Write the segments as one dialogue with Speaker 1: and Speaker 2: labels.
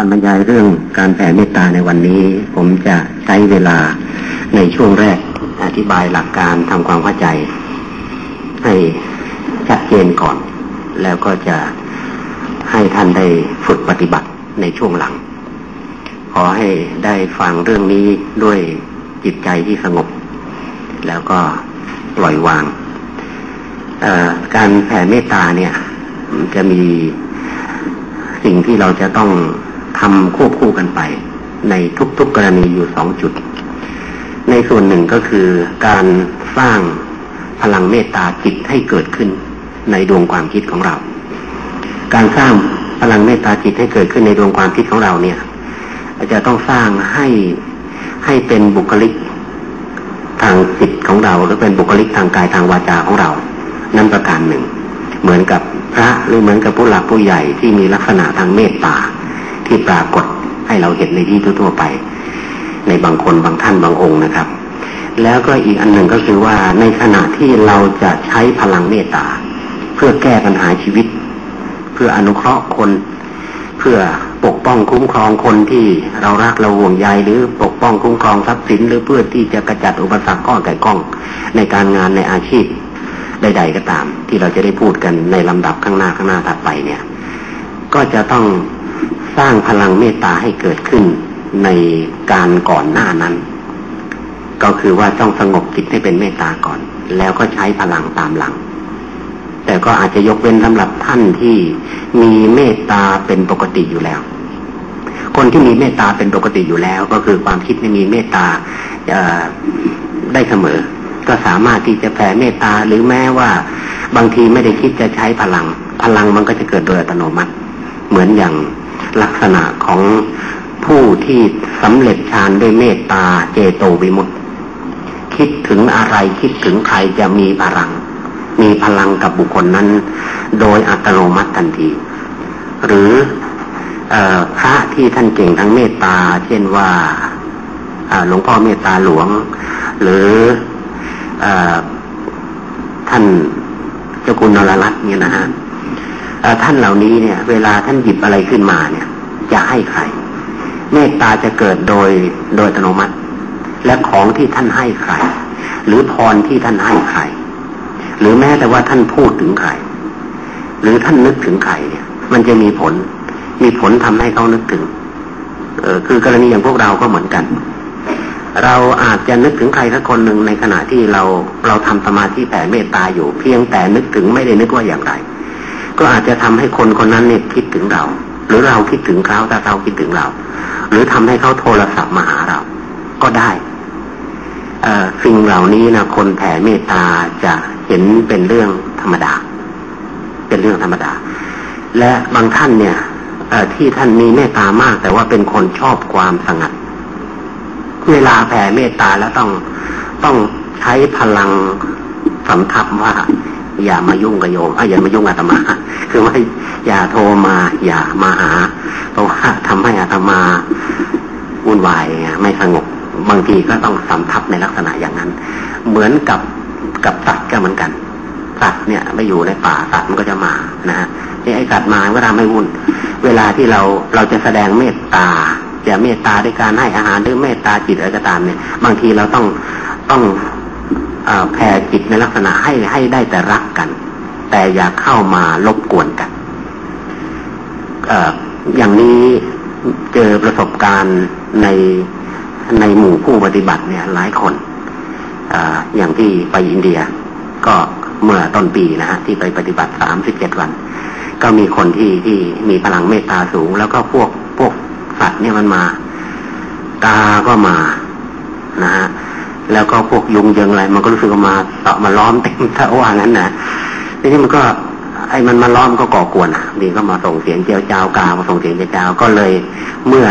Speaker 1: การบรรยายเรื่องการแผ่เมตตาในวันนี้ ผมจะใช้เวลาในช่วงแรกอธิบายหลักการทำความเข้าใจ ให้ชัดเจนก่อน แล้วก็จะให้ท่านได้ฝึกปฏิบัติในช่วงหลัง ขอให้ได้ฟังเรื่องนี้ด้วยจิตใจที่สงบ แล้วก็ปล่อยวาง การแผ่เมตตาเนี่ยจะมีสิ่งที่เราจะต้อง ทำควบคู่กันไป ในทุกๆกรณีอยู่สองจุด ในส่วนหนึ่งก็คือการสร้างพลังเมตตาจิตให้เกิดขึ้นในดวงความคิดของเรา การสร้างพลังเมตตาจิตให้เกิดขึ้นในดวงความคิดของเราเนี่ยจะต้องสร้างให้ให้เป็นบุคลิกทางจิตของเรา หรือเป็นบุคลิกทางกายทางวาจาของเรา นั่นประการหนึ่ง เหมือนกับพระหรือเหมือนกับผู้หลักผู้ใหญ่ที่มีลักษณะทางเมตตา ที่ปรากฏให้เราเห็นในที่ทั่วไป ในบางคนบางท่านบางองค์นะครับ แล้วก็อีกอันหนึ่งก็คือว่าในขณะที่เราจะใช้พลังเมตตา เพื่อแก้ปัญหาชีวิต เพื่ออนุเคราะห์คน เพื่อปกป้องคุ้มครองคนที่เรารักเราห่วงใยหรือปกป้องคุ้มครองทรัพย์สิน หรือเพื่อที่จะกระจัดอุปสรรคก้อนไก่ก้อง ในการงานในอาชีพใดๆก็ตาม ที่เราจะได้พูดกันในลำดับข้างหน้าข้างหน้าถัดไปเนี่ย ก็จะต้อง สร้างพลังเมตตาให้เกิดขึ้นในการก่อนหน้านั้น ก็คือว่าต้องสงบจิตให้เป็นเมตตาก่อน แล้วก็ใช้พลังตามหลัง แต่ก็อาจจะยกเว้นสำหรับท่านที่มีเมตตาเป็นปกติอยู่แล้ว คนที่มีเมตตาเป็นปกติอยู่แล้ว ก็คือความคิดไม่มีเมตตาได้เสมอ ก็สามารถที่จะแผ่เมตตาหรือแม้ว่าบางทีไม่ได้คิดจะใช้พลัง พลังมันก็จะเกิดโดยอัตโนมัติ เหมือนอย่าง ลักษณะของผู้ที่สำเร็จฌานด้วยเมตตาเจโตวิมุตติ คิดถึงอะไรคิดถึงใครจะมีพลัง มีพลังกับบุคคลนั้น โดยอัตโนมัติทันที หรือพระที่ท่านเก่งทั้งเมตตา เช่นว่าหลวงพ่อเมตตาหลวง หรืออท่านเจ้าคุณนรรัตน์เนี่ยนะฮะท่านเหล่านี้เนี่ย เวลาท่านหยิบอะไรขึ้นมาเนี่ย จะให้ใคร เมตตาจะเกิดโดยโดยอัตโนมัติ และของที่ท่านให้ใคร หรือพรที่ท่านให้ใคร หรือแม้แต่ว่าท่านพูดถึงใคร หรือท่านนึกถึงใครเนี่ย มันจะมีผล มีผลทำให้เขานึกถึง เออคือกรณีอย่างพวกเราก็เหมือนกัน เราอาจจะนึกถึงใครสักคนหนึ่งในขณะที่เราเราทำสมาธิแต่เมตตาอยู่ เพียงแต่นึกถึงไม่ได้นึกว่าอย่างไรก็อาจจะทำให้คนคนนั้นเนี่ยคิดถึงเรา หรือเราคิดถึงเขาถ้าเขาคิดถึงเรา หรือทำให้เขาโทรศัพท์มาหาเรา ก็ได้สิ่งเหล่านี้นะคนแผ่เมตตาจะเห็นเป็นเรื่องธรรมดา เป็นเรื่องธรรมดา และบางท่านเนี่ยที่ท่านมีเมตตามาก แต่ว่าเป็นคนชอบความสงัด เวลาแผ่เมตตาแล้วต้องต้องใช้พลังสำทับว่า อย่ามายุ่งกับโยมอย่ามายุ่งอาตมา คือว่าอย่าโทรมา อย่ามาหา เพราะว่าทำให้อาตมาวุ่นวายไม่สงบบางทีก็ต้องสำทับในลักษณะอย่างนั้น เหมือนกับกับสัตว์ก็เหมือนกันสัตว์เนี่ยไม่อยู่ในป่าสัตว์มันก็จะมานะฮะที่ไอ้สัตว์มาเวลาไม่วุ่น เวลาที่เราเราจะแสดงเมตตาจะเมตตาด้วยการให้อาหารหรือเมตตาจิตอะไรก็ตามเนี่ย บางทีเราต้องต้อง แผ่จิตในลักษณะให้ให้ได้แต่รักกัน แต่อย่าเข้ามารบกวนกันอย่างนี้เจอประสบการณ์ในในหมู่ผู้ปฏิบัติเนี่ย หลายคนออย่างที่ไปอินเดีย ก็เมื่อต้นปีนะฮะที่ไปปฏิบัติสามสิบเจ็ดวัน ก็มีคนที่ที่มีพลังเมตตาสูง แล้วก็พวกพวกสัตว์เนี่ยมันมา ตาก็มานะฮะ แล้วก็พวกยุงยิงอะไรมันก็รู้สึกมาเตาะมาล้อมเต็มถ้าว่างั้นนะทีนี้มันก็ไอ้มันมาล้อมก็ก่อกวนอะดีก็มาส่งเสียงเจียวจ้าวกามาส่งเสียงเจียวจ้าวก็เลยเมื่อ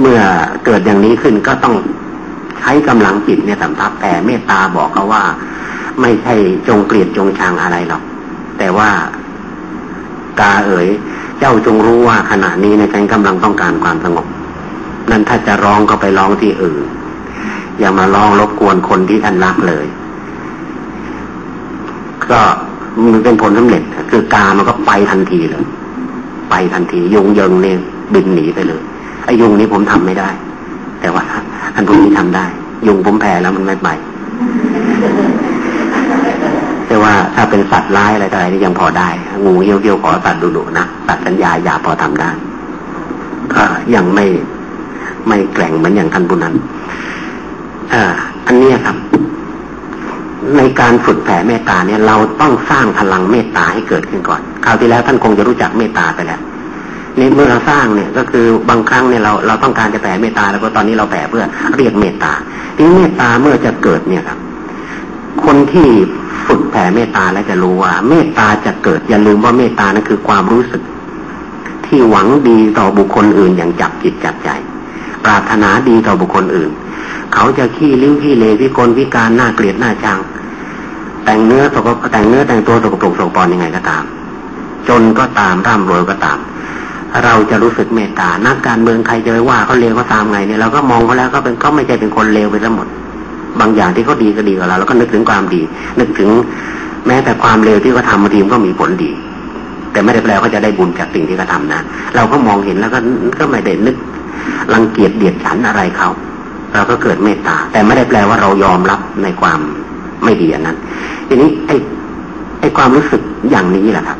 Speaker 1: เมื่อเกิดอย่างนี้ขึ้นก็ต้องใช้กำลังจิตเนี่ยสัมผัสแต่เมตตาบอกเขาว่า ไม่ใช่จงเกลียดจงชังอะไรหรอกแต่ว่ากาเอ๋ย เจ้าจงรู้ว่าขณะนี้ในฉันกำลังต้องการความสงบ นั่นถ้าจะร้องก็ไปร้องที่อื่น อย่ามาลองรบกวนคนที่ท่านรักเลย ก็มันเป็นผลสำเร็จ คือกามันก็ไปทันทีเลย ไปทันที ยุงเยิงเนี่ยบินหนีไปเลยไอ้ยุงนี้ผมทำไม่ได้ แต่ว่าอันพวกนี้ทำได้ ยุงผมแพ้แล้วมันไม่ไปแต่ว่าถ้าเป็นสัตว์ร้ายอะไรต่อะไรนี่ยังพอได้ งูเหี้ยวเหี้ยวขอสัตว์ดุๆนะสัตว์สัญญาอย่าพอทำได้ก็ยังไม่ไม่แกร่งเหมือนอย่างท่านผู้นั้น อ่า อันนี้ครับ ในการฝึกแผ่เมตตาเนี่ย เราต้องสร้างพลังเมตตาให้เกิดขึ้นก่อนคราวที่แล้วท่านคงจะรู้จักเมตตาไปแล้วนี่เมื่อเราสร้างเนี่ยก็คือบางครั้งเนี่ยเราเราต้องการจะแผ่เมตตาแล้วก็ตอนนี้เราแผ่เพื่อเรียกเมตตาทีนี้เมตตาเมื่อจะเกิดเนี่ยครับ คนที่ฝึกแผ่เมตตาแล้วจะรู้ว่า เมตตาจะเกิดอย่าลืมว่าเมตตานั้นคือความรู้สึก ที่หวังดีต่อบุคคลอื่นอย่างจับจิตจับใจ ปรารถนาดีต่อบุคคลอื่น เขาจะขี้ลิ้วขี้เลพิกลพิการหน้าเกลียดหน้าชัง แต่งเนื้อสกแต่งเนื้อแต่งตัวสกปรกสกปรกยังไงก็ตาม จนก็ตามร่ำรวยก็ตาม เราจะรู้สึกเมตตานักการเมืองใครจะไปว่าเขาเลวก็ตามไงเนี่ยเราก็มองเขาแล้วก็เป็นเขาไม่ใช่เป็นคนเลวไปทั้งหมด บางอย่างที่เขาดีก็ดีกับเราแล้วก็นึกถึงความดี นึกถึงแม้แต่ความเลวที่เขาทำบาทีมก็มีผลดี แต่ไม่ได้แปลว่าจะได้บุญจากสิ่งที่เขาทานะ เราก็มองเห็นแล้วก็ก็ไม่ได้นึก รังเกียจเดียดฉันอะไรเขาเราก็เกิดเมตตา แต่ไม่ได้แปลว่าเรายอมรับในความไม่ดีอันนั้น ทีนี้ไอ้ไอ้ความรู้สึกอย่างนี้แหละครับ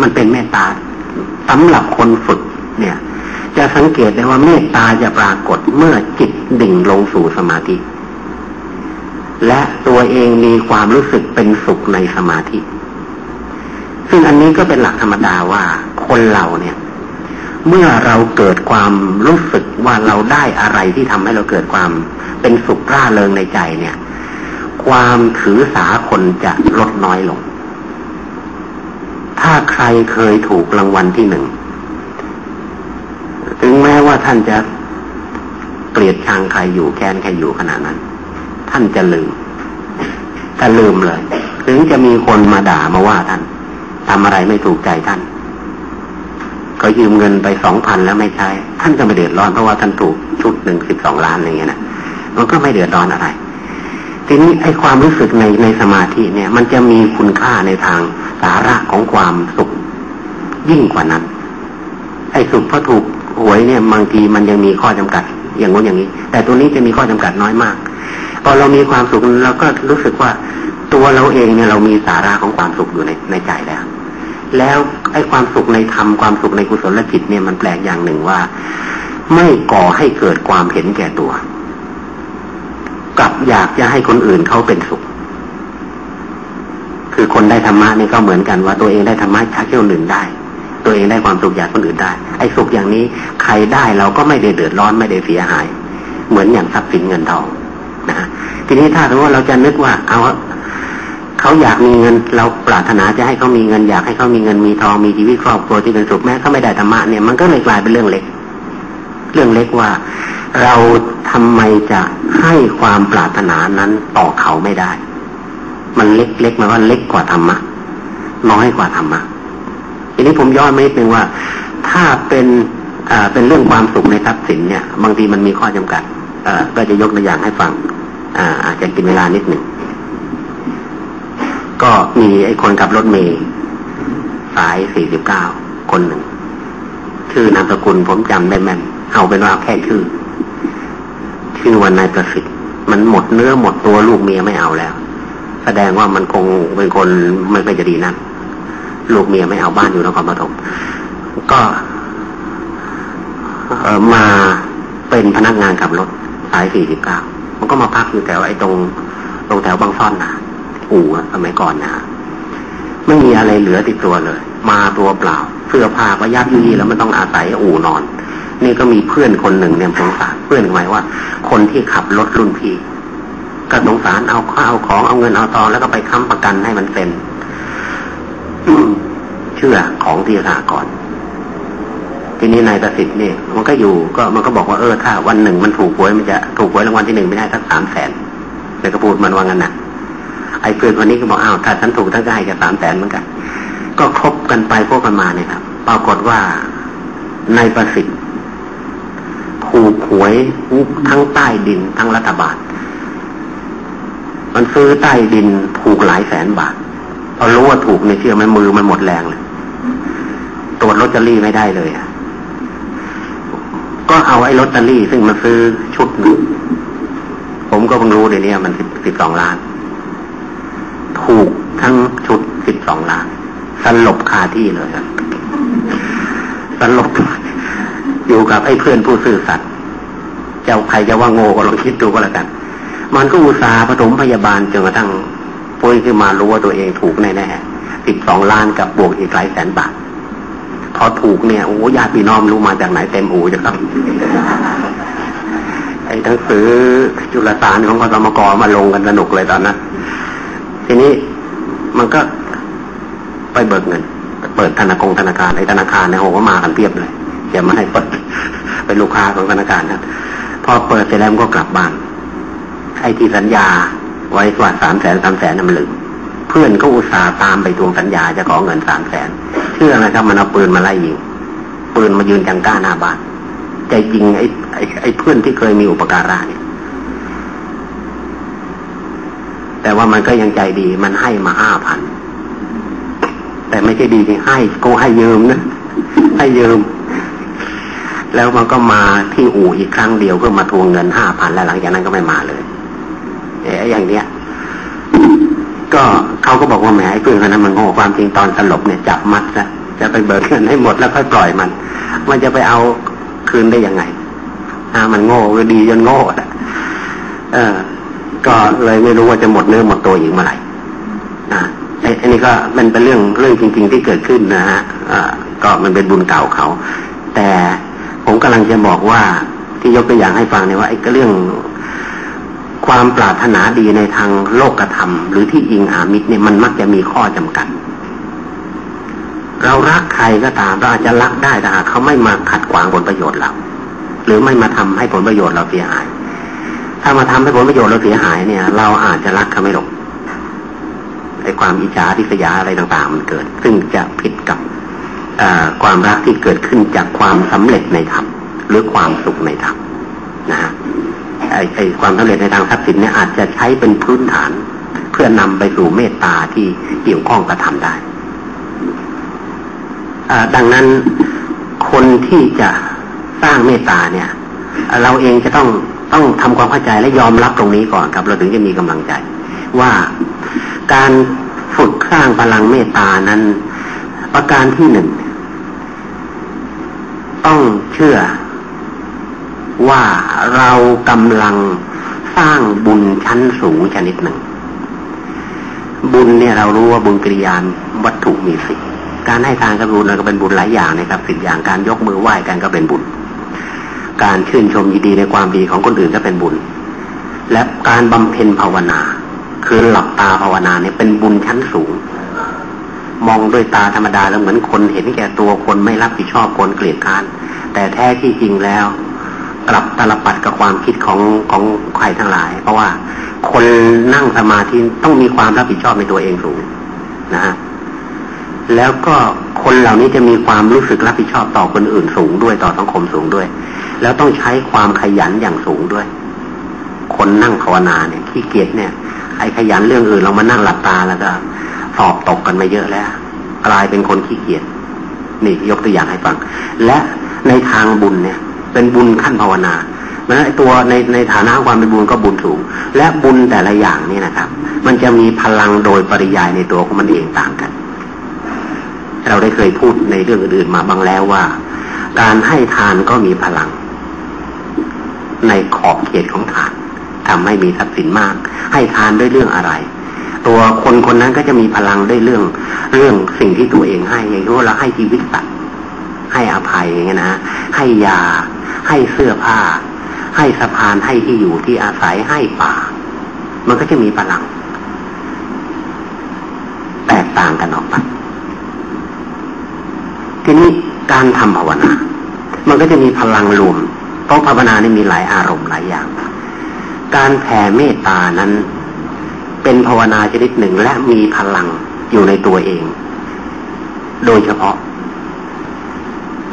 Speaker 1: มันเป็นเมตตาสำหรับคนฝึกเนี่ย จะสังเกตได้ว่าเมตตาจะปรากฏเมื่อจิตดิ่งลงสู่สมาธิ และตัวเองมีความรู้สึกเป็นสุขในสมาธิ ซึ่งอันนี้ก็เป็นหลักธรรมดาว่าคนเราเนี่ย เมื่อเราเกิดความรู้สึกว่าเราได้อะไรที่ทำให้เราเกิดความเป็นสุขร่าเริงในใจเนี่ย ความถือสาคนจะลดน้อยลง ถ้าใครเคยถูกรางวัลที่หนึ่ง ถึงแม้ว่าท่านจะเกลียดชังใครอยู่แค้นใครอยู่ขนาดนั้น ท่านจะลืมถ้าลืมเลย ถึงจะมีคนมาด่ามาว่าท่านทำอะไรไม่ถูกใจท่าน ก็ยืมเงินไปสองพันแล้วไม่ใช้ ท่านก็ไม่เดือดร้อนเพราะว่าท่านถูกชุดหนึ่งสิบสองล้านอะไรเงี้ยนะมันก็ไม่เดือดร้อนอะไร ทีนี้ไอ้ความรู้สึกในในสมาธิเนี่ย มันจะมีคุณค่าในทางสาระของความสุขยิ่งกว่านั้น ไอ้สุขเพราะถูกหวยเนี่ยบางทีมันยังมีข้อจำกัด อย่างงู้นอย่างนี้ แต่ตัวนี้จะมีข้อจำกัดน้อยมาก พอเรามีความสุขเราก็รู้สึกว่าตัวเราเองเนี่ยเรามีสาระของความสุขอยู่ในในใจแล้ว แล้วไอ้ความสุขในธรรมความสุขในกุศลจิตเนี่ยมันแปลกอย่างหนึ่งว่า ไม่ก่อให้เกิดความเห็นแก่ตัวกลับอยากจะให้คนอื่นเขาเป็นสุข คือคนได้ธรรมะนี่ก็เหมือนกันว่าตัวเองได้ธรรมะชักเชี่ยวหนึ่งได้ ตัวเองได้ความสุขอยากคนอื่นได้ ไอ้สุขอย่างนี้ใครได้เราก็ไม่ได้เดือดร้อนไม่ได้เสียหาย เหมือนอย่างทรัพย์สินเงินทองนะทีนี้ถ้าสมมติว่าเราจะนึกว่าเอา เขาอยากมีเงินเราปรารถนาจะให้เขามีเงิน อยากให้เขามีเงินมีทองมีชีวิตครอบครัวที่เป็นสุขแม้เขาไม่ได้ธรรมะเนี่ยมันก็เลยกลายเป็นเรื่องเล็ก เรื่องเล็กว่า เราทำไมจะให้ความปรารถนานั้นต่อเขาไม่ได้ มันเล็กๆหมายว่าเล็กกว่าธรรมะน้อยกว่าธรรมะทีนี้ผมย้อนไม่นึงว่า ถ้าเป็นอ่าเป็นเรื่องความสุขในทรัพย์สินเนี่ย บางทีมันมีข้อจำกัดอ่าก็จะยกตัวอย่างให้ฟัง อ่าอาจจะกินเวลานิดหนึ่ง ก็มีไอ้คนขับรถเมย์สายสี่สิบเก้าคนหนึ่ง ชื่อนามสกุลผมจำได้แม่นเอาเป็นว่าแค่ชื่อ ชื่อว่านายประสิทธิ์มันหมดเนื้อหมดตัวลูกเมียไม่เอาแล้ว แสดงว่ามันคงเป็นคนไม่ค่อยจะดีนักลูกเมียไม่เอาบ้านอยู่นครปฐมก็มาเป็นพนักงานขับรถสายสี่สิบเก้ามันก็มาพักอยู่แถวไอ้ตรงตรงแถวบางซ่อนนะ อู่สมัยก่อนนะไม่มีอะไรเหลือติดตัวเลย มาตัวเปล่า เสื้อผ้าก็ยับยี่แล้วมันต้องอาศัยอู่นอน นี่ก็มีเพื่อนคนหนึ่งเนี่ยสงสารเพื่อนหมายว่า คนที่ขับรถรุ่นพี่ก็สงสารเอาข้าวของเอาเงินเอาทองแล้วก็ไปค้ำประกันให้มันเซ็นเชื่อของที่สาก่อนทีนี้นายประสิทธิ์เนี่ยมันก็อยู่ก็มันก็บอกว่าเออถ้าวันหนึ่งมันถูกหวยมันจะถูกหวยรางวัลที่หนึ่งไม่ได้สักสามแสนเลยก็พูดมันว่างั้นนะ ไอ้เพื่อนคนนี้ก็บอกอ้าวถ้าฉันถูกทั้งก็ให้แค่สามแสนเหมือนกัน ก็คบกันไปพวกกันมาเนี่ยครับ ปรากฏว่านายประสิทธิ์ถูกหวยทั้งใต้ดินทั้งรัฐบาล มันซื้อใต้ดินถูกหลายแสนบาทพอรู้ว่าถูกในเชื่อมันมือมันหมดแรงเลย ตรวจลอตเตอรี่ไม่ได้เลยอะก็เอาไอ้ลอตเตอรี่ซึ่งมาซื้อชุดหนึ่งผมก็เพิ่งรู้เดี๋ยวนี้มันสิบสองล้าน ถูกทั้งชุดสิบสองล้านสลบคาที่เลยครับสลบอยู่กับไอ้เพื่อนผู้ซื่อสัตย์เจ้าใครจะว่าโง่ก็ลองคิดดูก็แล้วกัน มันก็อุตส่าห์ปฐมพยาบาลจนกระทั่งปุ้ยขึ้นมารู้ว่าตัวเองถูกแน่ๆสิบสองล้านกับบวกอีกหลายแสนบาทพอถูกเนี่ยโอ้ญาติพี่น้องรู้มาจากไหนเต็มหูจะครับไอ้หนังสือจุลสารของกสมกมาลงกันสนุกเลยตอนนั้น ทีนี้มันก็ไปเบิกเงิน เปิดธนาคารธนาคารไอ้ธนาคารเนี่ยโอ้ก็มากันเพียบเลยจะมาให้เปิดเป็นลูกค้าของธนาคารนะพอเปิดเสร็จแล้วก็กลับบ้านไอ้ที่สัญญาไว้ว่าสามแสนสามแสนนั่นลืมเพื่อนก็อุตส่าห์ตามไปทวงสัญญาจะขอเงินสามแสนเชื่อไหมครับมันเอาปืนมาไล่ยิงปืนมายืนจังก้าหน้าบ้านจะยิงไอ้ไอ้ไอ้เพื่อนที่เคยมีอุปการะเนี่ย แต่ว่ามันก็ยังใจดี มันให้มาห้าพัน แต่ไม่ใช่ดีที่ให้ก็ให้ยืมนะ ให้ยืม แล้วมันก็มาที่อู่อีกครั้งเดียวเพื่อมาทวงเงินห้าพันแล้วหลังจากนั้นก็ไม่มาเลย เอ๋อย่างเนี้ย ก็เขาก็บอกว่าแหมไอ้เพื่อนคนนั้นมันโง่ความจริงตอนสลบเนี่ยจับมัดซะจะไปเบิกเงินให้หมดแล้วค่อยปล่อยมัน มันจะไปเอาคืนได้ยังไงอ่ามันโง่ก็ดีจนโง่อะเออ ก็เลยไม่รู้ว่าจะหมดเนื้อหมดตัวอีกเมื่อไหร่นะไอ้นี่ก็มันเป็นเรื่องเรื่องจริง ๆ ที่เกิดขึ้นนะฮะอ่าก็มันเป็นบุญเก่าเขา แต่ผมกำลังจะบอกว่าที่ยกตัวอย่างให้ฟังเนี่ยว่าไอ้เรื่องความปรารถนาดีในทางโลกธรรม หรือที่อิงอามิตรเนี่ยมันมักจะมีข้อจำกัด เรารักใครก็ตามเราอาจจะรักได้แต่หากเขาไม่มาขัดขวางผลประโยชน์เราหรือไม่มาทำให้ผลประโยชน์เราเสียหาย ถ้ามาทำให้ผลประโยชน์เราเสียหายเนี่ย เราอาจจะรักเขาไม่ลงไอ้ความอิจฉาทิษยาอะไรต่างๆ มันเกิด ซึ่งจะผิดกับความรักที่เกิดขึ้นจากความสำเร็จในธรรมหรือความสุขในธรรมนะฮะไอ้ไอ้ความสำเร็จในทางทรัพย์สินเนี่ยอาจจะใช้เป็นพื้นฐาน เพื่อนำไปสู่เมตตาที่เกี่ยวข้องกับธรรมได้ดังนั้นคนที่จะสร้างเมตตาเนี่ย เราเองจะต้อง ต้องทำความเข้าใจและยอมรับตรงนี้ก่อนครับ เราถึงจะมีกำลังใจ ว่าการฝึกสร้างพลังเมตตานั้น ประการที่หนึ่งต้องเชื่อว่าเรากำลังสร้างบุญชั้นสูงชนิดหนึ่ง บุญเนี่ยเรารู้ว่าบุญกิริยานวัตถุมีสิการให้ทานกับบุญเราก็เป็นบุญหลายอย่างนะครับสิบอย่างการยกมือไหว้กันก็เป็นบุญ การชื่นชมยินดีในความดีของคนอื่นก็เป็นบุญ และการบำเพ็ญภาวนา คือหลับตาภาวนาเนี่ยเป็นบุญชั้นสูง มองด้วยตาธรรมดาแล้วเหมือนคนเห็นแก่ตัวคนไม่รับผิดชอบคนเกลียดค้านแต่แท้ที่จริงแล้ว กลับตลปัดกับความคิดของของใครทั้งหลาย เพราะว่าคนนั่งสมาธิต้องมีความรับผิดชอบในตัวเองสูงนะฮะ แล้วก็คนเหล่านี้จะมีความรู้สึกรับผิดชอบต่อคนอื่นสูงด้วยต่อสังคมสูงด้วย แล้วต้องใช้ความขยันอย่างสูงด้วย คนนั่งภาวนาเนี่ยขี้เกียจเนี่ยไอ้ขยันเรื่องอื่นเรามานั่งหลับตาแล้วก็สอบตกกันมาเยอะแล้วกลายเป็นคนขี้เกียจนี่ยกตัวอย่างให้ฟัง และในทางบุญเนี่ย เป็นบุญขั้นภาวนาเพราะฉะนั้นตัวในในฐานะความเป็นบุญก็บุญสูง และบุญแต่ละอย่างนี่นะครับ มันจะมีพลังโดยปริยายในตัวของมันเองต่างกัน เราได้เคยพูดในเรื่องอื่นๆมาบ้างแล้วว่า การให้ทานก็มีพลัง ในขอบเขตของทานทำให้มีทรัพย์สินมาก ให้ทานด้วยเรื่องอะไร ตัวคนคนนั้นก็จะมีพลังได้เรื่อง เรื่องสิ่งที่ตัวเองให้อย่างที่เราให้ชีวิตสัตว์ให้อภัยอย่างเงี้ยนะให้ยา ให้เสื้อผ้า ให้สะพานให้ที่อยู่ที่อาศัยให้ป่า มันก็จะมีพลัง แตกต่างกันออกไป ทีนี้การทำภาวนา มันก็จะมีพลังรวม เพราะภาวนานี่มีหลายอารมณ์หลายอย่าง การแผ่เมตตานั้น เป็นภาวนาชนิดหนึ่งและมีพลังอยู่ในตัวเอง โดยเฉพาะ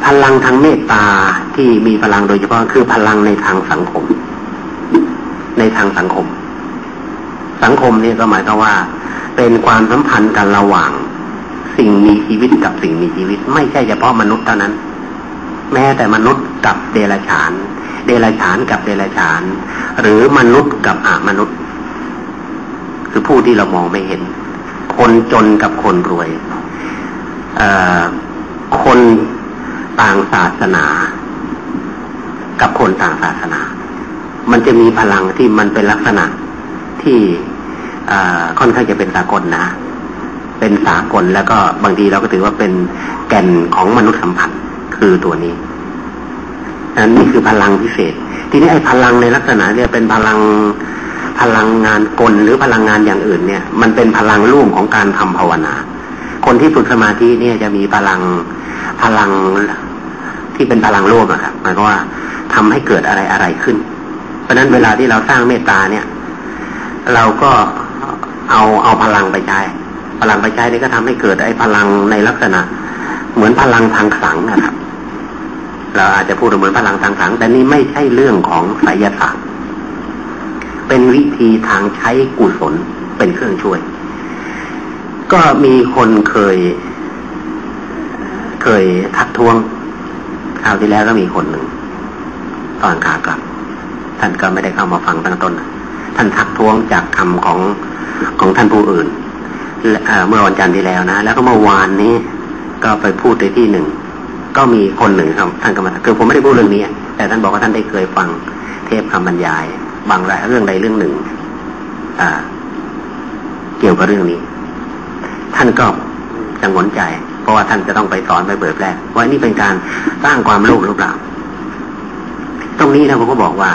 Speaker 1: พลังทางเมตตาที่มีพลังโดยเฉพาะคือพลังในทางสังคม ในทางสังคม สังคมนี่ก็หมายถึงว่า เป็นความสัมพันธ์กันระหว่าง สิ่งมีชีวิตกับสิ่งมีชีวิต ไม่ใช่เฉพาะมนุษย์เท่านั้น แม้แต่มนุษย์กับเดรัจฉาน เดรัจฉานกับเดรัจฉาน หรือมนุษย์กับอามนุษย์ คือผู้ที่เรามองไม่เห็น คนจนกับคนรวยคนต่างศาสนา กับคนต่างศาสนา มันจะมีพลังที่มันเป็นลักษณะที่ค่อนข้างจะเป็นสากลนะ เป็นสากลแล้วก็บางทีเราก็ถือว่าเป็นแก่นของมนุษยสัมพันธ์คือตัวนี้อันนี้คือพลังพิเศษ ทีนี้ไอ้พลังในลักษณะเนี่ยเป็นพลังพลังงานกลหรือพลังงานอย่างอื่นเนี่ย มันเป็นพลังร่วมของการทำภาวนา คนที่ฝึกสมาธิเนี่ยจะมีพลังพลังที่เป็นพลังร่วมอะครับหมายความว่าทำให้เกิดอะไรอะไรขึ้น เพราะนั้นเวลาที่เราสร้างเมตตาเนี่ย เราก็เอาเอาพลังไปใช้ พลังไปใช้นี่ก็ทำให้เกิดไอ้พลังในลักษณะ เหมือนพลังทางสังนะครับ เราอาจจะพูดเหมือนพลังทางสัง แต่นี่ไม่ใช่เรื่องของไสยศาสตร์เป็นวิธีทางใช้กุศลเป็นเครื่องช่วย ก็มีคนเคย เคยทักท้วงคราวที่แล้วก็มีคนหนึ่งตอนขากลับ ท่านก็ไม่ได้เข้ามาฟังตั้งต้น ท่านทักท้วงจากคำของของท่านผู้อื่น เมื่อวันจันทร์ที่แล้วนะแล้วก็เมื่อวานนี้ก็ไปพูดในที่หนึ่งก็มีคนหนึ่งครับท่านก็มฐานคือผมไม่ได้พูดเรื่องนี้ แต่ท่านบอกว่าท่านได้เคยฟังเทปคำบรรยาย บางรายเรื่องใดเรื่องหนึ่ง อ่า เกี่ยวกับเรื่องนี้ ท่านก็จังหวนใจ เพราะว่าท่านจะต้องไปสอนไปเปิดแพร่ว่านี่เป็นการสร้างความโลภหรือเปล่า ตรงนี้นะผมก็บอกว่า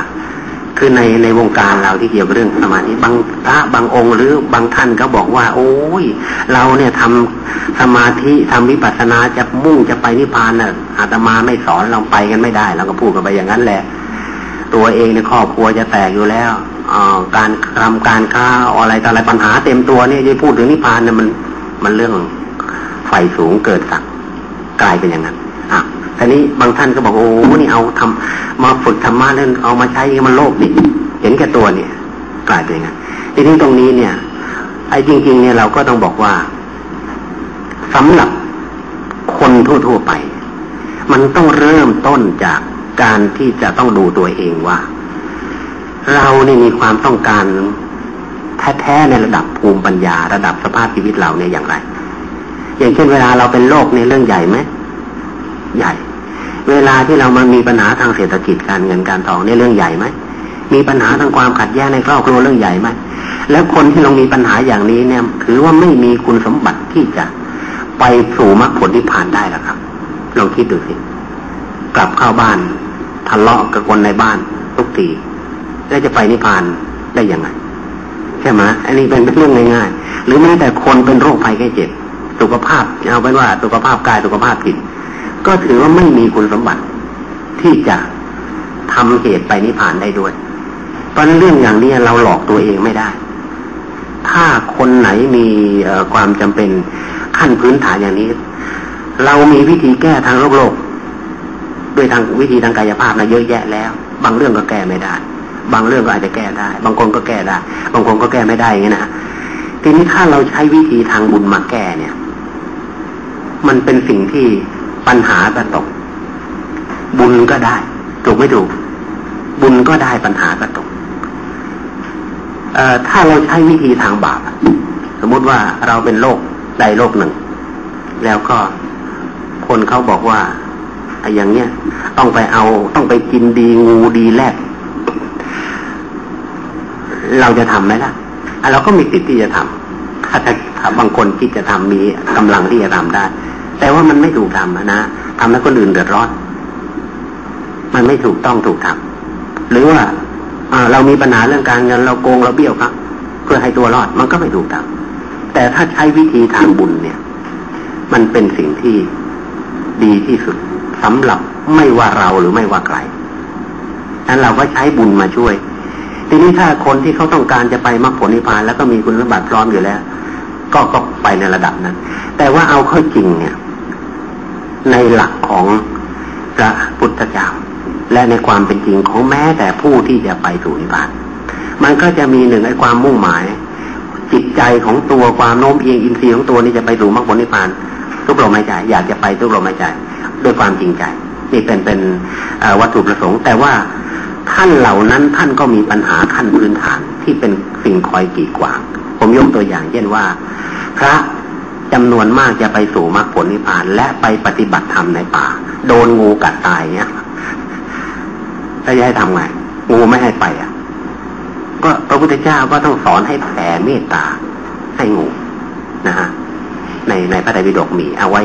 Speaker 1: คือในในวงการเราที่เกี่ยวกับเรื่องสมาธิบางพระบางองค์หรือบางท่านก็บอกว่า โอ้ย เราเนี่ยทำสมาธิทำวิปัสสนาจะมุ่งจะไปนิพพานน่ะอาตมาไม่สอนเราไปกันไม่ได้เราก็พูดกันไปอย่างนั้นแหละ ตัวเองในครอบครัวจะแตกอยู่แล้วอ่าการทำการค้าอะไรต่ออะไรปัญหาเต็มตัวเนี่ยจะพูดถึงนิพพานเนี่ยมันมันเรื่องไฟสูงเกิดสักกลายเป็นอย่างนั้นอะ ทีนี้บางท่านก็บอกโอ้นี่เอาทำมาฝึกธรรมะเล่นเอามาใช้มันโลภนี่เห็นแก่ตัวเนี่ย กลายเป็นไงทีนี้ตรงนี้เนี่ย ไอ้จริง ๆ เนี่ยเราก็ต้องบอกว่าสำหรับคนทั่วๆไป มันต้องเริ่มต้นจากการที่จะต้องดูตัวเองว่า เรานี่มีความต้องการแท้ๆในระดับภูมิปัญญา ระดับสภาพชีวิตเราเนี่ยอย่างไร อย่างเช่นเวลาเราเป็นโรคในเรื่องใหญ่ไหมใหญ่ เวลาที่เรามันมีปัญหาทางเศรษฐกิจการเงินการทองนี่เรื่องใหญ่ไหมมีปัญหาทางความขัดแย้งในครอบครัวเรื่องใหญ่ไหมแล้วคนที่ลงมีปัญหาอย่างนี้เนี่ย ถือว่าไม่มีคุณสมบัติที่จะไปสู่มรรคผลที่ผ่านได้หรอครับลองคิดดูสิกลับเข้าบ้านทะเลาะกับคนในบ้านทุกทีแล้วจะไปนิพพานได้ยังไงใช่ไหมอันนี้เป็นเรื่องง่ายๆหรือแม้แต่คนเป็นโรคภัยแค่เจ็บสุขภาพเอาเป็นว่าสุขภาพกายสุขภาพจิต ก็ถือว่าไม่มีคุณสมบัติที่จะทำเหตุไปนิพพานได้ด้วย เพราะเรื่องอย่างนี้เราหลอกตัวเองไม่ได้ ถ้าคนไหนมีความจำเป็นขั้นพื้นฐานอย่างนี้ เรามีวิธีแก้ทางโลกโลกด้วยทางวิธีทางกายภาพนะเยอะแยะแล้ว บางเรื่องก็แก้ไม่ได้ บางเรื่องก็อาจจะแก้ได้ บางคนก็แก้ได้ บางคนก็แก้ไม่ได้อย่างนี้นะทีนี้ถ้าเราใช้วิธีทางบุญมาแก้เนี่ย มันเป็นสิ่งที่ ปัญหาก็ตก บุญก็ได้ ถูกไม่ถูก บุญก็ได้ปัญหาก็ตกเออถ้าเราใช้วิธีทางบาปสมมุติว่าเราเป็นโรคใดโรคหนึ่ง แล้วก็คนเขาบอกว่าไอ้อย่างเนี้ยต้องไปเอาต้องไปกินดีงูดีแรกเราจะทำไหมล่ะเราก็มีสิทธิ์ที่จะทำถ้าถ้าบางคนคิดจะทำมีกำลังที่จะทำได้ แต่ว่ามันไม่ถูกทำนะทำให้คนอื่นเดือดร้อน มันไม่ถูกต้องถูกทำหรือว่าเรามีปัญหาเรื่องการเงินเราโกงเราเบี้ยวครับ เพื่อให้ตัวรอดมันก็ไม่ถูกทำแต่ถ้าใช้วิธีทางบุญเนี่ย มันเป็นสิ่งที่ดีที่สุดสำหรับไม่ว่าเราหรือไม่ว่าใครนั้นเราก็ใช้บุญมาช่วย ทีนี้ถ้าคนที่เขาต้องการจะไปมรรคผลนิพพานแล้วก็มีคุณสมบัติพร้อมอยู่แล้ว ก็ก็ไปในระดับนั้น แต่ว่าเอาเข้าจริงเนี่ย ในหลักของพระพุทธเจ้าและในความเป็นจริงของแม้แต่ผู้ที่จะไปสู่นิพพาน มันก็จะมีหนึ่งไอ้ความมุ่งหมาย จิตใจของตัวความโน้มเอียงอินทรีย์ของตัวนี้จะไปสู่มรรคผลนิพพาน ทุกลมหายใจอยากจะไปทุกลมหายใจด้วยความจริงใจ นี่เป็นเป็นวัตถุประสงค์ แต่ว่าท่านเหล่านั้นท่านก็มีปัญหาขั้นพื้นฐานที่เป็นสิ่งคอยกีดขวาง ผมยกตัวอย่าง เช่นว่า พระ จำนวนมากจะไปสู่มรรคผลนิพพาน และไปปฏิบัติธรรมในป่า โดนงูกัดตายเนี่ยถ้าจะให้ทำไงงูไม่ให้ไปอะ ก็พระพุทธเจ้าก็ต้องสอนให้แผ่เมตตาให้งูนะฮะในในพระไตรปิฎกมี เอาไว้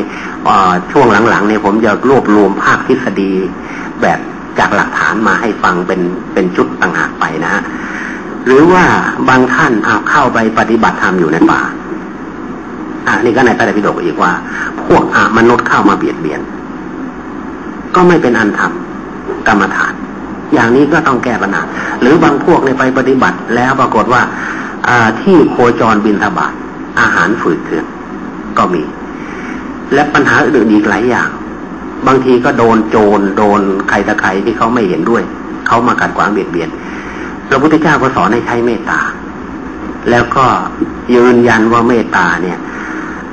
Speaker 1: ช่วงหลังๆเนี่ยผมจะรวบรวมภาคทฤษฎีแบบจากหลักฐานมาให้ฟังเป็นเป็นชุดต่างหากไปนะฮะหรือว่าบางท่านเอาเข้าไปปฏิบัติธรรมอยู่ในป่า อ่านี่ก็ในพระไตรปิฎกอีกว่า พวกอามนุษย์เข้ามาเบียดเบียน ก็ไม่เป็นอันทำกรรมฐาน อย่างนี้ก็ต้องแก้ปัญหาหรือบางพวกในไปปฏิบัติแล้วปรากฏว่าที่โคจรบินทบาทอาหารฝืดเถื่อนก็มี และปัญหาอื่นอีกหลายอย่าง บางทีก็โดนโจรโดนใครตะใครที่เขาไม่เห็นด้วย เขามากัดขวางเบียดเบียนพระพุทธเจ้าก็สอนให้ใช้เมตตาแล้วก็ยืนยันว่าเมตตาเนี่ย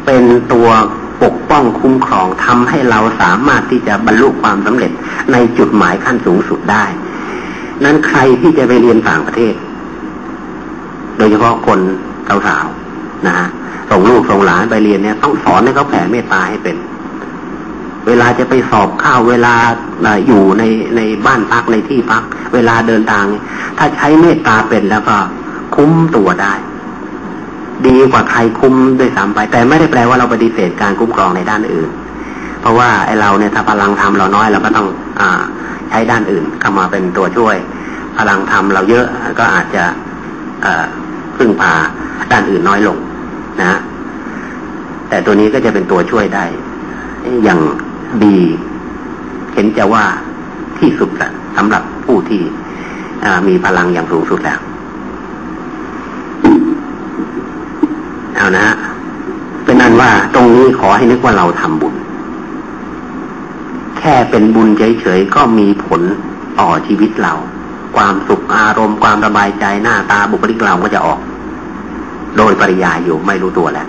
Speaker 1: เป็นตัวปกป้องคุ้มครองทำให้เราสามารถที่จะบรรลุความสำเร็จในจุดหมายขั้นสูงสุดได้ นั้นใครที่จะไปเรียนต่างประเทศ โดยเฉพาะคนสาวๆนะฮะส่งลูกส่งหลานไปเรียนเนี่ย ต้องสอนให้เขาแผ่เมตตาให้เป็น เวลาจะไปสอบข้าวเวลาอยู่ในในบ้านพักในที่พัก เวลาเดินทาง ถ้าใช้เมตตาเป็นแล้วก็คุ้มตัวได้ ดีกว่าใครคุ้มด้วยซ้ำไป แต่ไม่ได้แปลว่าเราปฏิเสธการคุ้มครองในด้านอื่น เพราะว่าไอเราเนี่ยถ้าพลังทำเราน้อยเราก็ต้องอใช้ด้านอื่นเข้ามาเป็นตัวช่วย พลังทำเราเยอะก็อาจจะพึ่งพาด้านอื่นน้อยลงนะ แต่ตัวนี้ก็จะเป็นตัวช่วยได้ อย่างดีเห็นจะว่าที่สุดแหละสำหรับผู้ที่มีพลังอย่างสูงสุดแล้ว เอานะเป็นนั้นว่าตรงนี้ขอให้นึกว่าเราทำบุญ แค่เป็นบุญเฉยๆก็มีผลต่อชีวิตเรา ความสุขอารมณ์ความสบายใจหน้าตาบุคลิกเราก็จะออก โดยปริยายอยู่ไม่รู้ตัวแล้ว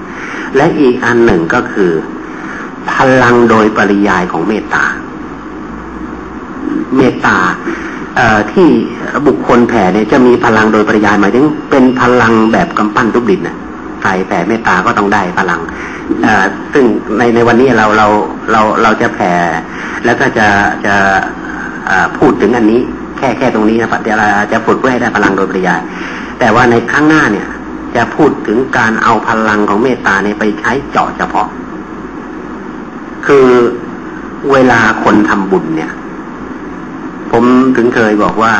Speaker 1: และอีกอันหนึ่งก็คือ พลังโดยปริยายของเมตตา เมตตาที่บุคคลแผ่เนี่ยจะมีพลังโดยปริยายหมายถึงเป็นพลังแบบกำปั้นทุบดินนะ ใครแผ่เมตตาก็ต้องได้พลังซึ่งในในวันนี้เราเราเราเราจะแผ่แล้วก็จะจะพูดถึงอันนี้ แค่แค่ตรงนี้นะเดี๋ยวเราจะฝึกเพื่อให้ได้พลังโดยปริยายแต่ว่าในครั้งหน้าเนี่ย จะพูดถึงการเอาพลังของเมตตาเนี่ยไปใช้เจาะเฉพาะ คือเวลาคนทำบุญเนี่ย ผมถึงเคยบอกว่า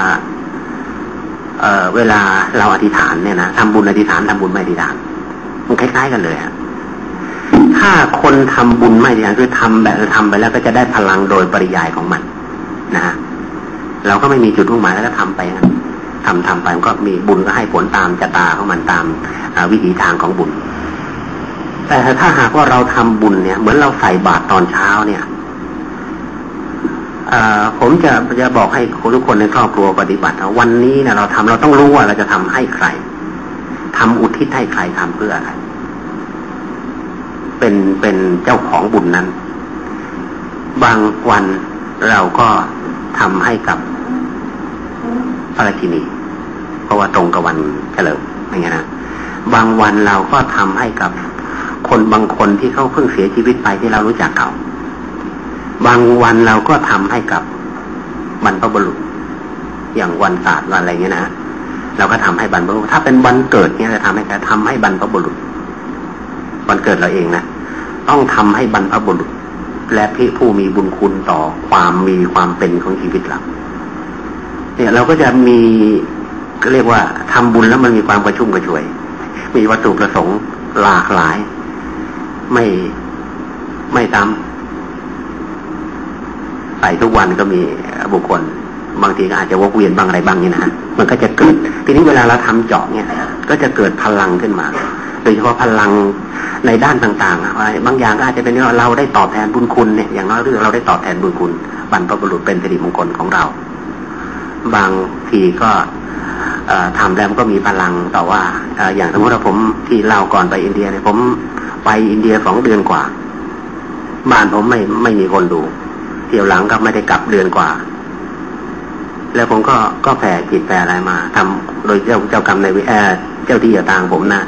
Speaker 1: เออเวลาเราอธิษฐานเนี่ยนะทำบุญอธิษฐานทำบุญไม่อธิษฐาน มันคล้ายๆกันเลยอะถ้าคนทำบุญไม่อธิษฐานคือทำแบบทำไปแล้วก็จะได้พลังโดยปริยายของมัน นะเราก็ไม่มีจุดมุ่งหมายแล้วก็ทำไปนะทำทำไปมันก็มีบุญก็ให้ผลตามจตาของมันตามวิถีทางของบุญ แต่ถ้าหากว่าเราทำบุญเนี่ย เหมือนเราใส่บาตรตอนเช้าเนี่ยผมจะจะบอกให้ทุกคนในครอบครัวปฏิบัติวันนี้เนี่ยเราทำเราต้องรู้ว่าเราจะทำให้ใคร ทำอุทิศให้ใครทำเพื่ออะไรเป็นเป็นเจ้าของบุญนั้น บางวันเราก็ทำให้กับพระราชินี เพราะว่าตรงกับวันเฉลิมอย่างเงี้ยนะบางวันเราก็ทำให้กับคนบางคนที่เขาเพิ่งเสียชีวิตไปที่เรารู้จักเขา บางวันเราก็ทำให้กับบรรพบุรุษ อย่างวันศาสตร์วันอะไรเงี้ยนะ เราก็ทำให้บรรพบุรุษถ้าเป็นวันเกิดเนี่ยจะทำให้การทำให้บรรพบุรุษวันเกิดเราเองนะต้องทำให้บรรพบุรุษ และพี่ผู้มีบุญคุณต่อความมีความเป็นของชีวิตเราเนี่ยเราก็จะมีก็เรียกว่าทำบุญแล้วมันมีความกระชุ่มกระชวย มีวัตถุประสงค์หลากหลาย ไม่ไม่ตามใส่ทุกวันก็มีบุคคล บางทีก็อาจจะวกเวียนบางอะไรบางนี่นะฮะมันก็จะเกิด ทีนี้เวลาเราทำเจาะเนี่ย ก็จะเกิดพลังขึ้นมา โดยเฉพาะพลังในด้านต่างๆอะไรบางอย่างก็อาจจะเป็นว่าเราได้ตอบแทนบุญคุณเนี่ยอย่างน้อยเรื่องเราได้ตอบแทนบุญคุณบรรพบุรุษเป็นสิริมงคลของเรา บางทีก็ทำแล้วก็มีพลังแต่ว่าอย่างสมมติว่าผมที่เล่าก่อนไปอินเดียเนี่ยผมไปอินเดียสองเดือนกว่า บ้านผมไม่ไม่มีคนดู เที่ยวหลังก็ไม่ได้กลับเดือนกว่า แล้วผมก็ก็แผ่จิตแผ่อะไรมาทำโดยเจ้าเจ้ากรรมในวิเอเจ้าที่ต่างผมนะ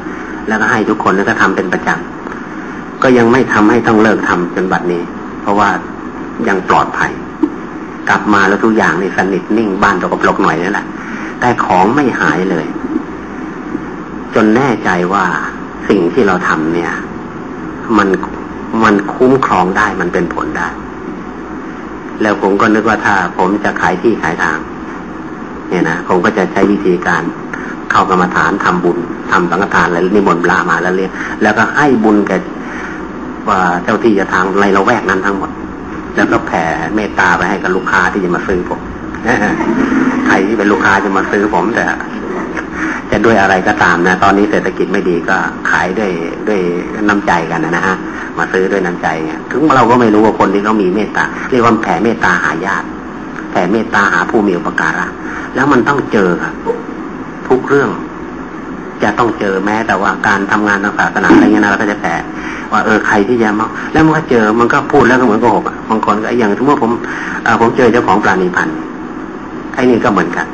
Speaker 1: แล้วก็ให้ทุกคนแล้วก็ทำเป็นประจำก็ยังไม่ทำให้ต้องเลิกทำจนบัดนี้ เพราะว่ายังปลอดภัย กลับมาแล้วทุกอย่างนี่สนิทนิ่งบ้านตกปลกหน่อยนั่นแหละแต่ของไม่หายเลย จนแน่ใจว่าสิ่งที่เราทำเนี่ย มันมันคุ้มครองได้มันเป็นผลได้ แล้วผมก็นึกว่าถ้าผมจะขายที่ขายทาง เนี่ยนะผมก็จะใช้วิธีการเข้ากรรมฐานทำบุญทำสังฆทานแล้วนิมนต์ปลามาแล้วเรียกแล้วก็ให้บุญแก่ว่าเจ้าที่จะทางในเราแวกนั้นทั้งหมด แล้วก็แผ่เมตตาไปให้กับลูกค้าที่จะมาซื้อผมใครที่เป็นลูกค้าจะมาซื้อผมแต่จะด้วยอะไรก็ตามนะ ตอนนี้เศรษฐกิจไม่ดีก็ขายด้วยด้วยน้ำใจกันนะฮะมาซื้อด้วยน้ำใจถึงเราก็ไม่รู้ว่าคนที่เขามีเมตตาเรียกว่าแผ่เมตตาหาญาติแผ่เมตตาหาผู้มีอุปการะ แล้วมันต้องเจอครับทุกเรื่อง จะต้องเจอแม้แต่ว่าการทำงานทางศาสนาอะไรเงี้ยนะเราก็จะแผ่ว่าเออใครที่จะมาแล้วมันก็เจอมันก็พูดแล้วก็เหมือนโกหกบางคนก็อย่างสมมติผมผมเจอเจ้าของปลาณีพันธ์ไอ้นี่ก็เหมือนกัน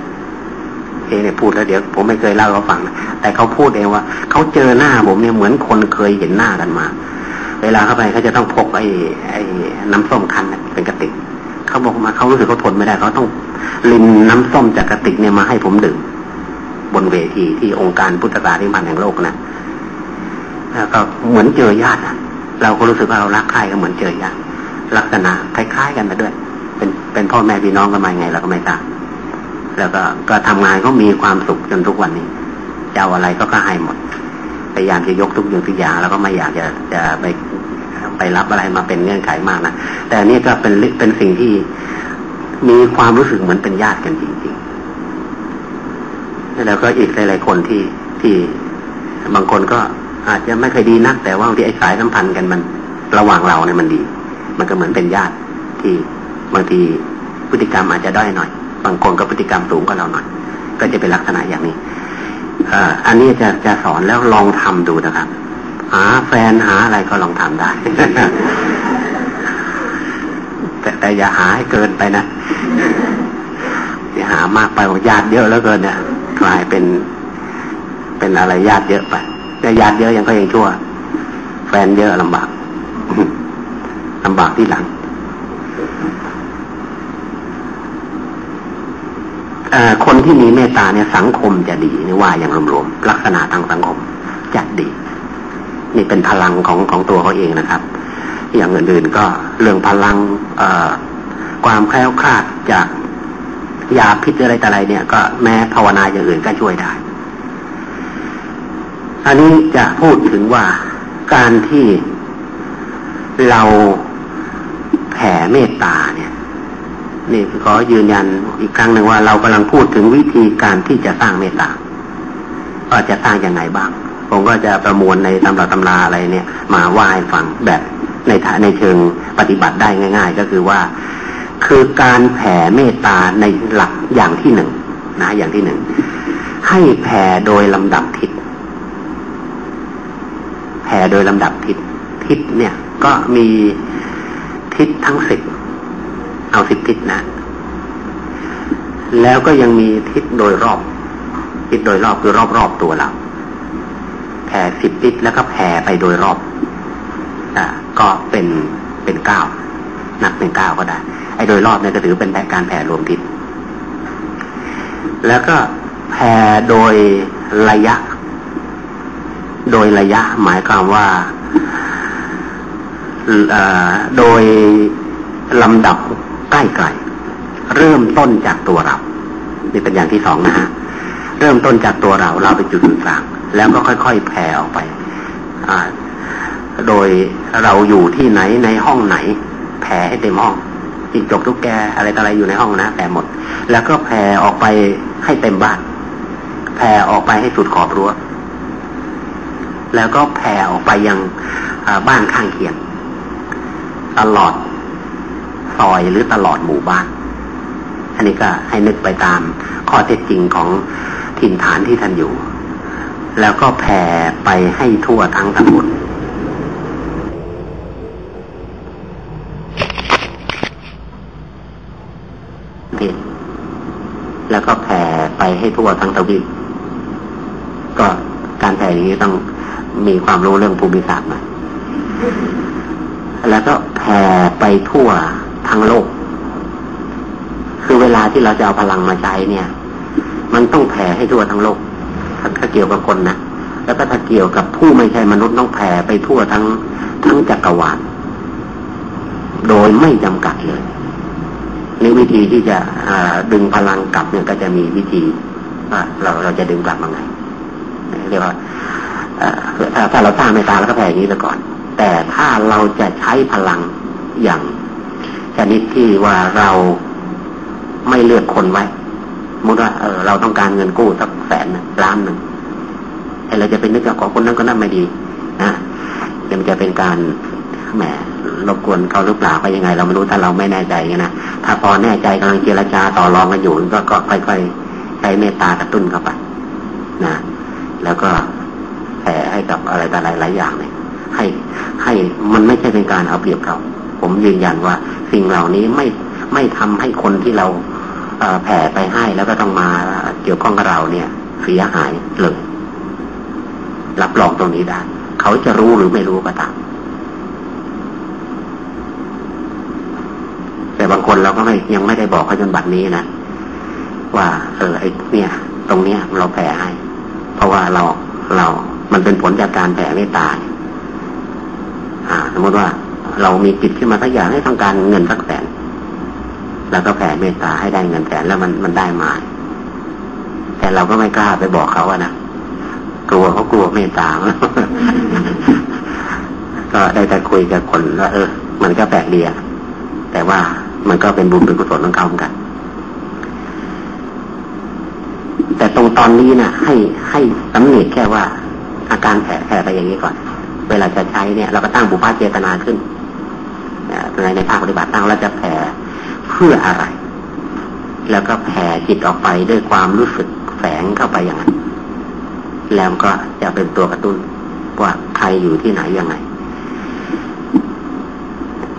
Speaker 1: เอเนี่ยพูดแล้วเดี๋ยวผมไม่เคยเล่าเขาฟังนะแต่เขาพูดเองว่าเขาเจอหน้าผมเนี่ยเหมือนคนเคยเห็นหน้ากันมา เวลาเข้าไปเขาจะต้องพกไอ้ไอ้น้ำส้มคั้นเป็นกระติก เขาบอกมาเขารู้สึกเขาทนไม่ได้เขาต้องลินน้ำส้มจากกระติกเนี่ยมาให้ผมดื่มบนเวทีที่องค์การพุทธศาสนิมันแห่งโลกนะแล้วก็เหมือนเจอญาติเราก็รู้สึกว่าเรารักใครก็เหมือนเจอญาติลักษณะคล้ายๆกันมาด้วย เป็นเป็นพ่อแม่พี่น้องกันมาไงเราก็ไม่ทราบแล้วก็ก็ทำงานก็มีความสุขจนทุกวันนี้จะเอาอะไรก็ก็ให้หมดพยายามจะยกทุกอย่างทุกอย่างแล้วก็ไม่อยากจะจะไป ไปรับอะไรมาเป็นเงื่อนไขมากนะแต่นี่ก็เป็นเป็นสิ่งที่มีความรู้สึกเหมือนเป็นญาติกันจริงๆแล้วก็อีกหลายๆคนที่ที่บางคนก็อาจจะไม่เคยดีนัก แต่ว่าที่ไอ้สายสัมพันธ์กันมัน ระหว่างเราเนี่ยมันดี มันก็เหมือนเป็นญาติที่บางทีพฤติกรรมอาจจะด้อยหน่อย บางคนก็พฤติกรรมสูงกว่าเราหน่อย ก็จะเป็นลักษณะอย่างนี้อันนี้จะจะสอนแล้วลองทำดูนะครับ หาแฟนหาอะไรก็ลองทำได้ แต่แต่อย่าหาให้เกินไปนะอย่าหามากไปว่าญาติเยอะแล้วเกินเนี่ยกลายเป็น เป็นอะไรญาติเยอะไปแต่ญาติเยอะยังก็ยังชั่ว แฟนเยอะลำบากลำบากที่หลังคนที่มีเมตตาเนี่ยสังคมจะดีนี่ว่าอย่างรวมๆลักษณะทางสังคมจะดี นี่เป็นพลังของของตัวเขาเองนะครับ อย่างอื่นๆก็เรื่องพลังเอความแคล้วคลาดจากยาพิษอะไรแต่อะไรเนี่ย ก็แม้ภาวนาอย่างอื่นก็ช่วยได้ อันนี้จะพูดถึงว่าการที่เราแผ่เมตตาเนี่ยนี่ขอยืนยันอีกครั้งหนึ่งว่าเรากำลังพูดถึงวิธีการที่จะสร้างเมตตาว่าจะสร้างอย่างไรบ้าง ผมก็จะประมวลในตำราตำราอะไรเนี่ย มาว่าให้ฟังแบบในในเชิงปฏิบัติได้ง่าย ๆ ก็คือว่า คือการแผ่เมตตาในหลักอย่างที่หนึ่งนะ อย่างที่หนึ่งให้แผ่โดยลำดับทิศแผ่โดยลำดับทิศทิศเนี่ย ก็มีทิศทั้งสิบเอาสิบทิศนะ แล้วก็ยังมีทิศโดยรอบ ทิศโดยรอบคือรอบรอบตัวเรา แผ่สิบทิศแล้วก็แผ่ไปโดยรอบอ่าก็เป็นเป็นเก้านับเป็นเก้าก็ได้ ไอ้โดยรอบเนี่ยก็ถือเป็นการแผ่รวมทิศแล้วก็แผ่โดยระยะ โดยระยะ หมายความว่าโดยลำดับใกล้ไกลเริ่มต้นจากตัวเรา นี่เป็นอย่างที่สองนะฮะ เริ่มต้นจากตัวเรา เราไปจุดกลาง แล้วก็ค่อยๆแผ่ออกไปโดยเราอยู่ที่ไหนในห้องไหน แผ่ให้เต็มห้องจิงจกทุกแกอะไรอะไรอยู่ในห้องนะแผ่หมด แล้วก็แผ่ออกไปให้เต็มบ้านแผ่ออกไปให้สุดขอบรั้วแล้วก็แผ่ออกไปยังบ้านข้างเคียง ตลอดซอยหรือตลอดหมู่บ้าน อันนี้ก็ให้นึกไปตามข้อเท็จจริงของถิ่นฐานที่ท่านอยู่ แล้วก็แผ่ไปให้ทั่วทั้งทั้งหมแล้วก็แผ่ไปให้ทั่วทั้งตะวีปก็การแผ่อย่นี้ต้องมีความรู้เรื่องภูมิศาสตร์หน่แล้วก็แผ่ไปทั่วทั้งโลก คือเวลาที่เราจะเอาพลังมาใช้เนี่ย มันต้องแผ่ให้ทั่วทั้งโลก ถ้าเกี่ยวกับคนนะแล้วก็ถ้าเกี่ยวกับผู้ไม่ใช่มนุษย์ต้องแผ่ไปทั่วทั้งทั้งจักรวาลโดยไม่จำกัดเลยนี่วิธีที่จะดึงพลังกลับเนี่ยก็จะมีวิธีว่าเราเราจะดึงกลับยังไงเรียกว่าถ้าเราสร้างในตาแล้วก็แผ่อย่างนี้ไปก่อน แต่ถ้าเราจะใช้พลังอย่างชนิดที่ว่าเราไม่เลือกคนไว้ มุดว่าเออเราต้องการเงินกู้สักแสนล้านหนึ่งไอ้เราจะเป็นนึกของคนนั้นก็นั่นไม่ดีนะเดี๋ยวมันจะเป็นการแหมรบกวนเขาหรือเปล่าไปยังไง เราไม่รู้ถ้าเราไม่แน่ใจนะถ้าพอแน่ใจกำลังเจรจาต่อรองกันอยู่ก็ก็ค่อยๆใช้เมตตากระตุ้นเข้าไปนะแล้วก็แผ่ให้กับอะไรต่ออะไรหลายอย่างเนี่ยให้ให้มันไม่ใช่เป็นการเอาเปรียบเขาผมยืนยันว่าสิ่งเหล่านี้ไม่ไม่ทำให้คนที่เรา แผ่ไปให้แล้วก็ต้องมาเกี่ยวข้องกับเราเนี่ย เสียหายเลยรับรองตรงนี้ได้ เขาจะรู้หรือไม่รู้ก็ตาม แต่บางคนเราก็ไม่ยังไม่ได้บอกเขาจนบัดนี้นะว่า เออไอ้เนี่ย ตรงเนี้ยเราแผ่ให้ เพราะว่าเราเรา มันเป็นผลจากการแผ่เมตตาอ่า สมมติว่า เรามีจิตขึ้นมาสักอย่างให้ต้องการเงินสักแสน แล้วก็แผ่เมตตาให้ได้เงินแสนแล้วมันมันได้มา แต่เราก็ไม่กล้าไปบอกเขาอะนะกลัวเขากลัวเมตตาก็ได้แต่คุยกับคนว่าเออ มันก็แปลกดีอะแต่ว่ามันก็เป็นบุญเป็นกุศลของเขาเหมือนกัน แต่ตรงตอนนี้นะ่ะ ให้ให้สำเนีแค่ว่า อาการแผลแผลไปอย่างนี้ก่อน เวลาจะใช้เนี่ย เราก็ตั้งบุพเจตนาขึ้นในในภาคปฏิบัติตั้งแล้วจะแผ่ เพื่ออะไร แล้วก็แผ่จิตออกไปด้วยความรู้สึกแฝงเข้าไปอย่างนั้นแล้วก็จะเป็นตัวกระตุ้นว่าใครอยู่ที่ไหนยังไง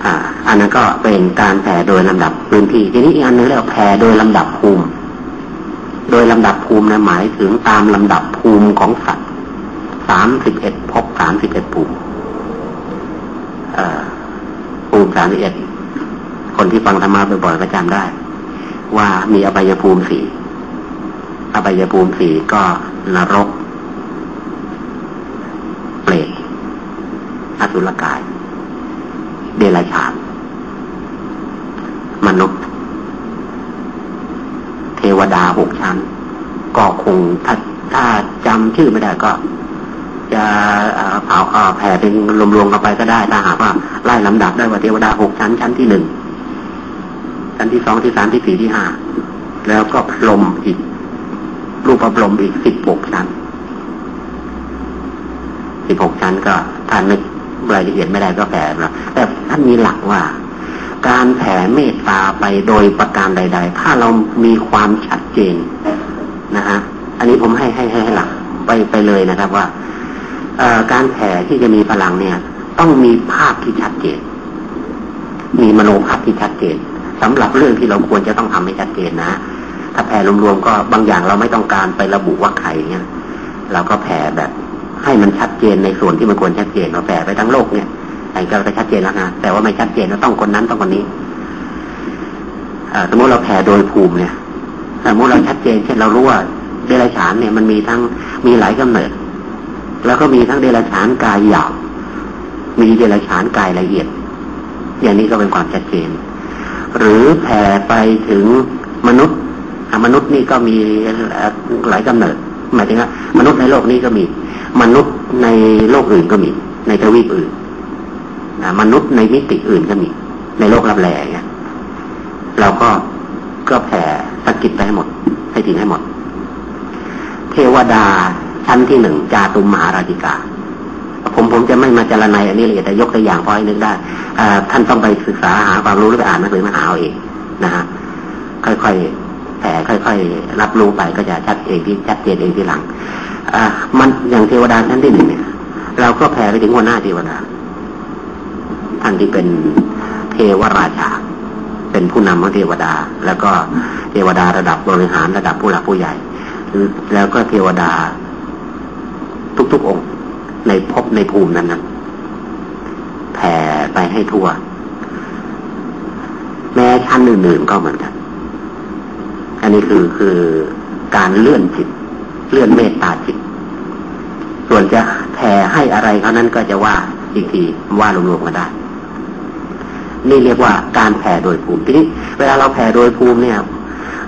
Speaker 1: อ่าอันนั้นก็เป็นการแผ่โดยลำดับพื้นที่ ทีนี้อีกอันนึงเรียกแผ่โดยลำดับภูมิ โดยลำดับภูมินะหมายถึงตามลำดับภูมิของสัตว์สามสิบเอ็ดพบสามสิบเอ็ดภูมิภูมิสามสิบเอ็ด คนที่ฟังธรรมะบ่อยๆก็จำได้ ว่ามีอบายภูมิสี่อบายภูมิสี่ก็นรก เปรตอสุรกาย เดรัจฉานมนุษย์ เทวดาหกชั้น ก็คงถ้าถ้าจำชื่อไม่ได้ก็ จะเผาแผ่เป็นรวมๆกันไปก็ได้ถ้าหากว่าไล่ลำดับได้ว่าเทวดาหกชั้นชั้นที่หนึ่ง ชั้นที่สองที่สามที่สี่ที่ห้าแล้วก็พรมอีก รูปพรมอีกสิบหกชั้นสิบหกชั้นก็ถ้านึกรายละเอียดไม่ได้ก็แผ่นะแต่ท่านมีหลักว่า การแผ่เมตตาไปโดยประการใด ๆ ถ้าเรามีความชัดเจนนะฮะอันนี้ผมให้ให้ให้หลักไปไปเลยนะครับว่าการแผ่ที่จะมีพลังเนี่ย ต้องมีภาพที่ชัดเจน มีมโนภาพที่ชัดเจน สำหรับเรื่องที่เราควรจะต้องทำให้ชัดเจนนะ ถ้าแผ่รวมๆก็บางอย่างเราไม่ต้องการไประบุว่าใครเนี่ยเราก็แผ่แบบให้มันชัดเจนในส่วนที่มันควรชัดเจนเราแผ่ไปทั้งโลกเนี่ยไอ้ก็จะชัดเจนแล้วนะแต่ว่าไม่ชัดเจนว่าต้องคนนั้นต้องคนนี้สมมติเราแผ่โดยภูมิเนี่ยสมมติเราชัดเจนเช่นเรารู้ว่าเดรัจฉานเนี่ยมันมีทั้งมีหลายกำเนิด แล้วก็มีทั้งเดรัจฉานกายหยาบมีเดรัจฉานกายละเอียด อย่างนี้ก็เป็นความชัดเจน หรือแผ่ไปถึงมนุษย์มนุษย์นี่ก็มีหลายกำเนิดหมายถึงว่ามนุษย์ในโลกนี้ก็มี มนุษย์ในโลกอื่นก็มี ในทวีปอื่นมนุษย์ในมิติอื่นก็มี ในโลกรับแลเนี่ยเราก็ก็แผ่สกิดไปให้หมด ให้ถึงให้หมด เทวดาชั้นที่หนึ่งจาตุมมหาราชิกา ผมผมจะไม่มาจารณัยอันนี้เลยแต่ยกตัวอย่างพอให้นึกได้ท่านต้องไปศึกษาหาความรู้หรือไปอ่านหนังสือมาหาเอาเองนะฮะค่อยๆแผ่ค่อย ๆ รับรู้ไปก็จะชัดเองที่ชัดเจนเองทีหลังอมันอย่างเทวดาชั้นที่หนึ่งเนี่ย เราก็แผ่ไปถึงหัวหน้าเทวดาท่านที่เป็นเทวราชา เป็นผู้นำของเทวดา แล้วก็เทวดาระดับบริหารระดับผู้หลักผู้ใหญ่แล้วก็เทวดาทุกๆองค์ ในภพในภูมินั้นนั้นแผ่ไปให้ทั่ว แม้ชั้นอื่นๆก็เหมือนกัน อันนี้คือคือการเลื่อนจิต เลื่อนเมตตาจิต ส่วนจะแผ่ให้อะไรเขานั้นก็จะว่าอีกทีว่ารวมๆกันได้ นี่เรียกว่าการแผ่โดยภูมิทีนี้เวลาเราแผ่โดยภูมิเนี่ย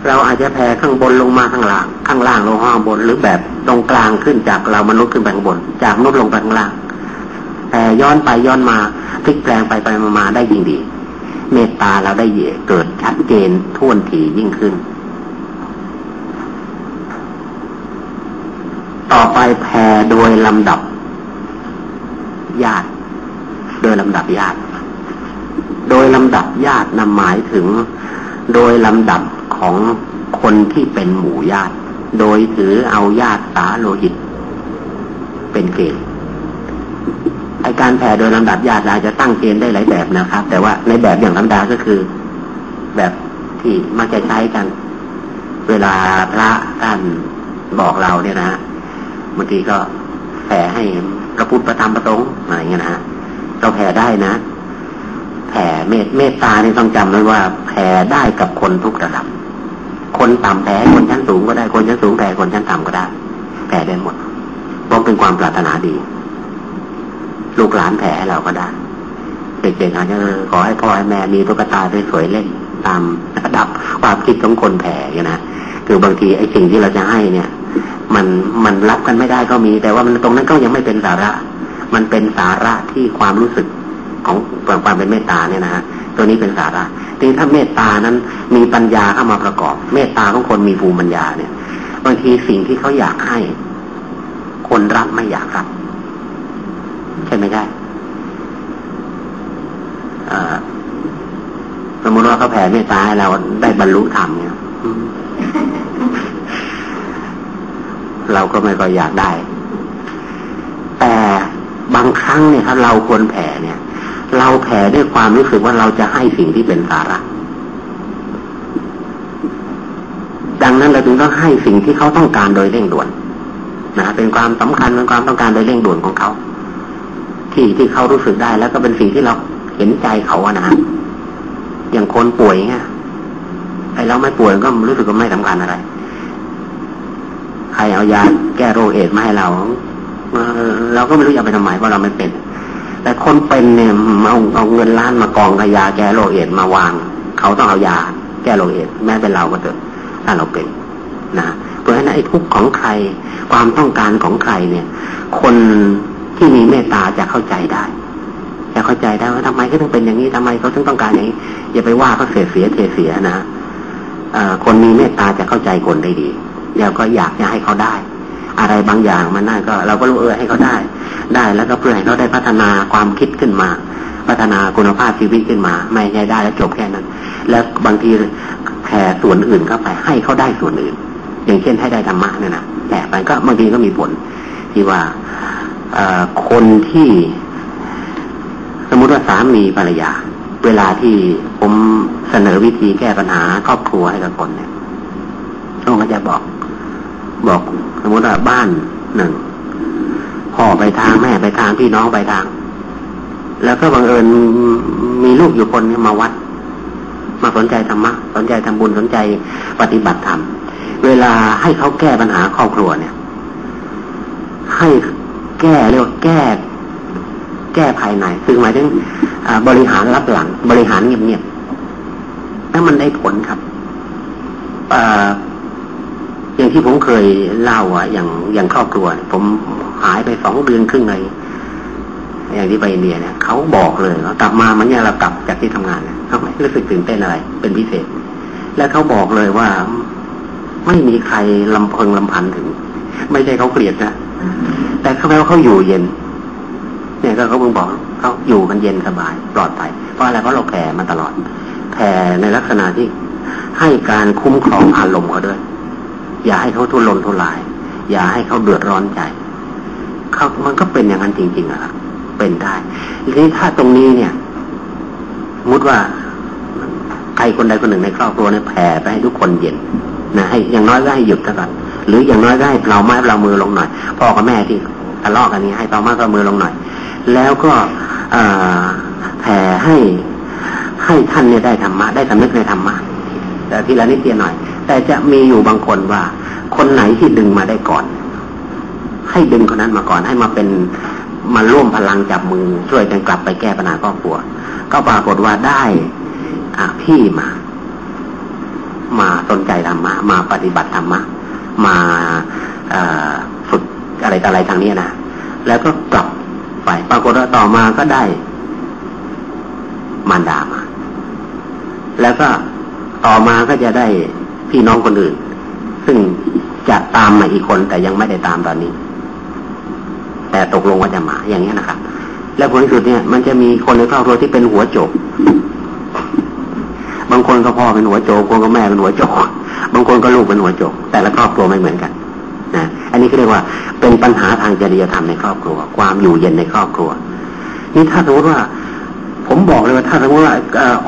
Speaker 1: เราอาจจะแผ่ข้างบนลงมาข้างล่าง ข้างล่างลงข้างบนหรือแบบตรงกลางขึ้นจากเรามนุษย์ขึ้นไปข้างบน จากมนุษย์ลงไปข้างล่างแผ่ย้อนไปย้อนมาพลิกแปลงไปไปมาได้ยิ่งดี เมตตาเราได้เกิดชัดเจนท่วนทียิ่งขึ้น ต่อไปแผ่โดยลำดับญาติ โดยลำดับญาติ โดยลำดับญาตินำหมายถึง โดยลำดับ ของคนที่เป็นหมู่ญาติ โดยถือเอาญาติสาโลหิต เป็นเกณฑ์ไอการแผ่โดยลำดับญาติเราจจะตั้งเกณฑ์ได้หลายแบบนะครับ แต่ว่าในแบบอย่างธรรมดาก็คือ แบบที่มักจะใช้กัน เวลาพระท่านบอกเราเนี่ยนะบางทีก็แผ่ให้พระพุทธประธรรมประสงค์อะไรเงี้ยนะเราแผ่ได้นะแผ่เมตเมตตานี่ต้องจำไว้ว่าแผ่ได้กับคนทุกระดับ คนต่ำแผ่คนชั้นสูงก็ได้คนชั้นสูงแผ่คนชั้นต่ำก็ได้แผ่ได้หมดเพราะเป็นความปรารถนาดี ลูกหลานแพ้เราก็ได้เด็กๆอาจจะขอให้พ่อให้แม่มีตุ๊กตาสวยๆเล่นตามระดับความคิดของคนแผ่กันนะคือบางทีไอ้สิ่งที่เราจะให้เนี่ย มันมันรับกันไม่ได้ก็มี แต่ว่ามันตรงนั้นก็ยังไม่เป็นสาระ มันเป็นสาระที่ความรู้สึกของความเป็นเมตตาเนี่ยนะฮะตัวนี้เป็นสาระ ทีถ้าเมตตานั้นมีปัญญาเข้ามาประกอบ เมตตาของคนมีภูมิปัญญาเนี่ย บางทีสิ่งที่เขาอยากให้ คนรับไม่อยากรับ ใช่ไหมได้สมมติว่าเขาแผ่เมตตาให้เราได้บรรลุธรรมเนี่ยเราก็ไม่ก็อยากได้ แต่บางครั้งเนี่ยถ้าเราควรแผ่เนี่ย เราแผ่ด้วยความรู้สึกว่าเราจะให้สิ่งที่เป็นสาระดังนั้นเราจึงต้องให้สิ่งที่เขาต้องการโดยเร่งด่วนนะเป็นความสำคัญเป็นความต้องการโดยเร่งด่วนของเขา ที่ที่เขารู้สึกได้แล้วก็เป็นสิ่งที่เราเห็นใจเขาอะนะอย่างคนป่วยเงี้ยไอ้เราไม่ป่วยก็รู้สึกว่าไม่สำคัญอะไร ใครเอายาแก้โรคเอดมาให้เราเราก็ไม่รู้จะไปทำไมเพราะเราไม่เป็น แต่คนเป็นเนี่ยเอาเอาเงินล้านมากองกับยาแก้โรคเอดมาวาง เขาต้องเอายาแก้โรคเอดแม้เป็นเราก็เถอะถ้าเราเป็นนะเพราะฉะนั้นไอ้ทุกข์ของใครความต้องการของใครเนี่ย คนที่มีเมตตาจะเข้าใจได้จะเข้าใจได้ว่าทำไมเขาต้องเป็นอย่างนี้ทำไมเขาถึงต้องการอย่างนี้ อย่าไปว่าเขาเสียเสียเสียเสียนะคนมีเมตตาจะเข้าใจคนได้ดีเราก็อยากจะให้เขาได้ อะไรบางอย่างมันน่าก็เราก็รู้เออให้เขาได้ ได้แล้วก็เพื่อให้เขาได้พัฒนาความคิดขึ้นมา พัฒนาคุณภาพชีวิตขึ้นมา ไม่ใช่ได้แล้วจบแค่นั้น แล้วบางทีแผ่ส่วนอื่นเข้าไป ให้เขาได้ส่วนอื่น อย่างเช่นให้ได้ธรรมะเนี่ยนะแผ่ไปก็บางทีก็มีผลที่ว่าคนที่ สมมติว่าสามีภรรยา เวลาที่ผมเสนอวิธีแก้ปัญหาครอบครัวให้กับคนเนี่ยต้องก็จะบอก บอกสมมติว่าบ้านหนึ่งพ่อไปทางแม่ไปทางพี่น้องไปทาง แล้วก็บังเอิญมีลูกอยู่คนนี้มาวัด มาสนใจธรรมะสนใจทำบุญสนใจปฏิบัติธรรมเวลาให้เขาแก้ปัญหาครอบครัวเนี่ย ให้แก้เรียกว่าแก้ แก้ภายในซึ่งหมายถึงบริหารรับหลัง บริหารเงียบๆแล้วมันได้ผลครับ อย่างที่ผมเคยเล่าอะ อย่างอย่างครอบครัว ผมหายไปสองเดือนครึ่งเลยอย่างที่ไปอินเดียเนี่ยเขาบอกเลยว่ากลับมามันเนี่ยเรากลับจากที่ทำงานเนี่ยเขาไม่รู้สึกตื่นเต้นอะไร เป็นพิเศษ และเขาบอกเลยว่าไม่มีใครลำพิงลำพันถึง ไม่ใช่เขาเกลียดนะแต่เขาแปลว่าเขาอยู่เย็น เนี่ยก็เขาเพิ่งบอกเขาอยู่กันเย็นสบาย ปลอดภัยเพราะอะไรเพราะเราแผ่มาตลอดแผ่ในลักษณะที่ให้การคุ้มครองอารมณ์เขาด้วย อย่าให้เขาทุรนทุราย อย่าให้เขาเดือดร้อนใจเขามันก็เป็นอย่างนั้นจริงๆอะครับเป็นได้ทีนี้ถ้าตรงนี้เนี่ยมุดว่าใครคนใดคนหนึ่งในครอบครัวเนี่ยแผ่ไปให้ทุกคนเย็นนะให้อย่างน้อยก็ให้หยุดซะก่อนหรืออย่างน้อยก็ให้เราไม้เรามือลงหน่อยพ่อกับแม่ที่ทะเลาะกันนี้ให้เราไม้เรามือลงหน่อย แล้วก็แผ่ให้ให้ท่านเนี่ยได้ธรรมะได้สำนึกในธรรมะ แต่ทีละนิดเดียวหน่อย แต่จะมีอยู่บางคนว่า คนไหนที่ดึงมาได้ก่อน ให้ดึงคนนั้นมาก่อนให้มาเป็นมาร่วมพลังจับมือช่วยกันกลับไปแก้ปัญหาครอบครัว ก็ปรากฏว่าได้อ่าพี่มา มาสนใจธรรมะมาปฏิบัติธรรมะมาฝึกอะไรต่ออะไรทางนี้นะแล้วก็กลับไปปรากฏว่าต่อมาก็ได้มารดามา แล้วก็ ต่อมาก็จะได้พี่น้องคนอื่น ซึ่งจะตามมาอีกคนแต่ยังไม่ได้ตามตอนนี้ แต่ตกลงว่าจะมาอย่างนี้นะครับ และผลที่สุดเนี่ย มันจะมีคนในครอบครัวที่เป็นหัวโจกบางคนก็พ่อเป็นหัวโจกบางคนก็แม่เป็นหัวโจกบางคนก็ลูกเป็นหัวโจกแต่ละครอบครัวไม่เหมือนกันนะอันนี้ก็เรียกว่าเป็นปัญหาทางจริยธรรมในครอบครัว ความอยู่เย็นในครอบครัว นี่ถ้าสมมติว่า ผมบอกเลยว่าถ้าสมมติว่า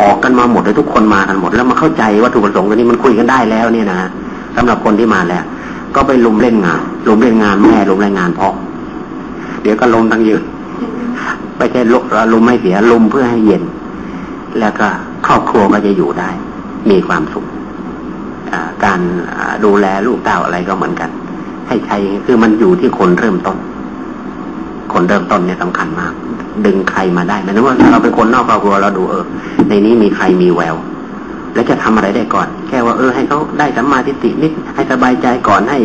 Speaker 1: ออกกันมาหมดเลยทุกคนมากันหมด แล้วมาเข้าใจวัตถุประสงค์กันนี้มันคุยกันได้แล้วเนี่ยนะสำหรับคนที่มาแล้ว ก็ไปลุมเล่นงานลุมเล่นงานแม่ลุมเล่นงานพ่อเดี๋ยวก็ลมทั้งยืนไม่ใช่ลุมไม่เสียลุมเพื่อให้เย็น แล้วก็ครอบครัวก็จะอยู่ได้ มีความสุขการดูแลลูกเต้าอะไรก็เหมือนกัน ให้ใช้คือมันอยู่ที่คนเริ่มต้น คนเริ่มต้นเนี่ยสำคัญมาก ดึงใครมาได้หมายถึงว่าเราเป็นคนนอกครอบครัวเราดูเออ ในนี้มีใครมีแวว แล้วจะทำอะไรได้ก่อน แค่ว่าเออ ให้เขาได้สัมมาทิฏฐินิดให้สบายใจก่อนให้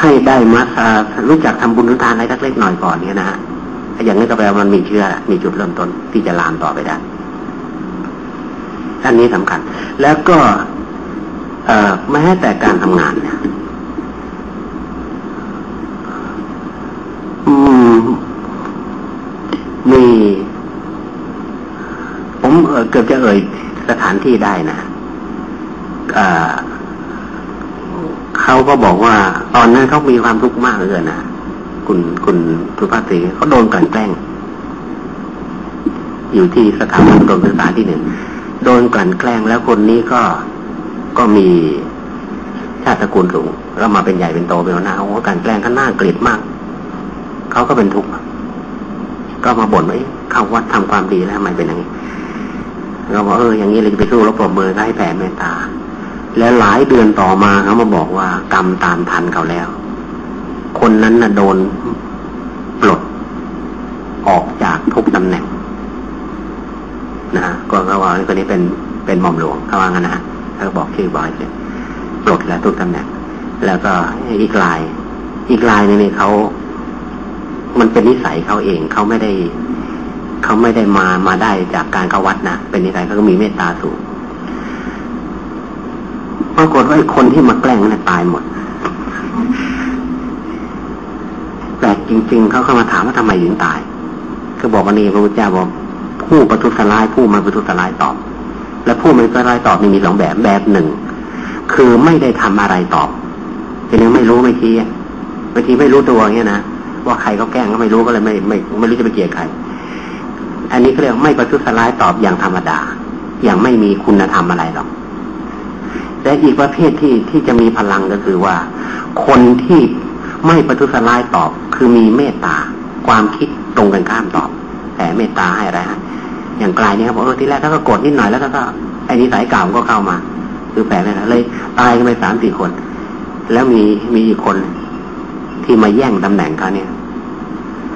Speaker 1: ให้ได้มารู้จักทำบุญทานอะไรเล็กๆหน่อยก่อนเนี่ยนะฮะอย่างนี้ก็แปลว่ามันมีเชื่อมีจุดเริ่มต้นที่จะลามต่อไปได้อันนี้สำคัญ แล้วก็ เออแม้แต่การทำงานเนี่ยอื มีผมเกือบจะเอ่ยสถานที่ได้นะเขาก็บอกว่า ตอนนั้นเขามีความทุกข์มากเลยนะคุณคุณสุภาพสตรีเขาโดนกลั่นแกล้ง อยู่ที่สถาบันโดนศึกษาที่หนึ่งโดนกลั่นแกล้งแล้วคนนี้ก็ก็มีชาติตระกูลสูงแล้วมาเป็นใหญ่เป็นโตเป็นหัวหน้าโอ้กลั่นแกล้งก็น่าเกลียดมาก เขาก็เป็นทุกข์ ก็มาบ่นว่าเข้าวัดทำความดีแล้วทำไมเป็นอย่างนี้เราบอกเอออย่างนี้เราจะไปสู้รบปรบมือให้แผ่เมตตา แล้วหลายเดือนต่อมาเขามาบอกว่ากรรมตามทันเขาแล้ว คนนั้นน่ะโดนปลดออกจากทุกตำแหน่งนะก็เขาว่าคนนี้เป็นเป็นหม่อมหลวงเขาว่างั้นนะเขาบอกชื่อบอยเลยปลดแล้วทุกตำแหน่ง แล้วก็อีกลาย อีกลายนึงนี่เขา มันเป็นนิสัยเขาเองเขาไม่ได้เขาไม่ได้มามาได้จากการเข้าวัดนะเป็นนิสัยเขาก็มีเมตตาสูงปรากฏว่าคนที่มาแกล้งนั่นตายหมดแต่จริง ๆเขาเข้ามาถามว่าทำไมถึงตาย ก็บอกว่านี่พระพุทธเจ้าบอกผู้ประทุษร้ายผู้มาประทุษร้ายตอบ และผู้ไม่ประทุษร้ายตอบนี่มีสองแบบแบบหนึ่ง คือไม่ได้ทำอะไรตอบเป็นยังไม่รู้ไม่ชี้บางทีไม่รู้ตัวเงี้ยนะ ว่าใครเขาแกล้งก็ไม่รู้ก็เลยไม่ไม่ไม่รู้จะไปเกลียดใคร อันนี้เขาเรียกไม่ประทุษร้ายตอบอย่างธรรมดา อย่างไม่มีคุณธรรมอะไรหรอกแต่อีกประเภทที่ที่จะมีพลังก็คือว่า คนที่ไม่ประทุษร้ายตอบ คือมีเมตตา ความคิดตรงกันข้ามตอบ แต่เมตตาให้อะไรฮะอย่างกลายนี่ครับบอกเออที่แรกเขาก็กดนิดหน่อยแล้วก็ไอ้นิสัยเก่าก็เข้ามา คือแผลเลยนะเลยตายกันไปสามสี่คน แล้วมีมีอีกคน ที่มาแย่งตำแหน่งเขาเนี่ย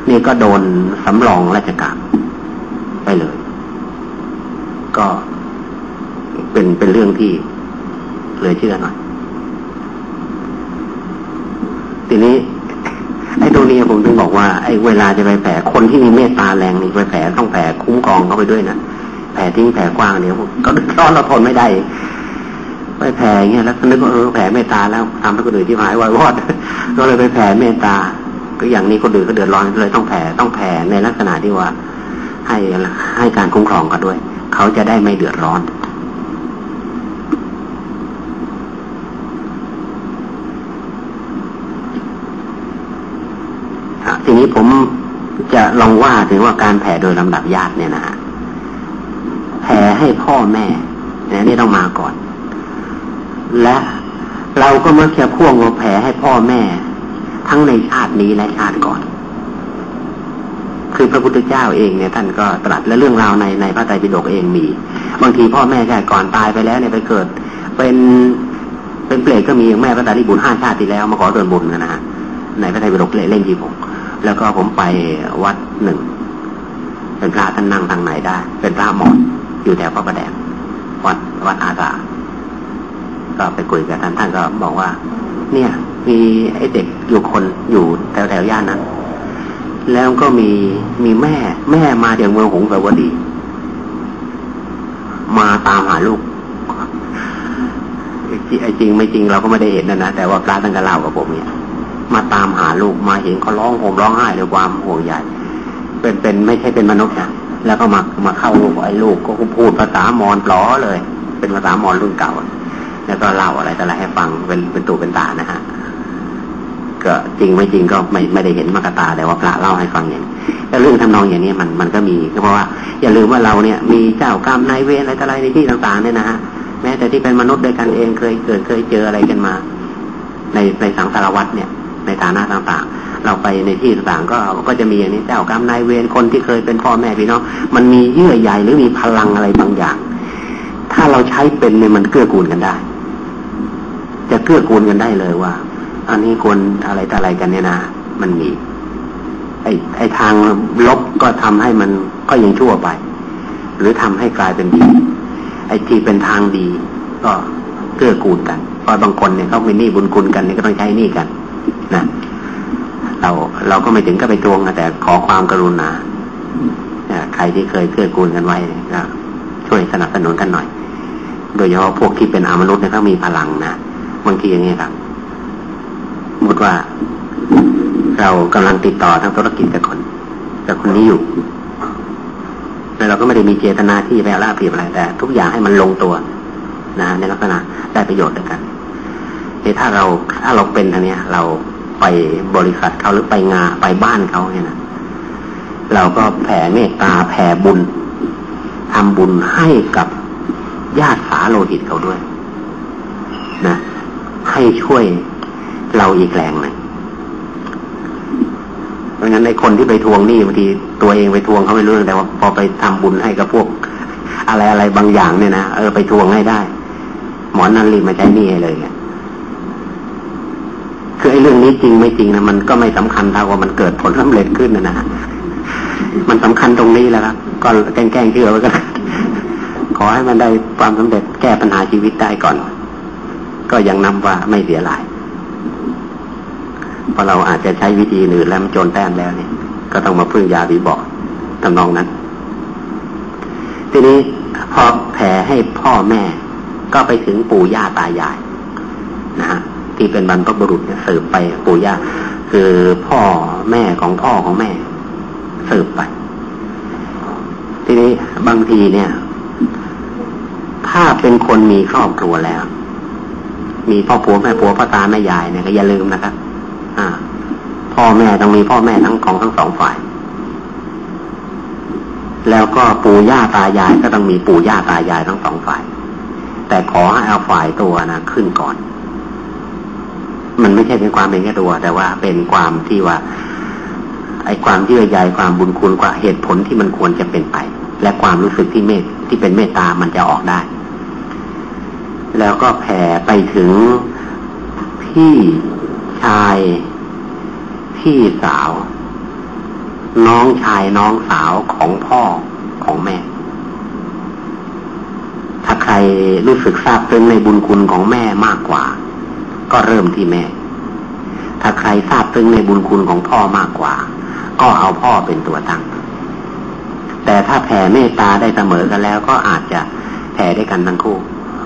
Speaker 1: นี่ก็โดนสำรองราชการไปเลย ก็เป็นเป็นเรื่องที่เลยเชื่อหน่อย ทีนี้ไอ้ตรงนี้ผมถึงบอกว่าไอ้เวลาจะไปแผ่คนที่มีเมตตาแรงนี่ไปแผ่ต้องแผ่คุ้มครองเขาไปด้วยนะแผ่ทิ้งแผ่กว้างเนี่ยก็ร้อนเราทนไม่ได้ ไปแผ่เงี้ยแล้วนึกว่าเออแผ่เมตตาแล้วทำให้คนอื่นที่หายวายวอดก็เลยไปแผ่เมตตา ก็อย่างนี้คนอื่นก็เดือดร้อนเลยต้องแผ่ต้องแผ่ในลักษณะที่ว่า ให้ให้การคุ้มครองกันด้วย เขาจะได้ไม่เดือดร้อนทีนี้ผมจะลองว่าถึงว่าการแผ่โดยลำดับญาติเนี่ยนะฮะแผ่ให้พ่อแม่เนี่ยนี่ต้องมาก่อน และเราก็มักจะพ่วงแผลให้พ่อแม่ ทั้งในชาตินี้และชาติก่อน คือพระพุทธเจ้าเองเนี่ยท่านก็ตรัสและเรื่องราวในในพระไตรปิฎกเองมี บางทีพ่อแม่ชาติก่อนตายไปแล้วเนี่ยไปเกิด เป็นเป็นเปรตก็มีอย่างแม่พระตาลีบุญห้าชาติที่แล้วมาขอส่วนบุญนะฮะในพระไตรปิฎกเล่นยี่ผมแล้วก็ผมไปวัดหนึ่งเป็นพระท่านนั่งทางไหนได้ เป็นพระหมอนอยู่แถวพระประแดงวัดวัดอาสา ก็ไปคุยกับท่านท่านก็บอกว่า เนี่ย มีไอ้เด็กอยู่คนอยู่แถวแถวย่านนั้น แล้วก็มีมีแม่ แม่มาจากเมืองหงสาวดี มาตามหาลูกไอ้จริงไม่จริงเราก็ไม่ได้เห็นนะนะแต่ว่าพระท่านก็เล่ากับผมเนี่ยมาตามหาลูกมาเห็นเขาร้องห่มร้องไห้ด้วยความห่วงใยเป็นเป็นไม่ใช่เป็นมนุษย์นะแล้วก็มามาเข้าลูกไอ้ลูกก็พูดภาษามอญปลอเลย เป็นภาษามอญรุ่นเก่า แล้วก็เล่าอะไรแต่อะไรให้ฟังเป็นเป็นตัวเป็นตานะฮะก็จริงไม่จริงก็ไม่ไม่ได้เห็นมากตาแต่ว่าพระเล่าให้ฟังอย่างแล้วเรื่องทำนองอย่างนี้มันมันก็มีเพราะว่าอย่าลืมว่าเราเนี่ย มีเจ้ากรรมนายเวรอะไรต่ออะไรในที่ต่างๆเนี่ยนะฮะแม้แต่ที่เป็นมนุษย์ด้วยกันเองเคยเกิดเคยเจออะไรกันมา ในในสังสารวัตรเนี่ย ในฐานะต่างๆ เราไปในที่ต่างๆก็ก็จะมีอย่างนี้เจ้ากรรมนายเวรคนที่เคยเป็นพ่อแม่พี่น้องมันมีเยื่อใยหรือมีพลังอะไรบางอย่าง ถ้าเราใช้เป็นเนี่ยมันเกื้อกูลกันได้ จะเกื้อกูลกันได้เลยว่า อันนี้ควรอะไรต่อะไรกันเนี่ยนะมันมี ไอ้ไอ้ทางลบก็ทำให้มันก็ยังชั่วไป หรือทำให้กลายเป็นดี ไอ้ที่เป็นทางดี ก็เกื้อกูลกันเพราะบางคนเนี่ยเขาไม่หนี้บุญคุณกันเนี่ยก็ต้องใช้หนี้กันนะเราเราก็ไม่ถึงก็ไปทวงแต่ขอความกรุณาใครที่เคยเกื้อกูลกันไว้ก็ช่วยสนับสนุนกันหน่อย โดยเฉพาะพวกที่เป็นอมนุษย์เนี่ยเขามีพลังนะ บางทีอย่างนี้ครับสมมติว่าเรากำลังติดต่อทางธุรกิจกับคนกับคนนี้อยู่แล้วเราก็ไม่ได้มีเจตนาที่จะไปเอาลาเปรียบอะไรแต่ ทุกอย่างให้มันลงตัว นะในลักษณะได้ประโยชน์ด้วยกันที่ถ้าเราถ้าเราเป็นทางนี้เราไปบริษัทเขาหรือไปงานไปบ้านเขาเนี่ยนะเราก็แผ่เมตตาแผ่บุญทำบุญให้กับญาติสาโลหิตเขาด้วย นะ ให้ช่วยเราอีกแรงหนึ่งเพราะงั้นในคนที่ไปทวงหนี้บางทีตัวเองไปทวงเขาไม่รู้แต่ว่าพอไปทำบุญให้กับพวก อะไรอะไรบางอย่างเนี่ยนะเออไปทวงให้ได้ หมอนันรีมาใช้หนี้เลยเนี่ยคือไอ้เรื่องนี้จริงไม่จริงนะมันก็ไม่สำคัญเท่าว่ามันเกิดผลสำเร็จขึ้นนะนะมันสำคัญตรงนี้แหละครับก็แกล้งเชื่อไว้ก็ขอให้มันได้ความสำเร็จแก้ปัญหาชีวิตได้ก่อน ก็ยังนำว่าไม่เสียหลายเพราะเราอาจจะใช้วิธีอื่นแล้วมันจนแต้มแล้วเนี่ย ก็ต้องมาพึ่งยาบีบอกทำนองนั้น ทีนี้พอแผ่ให้พ่อแม่ ก็ไปถึงปู่ย่าตายายนะฮะที่เป็นบรรพบุรุษเนี่ยสืบไปปู่ย่าคือพ่อแม่ของพ่อของแม่ สืบไป ทีนี้บางทีเนี่ย ถ้าเป็นคนมีครอบครัวแล้ว มีพ่อผัวแม่ผัวพ่อตาแม่ยายเนี่ยก็อย่าลืมนะครับอ่า พ่อแม่ต้องมีพ่อแม่ทั้งของทั้งสองฝ่าย แล้วก็ปู่ย่าตายายก็ต้องมีปู่ย่าตายายทั้งสองฝ่าย แต่ขอให้เอาฝ่ายตัวนะขึ้นก่อน มันไม่ใช่เป็นความเป็นแค่ตัว แต่ว่าเป็นความที่ว่า ไอ้ความเยื่อใยความบุญคุณกว่าเหตุผลที่มันควรจะเป็นไป และความรู้สึกที่เมตที่เป็นเมตตามันจะออกได้ แล้วก็แผ่ไปถึงพี่ชาย พี่สาว น้องชายน้องสาวของพ่อของแม่ ถ้าใครรู้สึกซาบซึ้งในบุญคุณของแม่มากกว่า ก็เริ่มที่แม่ ถ้าใครทราบซึ้งในบุญคุณของพ่อมากกว่า ก็เอาพ่อเป็นตัวตั้งแต่ถ้าแผ่เมตตาได้เสมอกันแล้วก็อาจจะแผ่ได้กันทั้งคู่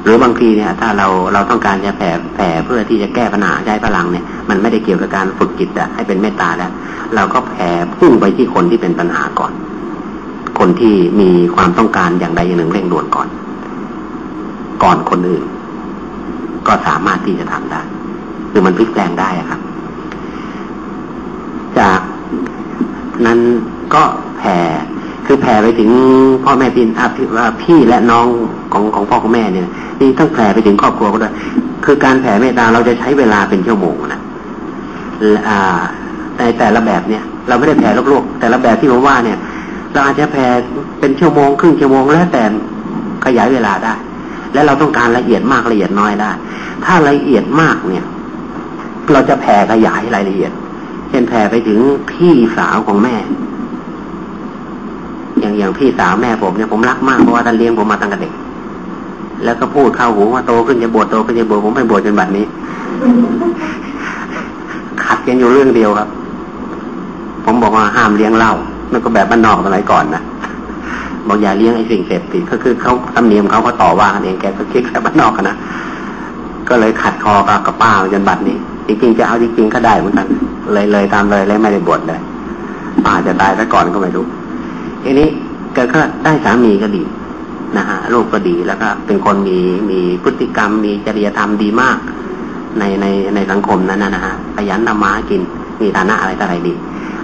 Speaker 1: รือบางทีเนี่ย ถ้าเราเราต้องการจะแผ่แผ่เพื่อที่จะแก้ปัญหาใช้พลังเนี่ย มันไม่ได้เกี่ยวกับการฝึกจิตอะให้เป็นเมตตาแล้วเราก็แผ่พุ่งไปที่คนที่เป็นปัญหาก่อน คนที่มีความต้องการอย่างใดอย่างหนึ่งเร่งด่วนก่อน ก่อนคนอื่น ก็สามารถที่จะทำได้ คือมันพลิกแปลงได้ครับ จากนั้นก็แผ่ คือแผ่ไปถึงพ่อแม่พี่ว่าพี่และน้องของของพ่อของแม่เนี่ยนี่ต้องแผ่ไปถึงครอบครัวก็ได้คือการแผ่เมตตาเราจะใช้เวลาเป็นชั่วโมงนะในแต่ละแบบเนี่ย เราไม่ได้แผ่ลกๆแต่ละแบบที่ผมว่าเนี่ยเราอาจจะแผ่เป็นชั่วโมงครึ่งชั่วโมงแล้วแต่ขยายเวลาได้ และเราต้องการละเอียดมากละเอียดน้อยได้ ถ้าละเอียดมากเนี่ย เราจะแผ่ขยายรายละเอียด เช่นแผ่ไปถึงพี่สาวของแม่ อย่างอย่างพี่สาวแม่ผมเนี่ยผมรักมากเพราะว่าท่านเลี้ยงผมมาตั้งแต่เด็ก แล้วก็พูดเข้าหูว่าโตขึ้นจะบวชโตขึ้นจะบวชผมไม่บวชจนบัดนี้ ขัดกันอยู่เรื่องเดียวครับ ผมบอกว่าห้ามเลี้ยงเหล้านั่นก็แบบบ้านนอกสมัยก่อนนะบอกอย่าเลี้ยงไอ้สิ่งเสพติดก็คือเขาธรรมเนียมเขาก็ต่อว่ากันเองแกก็คิดแบบบ้านนอกกันนะก็เลยขัดคอกับกับป้าจนบัดนี้ จริงๆจะเอาจริงๆก็ได้เหมือนกันเลยเลยตามเลยเลยไม่ได้บวชเลยป้าจะตายซะก่อนก็ไม่รู้ ทีนี้แกก็ได้สามีก็ดีนะฮะลูกก็ดีแล้วก็เป็นคนมีมีพฤติกรรม มีจริยธรรมดีมาก ในในในสังคมนั้นนะฮะขยันทำมากิน มีฐานะอะไรต่ออะไรดี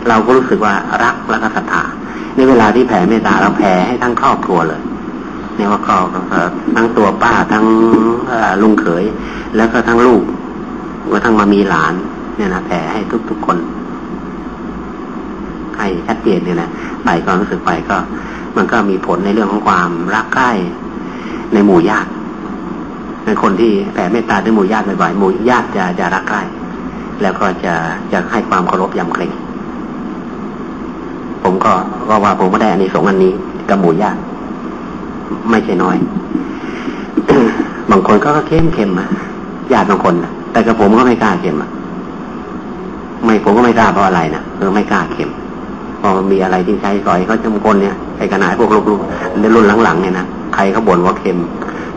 Speaker 1: เราก็รู้สึกว่ารักแล้วก็ศรัทธาในเวลาที่แผ่เมตตาเราแผ่ให้ทั้งครอบครัวเลยเนี่ยว่าครอบทั้งตัวป้าทั้งลุงเขย แล้วก็ทั้งลูกว่าทั้งมามีหลาน เนี่ยนะแผ่ให้ทุกๆคน ให้ชัดเจนเนี่ยนะไปความรู้สึกไปก็ มันก็มีผลในเรื่องของความรักใกล้ในหมู่ญาติในคนที่แผ่เมตตาด้วยหมู่ญาติบ่อยๆหมู่ญาติจะจะรักใกล้แล้วก็จะจะให้ความเคารพยำเกรงผมก็ก็ว่าผมไม่ได้อันนี้สองอันนี้กับหมู่ญาติไม่ใช่น้อยบางคนก็เข้มเข้มอะญาติบางคนแต่กับผมก็ไม่กล้าเข้มอะไม่ผมก็ไม่กล้าเพราะอะไรนะเออไม่กล้าเข้ม พอมีอะไรที่ใช้สอยเขาจำคนเนี่ยไอ้ขนาดพวกลูกๆในรุ่นหลังๆเนี่ยนะใครเขาบ่นว่าเค็ม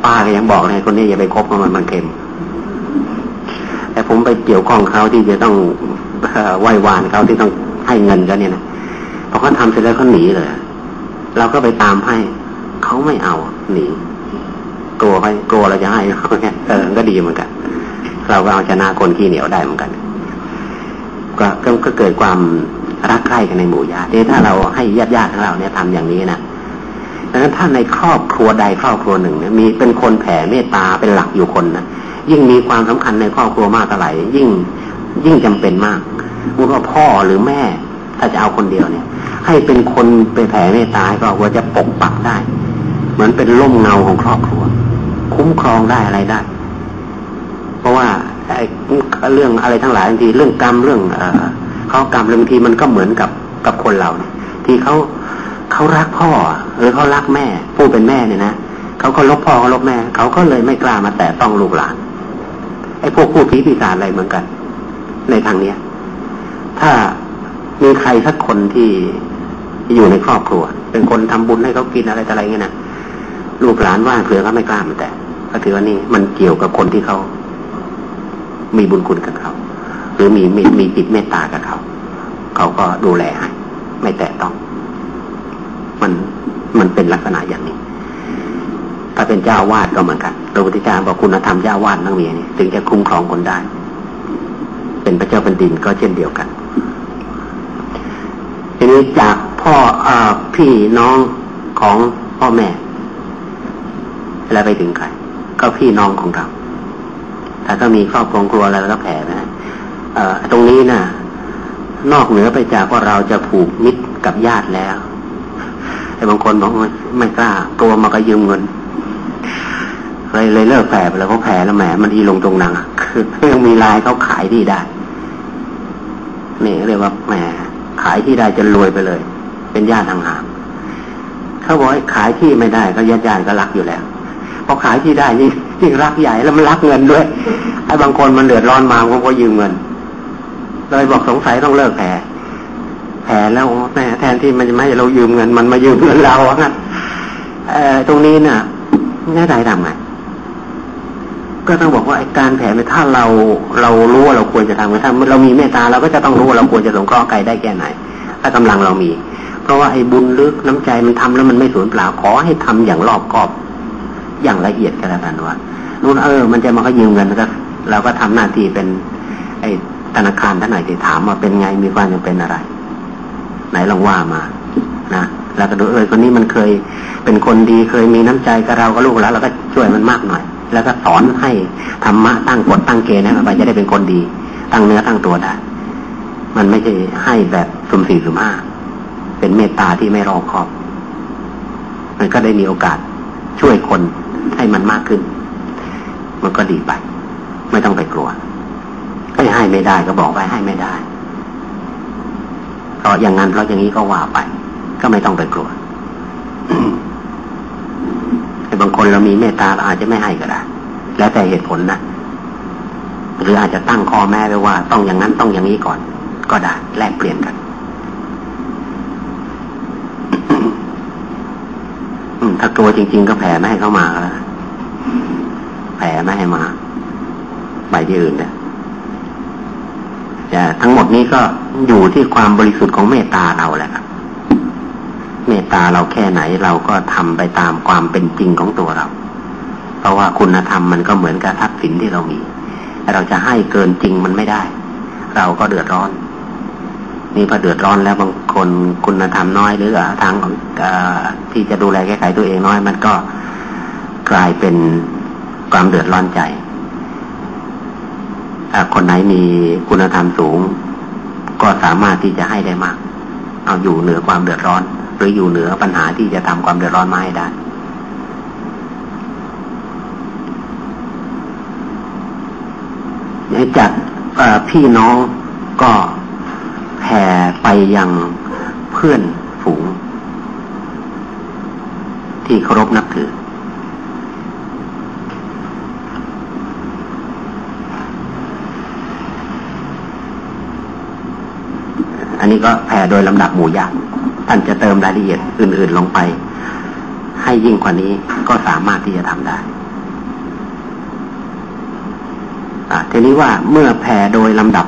Speaker 1: ป้าก็ยังบอกเลยคนนี้อย่าไปคบเพราะมันมันเค็ม แต่ผมไปเกี่ยวข้องเขาที่จะต้องไหว้วานเขาที่ต้องให้เงินกันเนี่ยนะพอเขาทำเสร็จแล้วเขาหนีเลยเราก็ไปตามให้เขาไม่เอาหนีกลัวเขากลัวเราจะให้เขาแค่เออก็ดีเหมือนกัน เราก็เอาชนะคนขี้เหนียวได้เหมือนกันก็ก็เกิดความ รักใคร่กันในหมู่ญาติถ้าเราให้ญาติญาติของเราเนี่ยทำอย่างนี้นะดังนั้นถ้าในครอบครัวใดครอบครัวหนึ่งเนี่ยมีเป็นคนแผ่เมตตาเป็นหลักอยู่คนนะยิ่งมีความสำคัญในครอบครัวมากเท่าไหร่ยิ่งยิ่งจำเป็นมากมุว่าพ่อหรือแม่ ถ้าจะเอาคนเดียวเนี่ย ให้เป็นคนไปแผ่เมตตาก็ว่าจะปกปักได้ เหมือนเป็นล่มเงาของครอบครัว คุ้มครองได้อะไรได้ เพราะว่าไอ้เรื่องอะไรทั้งหลายบางทีเรื่องกรรมเรื่องอ เขากรรมบางทีมันก็เหมือนกับกับคนเราเนี่ยที่เขาเขารักพ่อหรือเขารักแม่ ผู้เป็นแม่เนี่ยนะเขาก็ลบพ่อเขาลบแม่ เขาก็เลยไม่กล้ามาแตะต้องลูกหลานไอ้พวกผู้ผีปีศาจอะไรเหมือนกัน ในทางเนี้ย ถ้ามีใครสักคนที่อยู่ในครอบครัว เป็นคนทำบุญให้เขากินอะไรอะไรเงี้ยนะลูกหลานว่างเผื่อเขาไม่กล้ามาแตะก็ถือว่านี่มันเกี่ยวกับคนที่เขามีบุญคุณกับเขา หรือมีมีมีจิตเมตตากับเขา เขาก็ดูแลให้ไม่แตะต้อง มันมันเป็นลักษณะอย่างนี้ ถ้าเป็นเจ้าวาดก็เหมือนกันพระพุทธเจ้าบอกคุณธรรมเจ้าวาดนั่งมีนี่ถึงจะคุ้มครองคนได้ เป็นพระเจ้าเป็นดินก็เช่นเดียวกัน ทีนี้จากพ่ออพี่น้องของพ่อแม่แล้วไปถึงใครก็พี่น้องของเราถ้าก็มีครอบครัวอะไรแล้วก็แผ่นะ ตรงนี้นะ่ะ นอกเหนือไปจากว่าเราจะผูกมิตรกับญาติแล้ว แต่บางคนบอกไม่กล้าตัวมาก็ยืมเงินเลยเลยเลิกแผ่ไปแล้วเขาแผ่แล้วแหมมันทีลงตรงนังคือยังมีลายเขาขายที่ได้นี่เรียกว่าแหมขายที่ได้จะรวยไปเลย เป็นญาติห่างๆเขาบอกขายที่ไม่ได้ก็ญาติญาติก็รักอยู่แล้วพอขายที่ได้นี่ยิ่งรักใหญ่แล้วมันรักเงินด้วยไอ้บางคนมันเดือดร้อนมาเขาก็ยืมเงิน เลยบอกสงสัยต้องเลิกแผลแผลแล้วแม่แทนที่มันจะไม่เรายืมเงิน มันมายืมเงินเราอะงั้นตรงนี้น่ะง่ายใดทำไงก็ต้องบอกว่าการแผ่ถ้าเราเรารู้ว่าเราควรจะทำถ้าเรามีเมตตาเราก็จะต้องรู้ว่าเราควรจะสงเคราะห์ใครได้แค่ไหน ถ้ากำลังเรามี เพราะว่าไอ้บุญลึกน้ำใจมันทำแล้วมันไม่สูญเปล่าขอให้ทำอย่างรอบคอบ อย่างละเอียดกันแล้วกันว่านู่นเออ มันจะมาก็ยืมเงินก็เราก็ทำหน้าที่เป็น ไอ้ ธนาคารท่านไหนที่ถามว่าเป็นไงมีความจำเป็นอะไร ไหนลองว่ามานะแล้วก็ดูเออคนนี้มันเคยเป็นคนดีเคยมีน้ำใจกับเรากับลูกแล้วเราก็ช่วยมันมากหน่อย แล้วก็สอนให้ธรรมะตั้งกฎตั้งเกณฑ์ให้มันไปจะได้เป็นคนดี ตั้งเนื้อตั้งตัวได้ มันไม่ใช่ให้แบบสุ่มสี่สุ่มห้าเป็นเมตตาที่ไม่รอบคอบ มันก็ได้มีโอกาสช่วยคนให้มันมากขึ้น มันก็ดีไป ไม่ต้องไปกลัว ก็ให้ไม่ได้ก็บอกไปให้ไม่ได้เพราะอย่างนั้นเพราะอย่างนี้ก็ว่าไป ก็ไม่ต้องไปกลัวแต่บางคนเรามีเมตตาเราอาจจะไม่ให้ก็ได้แล้วแต่เหตุผลนะหรืออาจจะตั้งข้อแม้ไว้ว่า ต้องอย่างนั้นต้องอย่างนี้ก่อน ก็ได้แลกเปลี่ยนกันถ้ากลัวจริง ๆ ก็แผ่ไม่ให้เข้ามาแล้วแผ่ไม่ให้มา ไปที่อื่นเนี่ย แต่ทั้งหมดนี้ก็อยู่ที่ความบริสุทธิ์ของเมตตาเราแหละครับเมตตาเราแค่ไหนเราก็ทำไปตามความเป็นจริงของตัวเรา เพราะว่าคุณธรรมมันก็เหมือนกับทรัพย์สินที่เรามี เราจะให้เกินจริงมันไม่ได้ เราก็เดือดร้อนนี่พอเดือดร้อนแล้วบางคนคุณธรรมน้อยหรือทางของอที่จะดูแลแก้ไขตัวเองน้อย มันก็กลายเป็นความเดือดร้อนใจ คนไหนมีคุณธรรมสูง ก็สามารถที่จะให้ได้มาก เอาอยู่เหนือความเดือดร้อน หรืออยู่เหนือปัญหาที่จะทำความเดือดร้อนมาให้ได้ จากพี่น้องก็แผ่ไปยังเพื่อนฝูง ที่เคารพนับถือ อันนี้ก็แผ่โดยลำดับหมู่ญาติท่านจะเติมรายละเอียดอื่น ๆลงไป ให้ยิ่งกว่านี้ก็สามารถที่จะทำได้ทีนี้ว่าเมื่อแผ่โดยลำดับ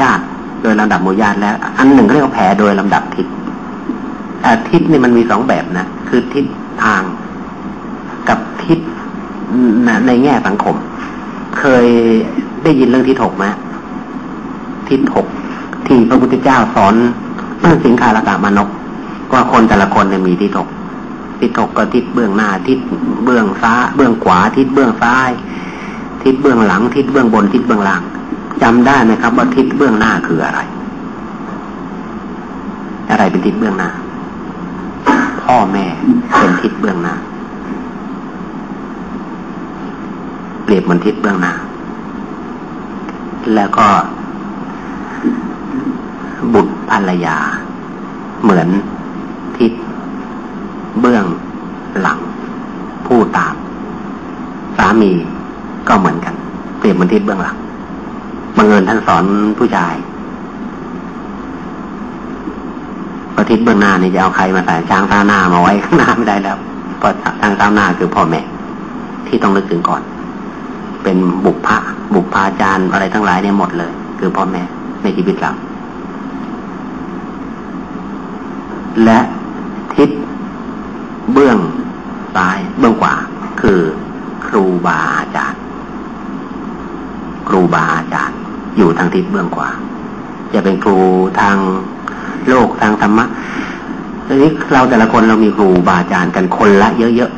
Speaker 1: ญาติโดยลำดับหมู่ญาติแล้ว อันหนึ่งเรียกว่าแผ่โดยลำดับทิศทิศนี่มันมีสองแบบนะคือทิศทางกับทิศในแง่สังคม เคยได้ยินเรื่องทิศหกไหมทิศหก ที่พระพุทธเจ้าสอนสิงคาลกามานกว่าคนแต่ละคนเนี่ยมีทิศหกทิศหกก็ทิศเบื้องหน้าทิศเบื้องซ้ายเบื้องขวาทิศเบื้องซ้าย ทิศเบื้องหลัง ทิศเบื้องบนทิศเบื้องล่างจำได้ไหมครับว่าทิศเบื้องหน้าคืออะไร อะไรเป็นทิศเบื้องหน้า พ่อแม่เป็นทิศเบื้องหน้า เปรียบเหมือนทิศเบื้องหน้า แล้วก็ บุตรภรรยา เหมือนทิศเบื้องหลัง ผู้ตาม สามีก็เหมือนกัน เปรียบเหมือนทิศเบื้องหลังบังเอิญท่านสอนผู้ชายประทิศเบื้องหน้านี่จะเอาใครมาใส่ช้างตาหน้ามาไว้ข้างหน้าไม่ได้แล้วเพราะช้างตาหน้าคือพ่อแม่ ที่ต้องนึกถึงก่อน เป็นบุพพะบุพพาจารย์อะไรทั้งหลายเนี่ยหมดเลย คือพ่อแม่ในชีวิตเรา และทิศเบื้องซ้ายเบื้องขวาคือครูบาอาจารย์ ครูบาอาจารย์ อยู่ทางทิศเบื้องขวาจะเป็นครูทางโลกทางธรรมะทีนี้เราแต่ละคนเรามีครูบาอาจารย์กันคนละเยอะ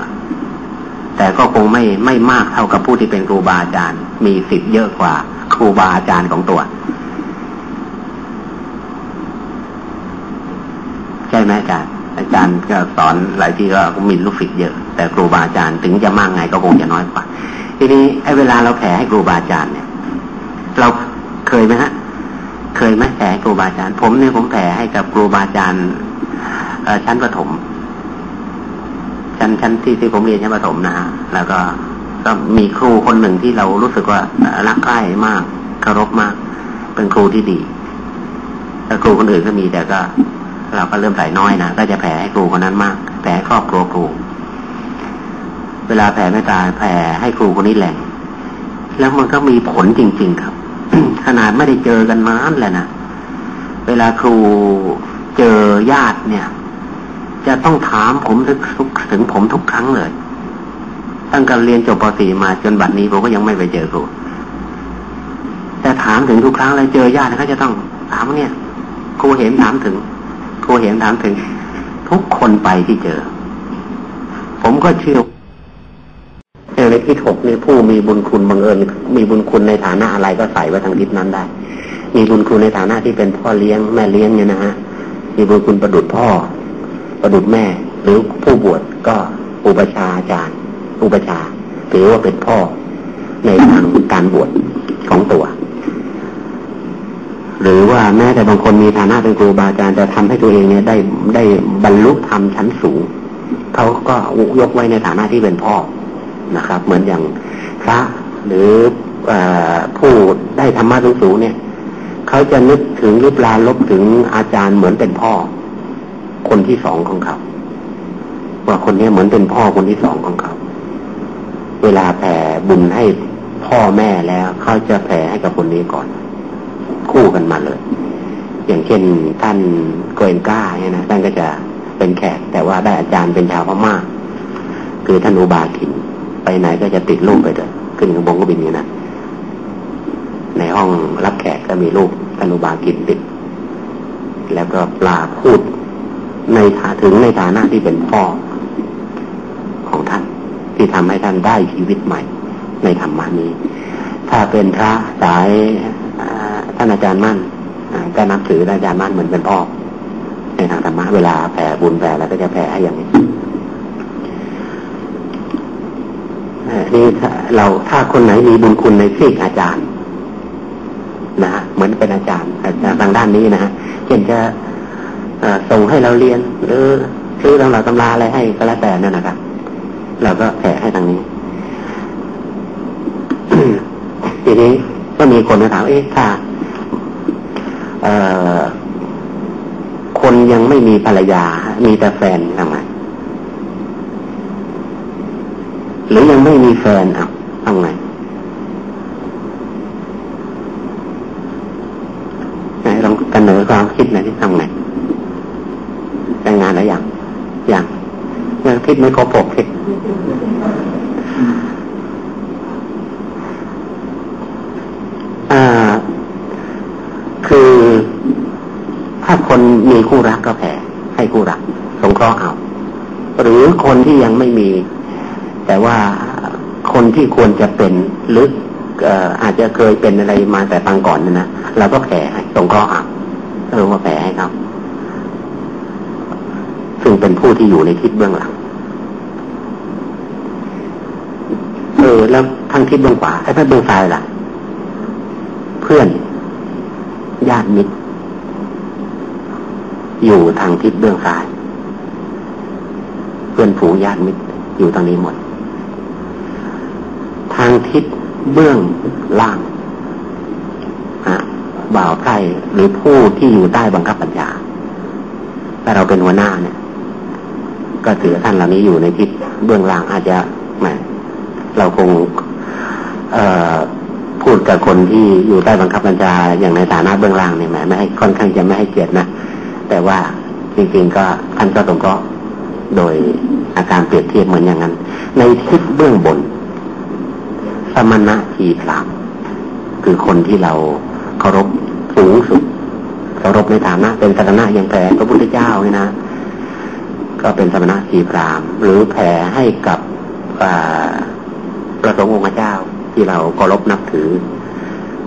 Speaker 1: ๆแต่ก็คงไม่ไม่มากเท่ากับผู้ที่เป็นครูบาอาจารย์ มีสิทธิ์เยอะกว่า ครูบาอาจารย์ของตัว อาจารย์ อาจารย์ก็สอนหลายที่ก็มีลูกศิษย์เยอะ แต่ครูบาอาจารย์ถึงจะมากไงก็คงจะน้อยกว่า ทีนี้ไอ้เวลาเราแผ่ให้ครูบาอาจารย์เนี่ย เราเคยไหมฮะ เคยไหมแผ่ครูบาอาจารย์ ผมเนี่ยผมแผ่ให้กับครูบาอาจารย์ชั้นประถม ชั้นชั้นที่ที่ผมเรียนชั้นประถมนะฮะ แล้วก็ก็มีครูคนหนึ่งที่เรารู้สึกว่ารักใคร่มากเคารพมาก เป็นครูที่ดีแต่ครูคนอื่นก็มีแต่ก็ เราก็เริ่มใส่น้อยนะก็จะแผ่ให้ครูคนนั้นมาก แผ่ครอบครัวครู เวลาแผ่ไม่ตายแผ่ให้ครูคนนี้แหลงแล้วมันก็มีผลจริง ๆ ครับ ขนาดไม่ได้เจอกันนานแหละนะเวลาครูเจอญาติเนี่ย จะต้องถามผมถึงถึงผมทุกครั้งเลย ตั้งแต่เรียนจบป .4 มาจนบัดนี้ผมก็ยังไม่ไปเจอครูแต่ถามถึงทุกครั้งเลยเจอญาติเขาจะต้องถามเนี่ยครูเห็นถามถึง ครูเห็นถามถึง ทุกคนไปที่เจอ ผมก็เชื่อในทิศหกนี่ผู้มีบุญคุณบังเอิญมีบุญคุณในฐานะอะไรก็ใส่ไว้ทางทิศนั้นได้ มีบุญคุณในฐานะที่เป็นพ่อเลี้ยงแม่เลี้ยงเนี่ยนะฮะมีบุญคุณประดุดพ่อ ประดุดแม่ หรือผู้บวชก็อุปชาอาจารย์ อุปชาถือว่าเป็นพ่อในทางการบวชของตัว หรือว่าแม้แต่บางคนมีฐานะเป็นครูบาอาจารย์จะทำให้ตัวเองเนี่ยได้ได้บรรลุธรรมชั้นสูงเขาก็ยกไว้ในฐานะที่เป็นพ่อนะครับ เหมือนอย่างพระหรืออผู้ได้ธรรมะสูงๆเนี่ยเขาจะนึกถึงรูปลาลบถึงอาจารย์เหมือนเป็นพ่อ คนที่สองของเขาว่าคนนี้เหมือนเป็นพ่อคนที่สองของเขาเวลาแผ่บุญให้พ่อแม่แล้วเขาจะแผ่ให้กับคนนี้ก่อน คู่กันมาเลย อย่างเช่นท่านโกเอนก้าเนี่ยนะท่านก็จะเป็นแขก แต่ว่าได้อาจารย์เป็นชาวพม่าคือท่านอุบาคินไปไหนก็จะติดรูปไปเลยขึ้นข้างบนก็บินอยู่นะในห้องรับแขกก็มีรูปธนุบากินติด แล้วก็ปลาพูดในฐาถึงในฐานะที่เป็นพ่อของท่าน ที่ทำให้ท่านได้ชีวิตใหม่ ในธรรมานี้ ถ้าเป็นพระสาย ท่านอาจารย์มั่นก็นับถืออาจารย์มั่นเหมือนเป็นพ่อในทางธรรมะเวลาแผ่บุญแผ่แล้วก็จะแผ่ให้อย่างนี้นี่เราถ้าคนไหนมีบุญคุณในซีกอาจารย์นะฮะเหมือนเป็นอาจารย์ทางด้านนี้นะฮะเช่นจะส่งให้เราเรียน หรือซื้อตำราตำราอะไรให้ก็แล้วแต่นั่นนะครับเราก็แผ่ให้ทางนี้ทีนี้ ก็มีคนมาถามเอ๊ะถ้าคนยังไม่มีภรรยา มีแต่แฟนทำไงหรือยังไม่มีแฟนอะทำไงไหนลองกันเหนอความคิดหน่อยที่ทำไงแต่งงานแล้วยังยังยังคิดไม่ครบหกคิดอ่า คือถ้าคน มีคู่รักก็แผ่ให้คู่รัก สงเคราะห์เอา หรือคนที่ยังไม่มี แต่ว่าคนที่ควรจะเป็นหรืออาจจะเคยเป็นอะไรมาแต่ตังก่อนนะนะเราก็แผ่ให้สงเคราะห์เอะเออว่าแผ่ให้เขาซึ่งเป็นผู้ที่อยู่ในทิศเบื้องหลังเออแล้วทั้งทิศเบื้องขวาไอ้ถ้าเบื้องซ้ายล่ะ เพื่อนญาติมิตร อยู่ทางทิศเบื้องซ้าย เพื่อนผูญาติมิตรอยู่ทางนี้หมด ทางทิศเบื้องล่างบ่าวไพร่หรือผู้ที่อยู่ใต้บังคับปัญญาถ้าเราเป็นหัวหน้าเนี่ย ก็ถือท่านเหล่านี้อยู่ในทิศเบื้องล่างอาจจะแหมเราคง เอ่อพูดกับคนที่อยู่ใต้บังคับบัญชาอย่างในฐานะเบื้องล่างเนี่ยแหมไม่ให้ค่อนข้างจะไม่ให้เกียรตินะ แต่ว่าจริงๆก็ท่านก็ตรงก็โดยอาการเปรียบเทียบเหมือนอย่างนั้น ในทิศเบื้องบน สมณะทีพรามคือคนที่เราเคารพสูงสุดเคารพในฐานะ เป็นสมณะอย่างแผ่พระพุทธเจ้าเนี่ยนะ ก็เป็นสมณะทีพรามหรือแผ่ให้กับพระสงฆ์องค์เจ้าที่เราเคารพนับถือ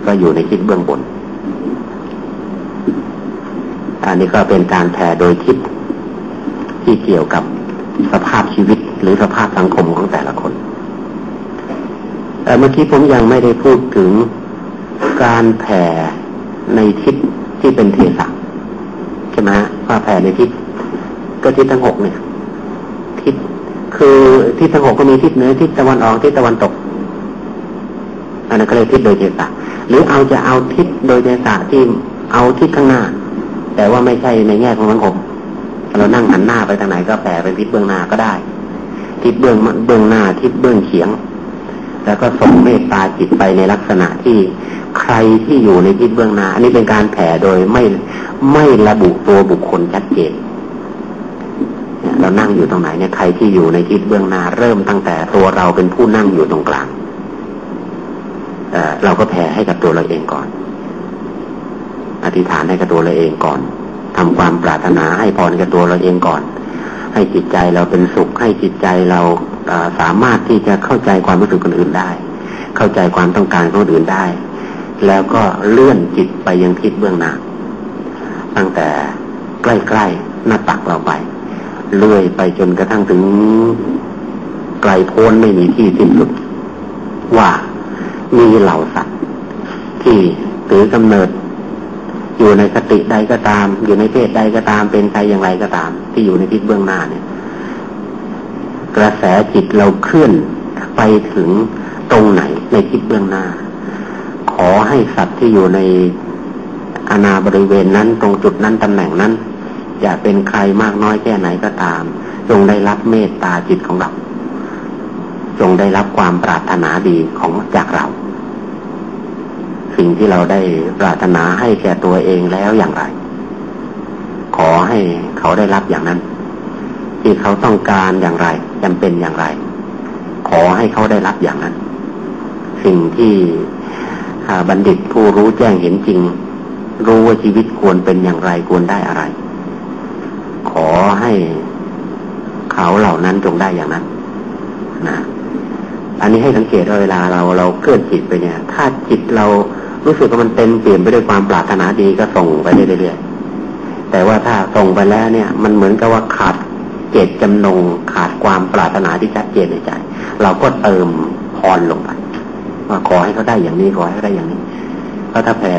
Speaker 1: ก็อยู่ในทิศเบื้องบน อันนี้ก็เป็นการแผ่โดยทิศที่เกี่ยวกับสภาพชีวิตหรือสภาพสังคมของแต่ละคนแต่เมื่อกี้ผมยังไม่ได้พูดถึงการแผ่ในทิศที่เป็นเทศะใช่ไหมว่าแผ่ในทิศก็ทิศทั้งหกเนี่ย ทิศคือทิศทั้งหกก็มีทิศเหนือทิศตะวันออกทิศตะวันตกอันนั้นก็เลยทิศโดยเทศะหรือเอาจะเอาทิศโดยเทศะที่เอาทิศข้างหน้า แต่ว่าไม่ใช่ในแง่ของสังคม เรานั่งหันหน้าไปทางไหนก็แผ่เป็นทิศเบื้องหน้าก็ได้ ทิศเบื้องเบื้องหน้าทิศเบื้องเฉียง แล้วก็ส่งเมตตาจิตไปในลักษณะที่ใครที่อยู่ในทิศเบื้องหน้า อันนี้เป็นการแผ่โดยไม่ไม่ระบุตัวบุคคลชัดเจนเรานั่งอยู่ตรงไหนเนี่ยใครที่อยู่ในทิศเบื้องหน้า เริ่มตั้งแต่ตัวเราเป็นผู้นั่งอยู่ตรงกลางเเราก็แผ่ให้กับตัวเราเองก่อน อธิษฐานให้กับตัวเราเองก่อนทำความปรารถนาให้พรกับตัวเราเองก่อน ให้จิตใจเราเป็นสุข ให้จิตใจเราสามารถที่จะเข้าใจความรู้สึกคนอื่นได้ เข้าใจความต้องการคนอื่นได้ แล้วก็เลื่อนจิตไปยังทิศเบื้องหน้าตั้งแต่ใกล้ๆหน้าตักเราไปเลื่อยไปจนกระทั่งถึงไกลโพ้นไม่มีที่สิ้นสุด ว่ามีเหล่าสัตว์ที่ถือกำเนิด อยู่ในสติใดก็ตาม อยู่ในเพศใดก็ตามเป็นใครอย่างไรก็ตาม ที่อยู่ในทิศเบื้องหน้าเนี่ย กระแสจิตเราเคลื่อนไปถึงตรงไหนในทิศเบื้องหน้า ขอให้สัตว์ที่อยู่ในอาณาบริเวณนั้นตรงจุดนั้นตำแหน่งนั้นจะเป็นใครมากน้อยแค่ไหนก็ตาม จงได้รับเมตตาจิตของเรา จงได้รับความปรารถนาดีของจากเรา สิ่งที่เราได้ปรารถนาให้แก่ตัวเองแล้วอย่างไร ขอให้เขาได้รับอย่างนั้น ที่เขาต้องการอย่างไรจำเป็นอย่างไร ขอให้เขาได้รับอย่างนั้น สิ่งที่บัณฑิตผู้รู้แจ้งเห็นจริง รู้ว่าชีวิตควรเป็นอย่างไรควรได้อะไร ขอให้เขาเหล่านั้นจงได้อย่างนั้นนะอันนี้ให้สังเกตว่าเวลาเราเราเคลื่อนจิตไปเนี่ย ถ้าจิตเรา รู้สึกว่ามันเต็มเปลี่ยนไปด้วยความปรารถนาดีก็ส่งไปเรื่อยๆแต่ว่าถ้าส่งไปแล้วเนี่ย มันเหมือนกับว่าขาดเจตจำนงขาดความปรารถนาที่ชัดเจนในใจ เราก็เติมพรลงไปว่าขอให้เขาได้อย่างนี้ขอให้เขาได้อย่างนี้เพราะถ้าแผ่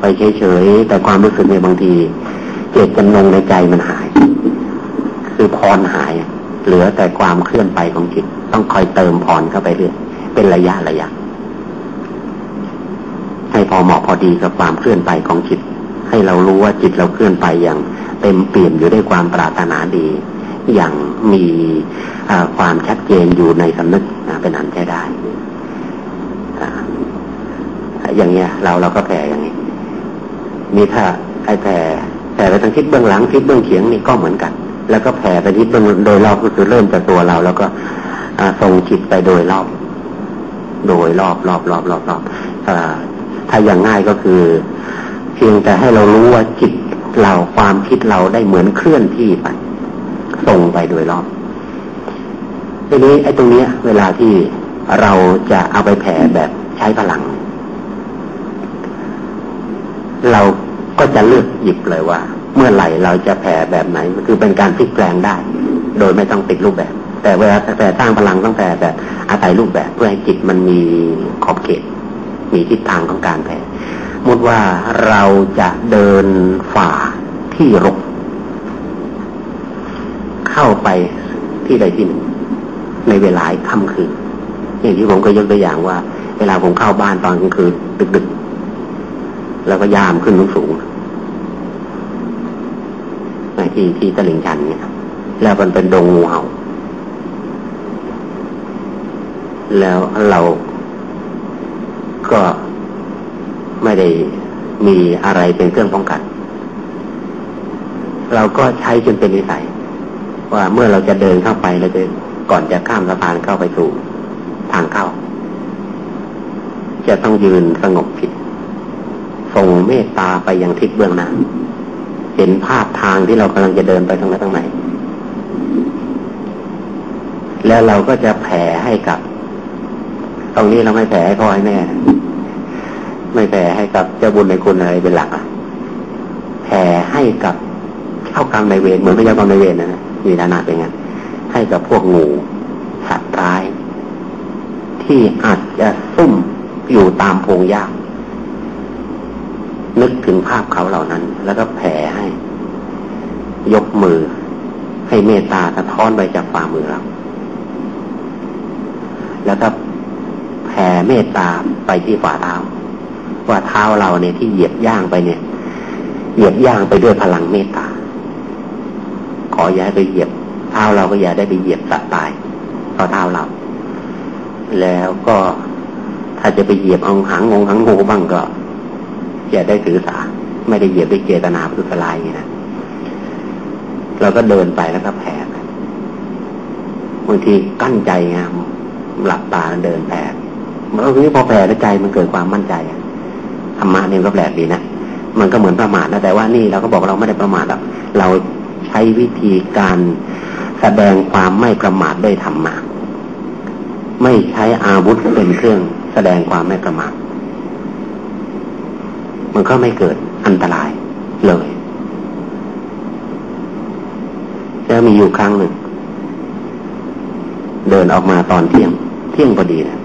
Speaker 1: ไปเฉยๆแต่ความรู้สึกในบางที เจตจำนงในใจมันหาย คือพรหาย เหลือแต่ความเคลื่อนไปของจิต ต้องคอยเติมพรเข้าไปเรื่อยเป็นระยะระยะ ให้พอเหมาะพอดีกับความเคลื่อนไปของจิต ให้เรารู้ว่าจิตเราเคลื่อนไปอย่างเต็มเปี่ยมอยู่ด้วยความปรารถนาดี อย่างมีความชัดเจนอยู่ในสำนึกเป็นอันใช้ได้อย่างเงี้ย เราเราก็แผ่อย่างนี้นี่ถ้าไอแผ่แผ่ไปทางทิศเบื้องหลังทิศเบื้องเฉียงนี่ก็เหมือนกัน แล้วก็แผ่ไปที่โดยรอบก็คือเริ่มจากตัวเรา แล้วก็ส่งจิตไปโดยรอบ โดยรอบรอบรอบรอบรอบ ถ้าอย่างง่ายก็คือ เพียงแต่ให้เรารู้ว่าจิตเราความคิดเราได้เหมือนเคลื่อนที่ไปส่งไปโดยรอบทีนี้ไอ้ตรงเนี้ย เวลาที่เราจะเอาไปแผ่แบบใช้พลัง เราก็จะเลือกหยิบเลยว่า เมื่อไหร่เราจะแผ่แบบไหนคือเป็นการพลิกแปลงได้ โดยไม่ต้องติดรูปแบบ แต่เวลาแต่สร้างพลังต้องแผ่แบบอาศัยรูปแบบ เพื่อให้จิตมันมีขอบเขต มีทิศทางของการแผ่มุดว่าเราจะเดินฝ่าที่รก เข้าไปที่ใดที่หนึ่งในเวลาค่ำคืนอย่างที่ผมก็ยกตัวอย่างว่า เวลาผมเข้าบ้านตอนกลางคืนดึกๆ แล้วก็ยามขึ้นสูงที่ที่ตลิ่งชันเนี่ยแล้วมันเป็นดงงูเห่าแล้วเรา ก็ไม่ได้มีอะไรเป็นเครื่องป้องกัน เราก็ใช้จนเป็นนิสัย ว่าเมื่อเราจะเดินเข้าไปเราจะก่อนจะข้ามสะพานเข้าไปสู่ทางเข้า จะต้องยืนสงบผิดส่งเมตตาไปยังทิศเบื้องหน้าเห็นภาพทางที่เรากำลังจะเดินไปตรงไหนตรงไหน แล้วเราก็จะแผ่ให้กับ ตรงนี้เราไม่แผ่ให้พ่อให้แม่ ไม่แผ่ให้กับเจ้าบุญในคุณอะไรเป็นหลักอะแผ่ให้กับเข้ากรรมในเวรเหมือนพระเจ้ากรรมในเวรนะมีฐานะเป็นไงให้กับพวกงูสัตว์ร้าย ที่อาจจะซุ่มอยู่ตามพงหญ้านึกถึงภาพเขาเหล่านั้น แล้วก็แผ่ให้ ยกมือ ให้เมตตาสะท้อนไปจากฝ่ามือเราแล้วก็ แผ่เมตตาไปที่ฝ่าเท้าว่าเท้าเราเนี่ยที่เหยียบย่างไปเนี่ย เหยียบย่างไปด้วยพลังเมตตา ขอย้ายไปเหยียบ เท้าเราก็อย่าได้ไปเหยียบสัตว์ตายต่อเท้าเรา แล้วก็ถ้าจะไปเหยียบเอาหางงงหางงูบ้างก็อย่าได้ถือสาไม่ได้เหยียบด้วยเจตนาพุทธลายนะเราก็เดินไปแล้วก็แผ่บางทีกั้นใจไงหลับตาเดินแผ่ เมื่อกี้พอแผ่แล้วใจมันเกิดความมั่นใจธรรมะนี่ก็แปลกดีนะมันก็เหมือนประมาทนะแต่ว่านี่เราก็บอกเราไม่ได้ประมาทหรอกเราใช้วิธีการแสดงความไม่ประมาทด้วยธรรมะไม่ใช้อาวุธเป็นเครื่องแสดงความไม่ประมาทมันก็ไม่เกิดอันตรายเลยแล้วมีอยู่ครั้งหนึ่ง เดินออกมาตอนเที่ยง เที่ยงพอดีนะ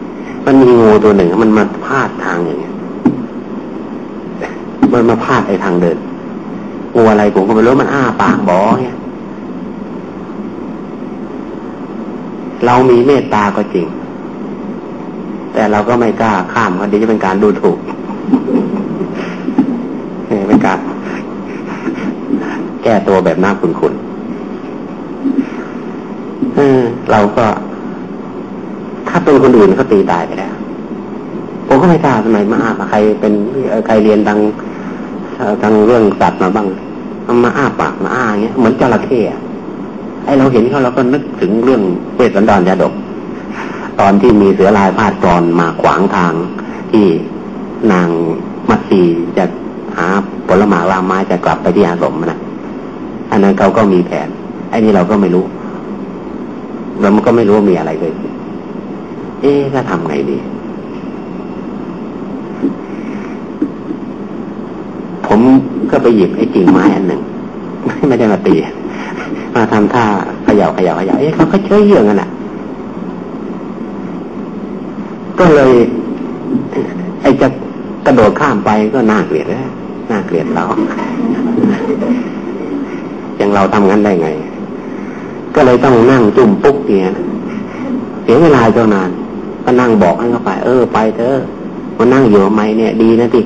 Speaker 1: มันมีงูตัวหนึ่งมันมาพาดทางอย่างเงี้ยมันมาพาดไอ้ทางเดินงูอะไรผมก็ไม่รู้มันอ้าปากบอเนี่ยเรามีเมตตาก็จริง แต่เราก็ไม่กล้าข้ามเพราะดีจะเป็นการดูถูกเป็นการแก้ตัวแบบน่าคุณคุณเราก็ ถ้าเป็นคนอื่นเขาตีตายไปแล้วผมก็ไม่ทราบทำไมมาอ้าใครเป็นใครเรียนทางทางเรื่องสัตว์มาบ้างมาอ้าปากมาอ้าเงี้ยเหมือนจระเข้ไอเราเห็นเขาเราก็นึกถึงเรื่องเวสสันดรยาดก ตอนที่มีเสือลายพาดกรอนมาขวางทางที่นางมัตสีจะหาผลหมากลาไม้จะกลับไปที่อาสมนะอันนั้นเขาก็มีแผนไอ้นี่เราก็ไม่รู้แล้วมันก็ไม่รู้ว่ามีอะไรเลย เอ๊ะจะทำไงดี ผมก็ไปหยิบไอ้กิ่งไม้อันหนึ่ง ไม่ได้มาตี มาทำท่าเขย่าเขย่าเขย่าเอ๊ะเขาก็เชื่อเยื่อกันอะ ก็เลย ไอ้จะกระโดดข้ามไปก็น่าเกลียดเลยน่าเกลียดเราอย่างเราทำงั้นได้ไง ก็เลยต้องนั่งจุ่มปุ๊กเนี่ยเสียเวลาเจ้านาน ก็นั่งบอกให้เขาไป เออ ไปเถอะมานั่งอยู่ทำไมเนี่ย ดีนะที่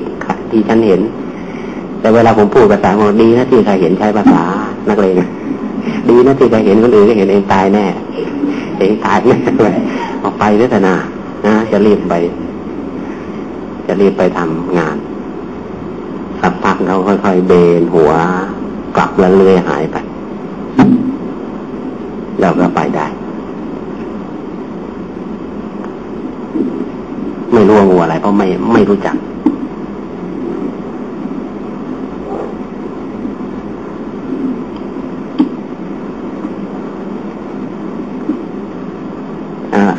Speaker 1: ที่ฉันเห็น แต่เวลาผมพูดภาษาของดีนะที่ใครเห็นใช้ภาษานักเลงดีนะที่ใครเห็นคนอื่นก็เห็นเองตายแน่เองตายแน่เลยออกไปด้วยนะนะจะรีบไป จะรีบไปทำงานสักพักเขาค่อยๆเบนหัว กลับแล้วเลื่อยหายไปเราก็ไปได้ ไม่รู้งูอะไรเพราะไม่ไม่รู้จัก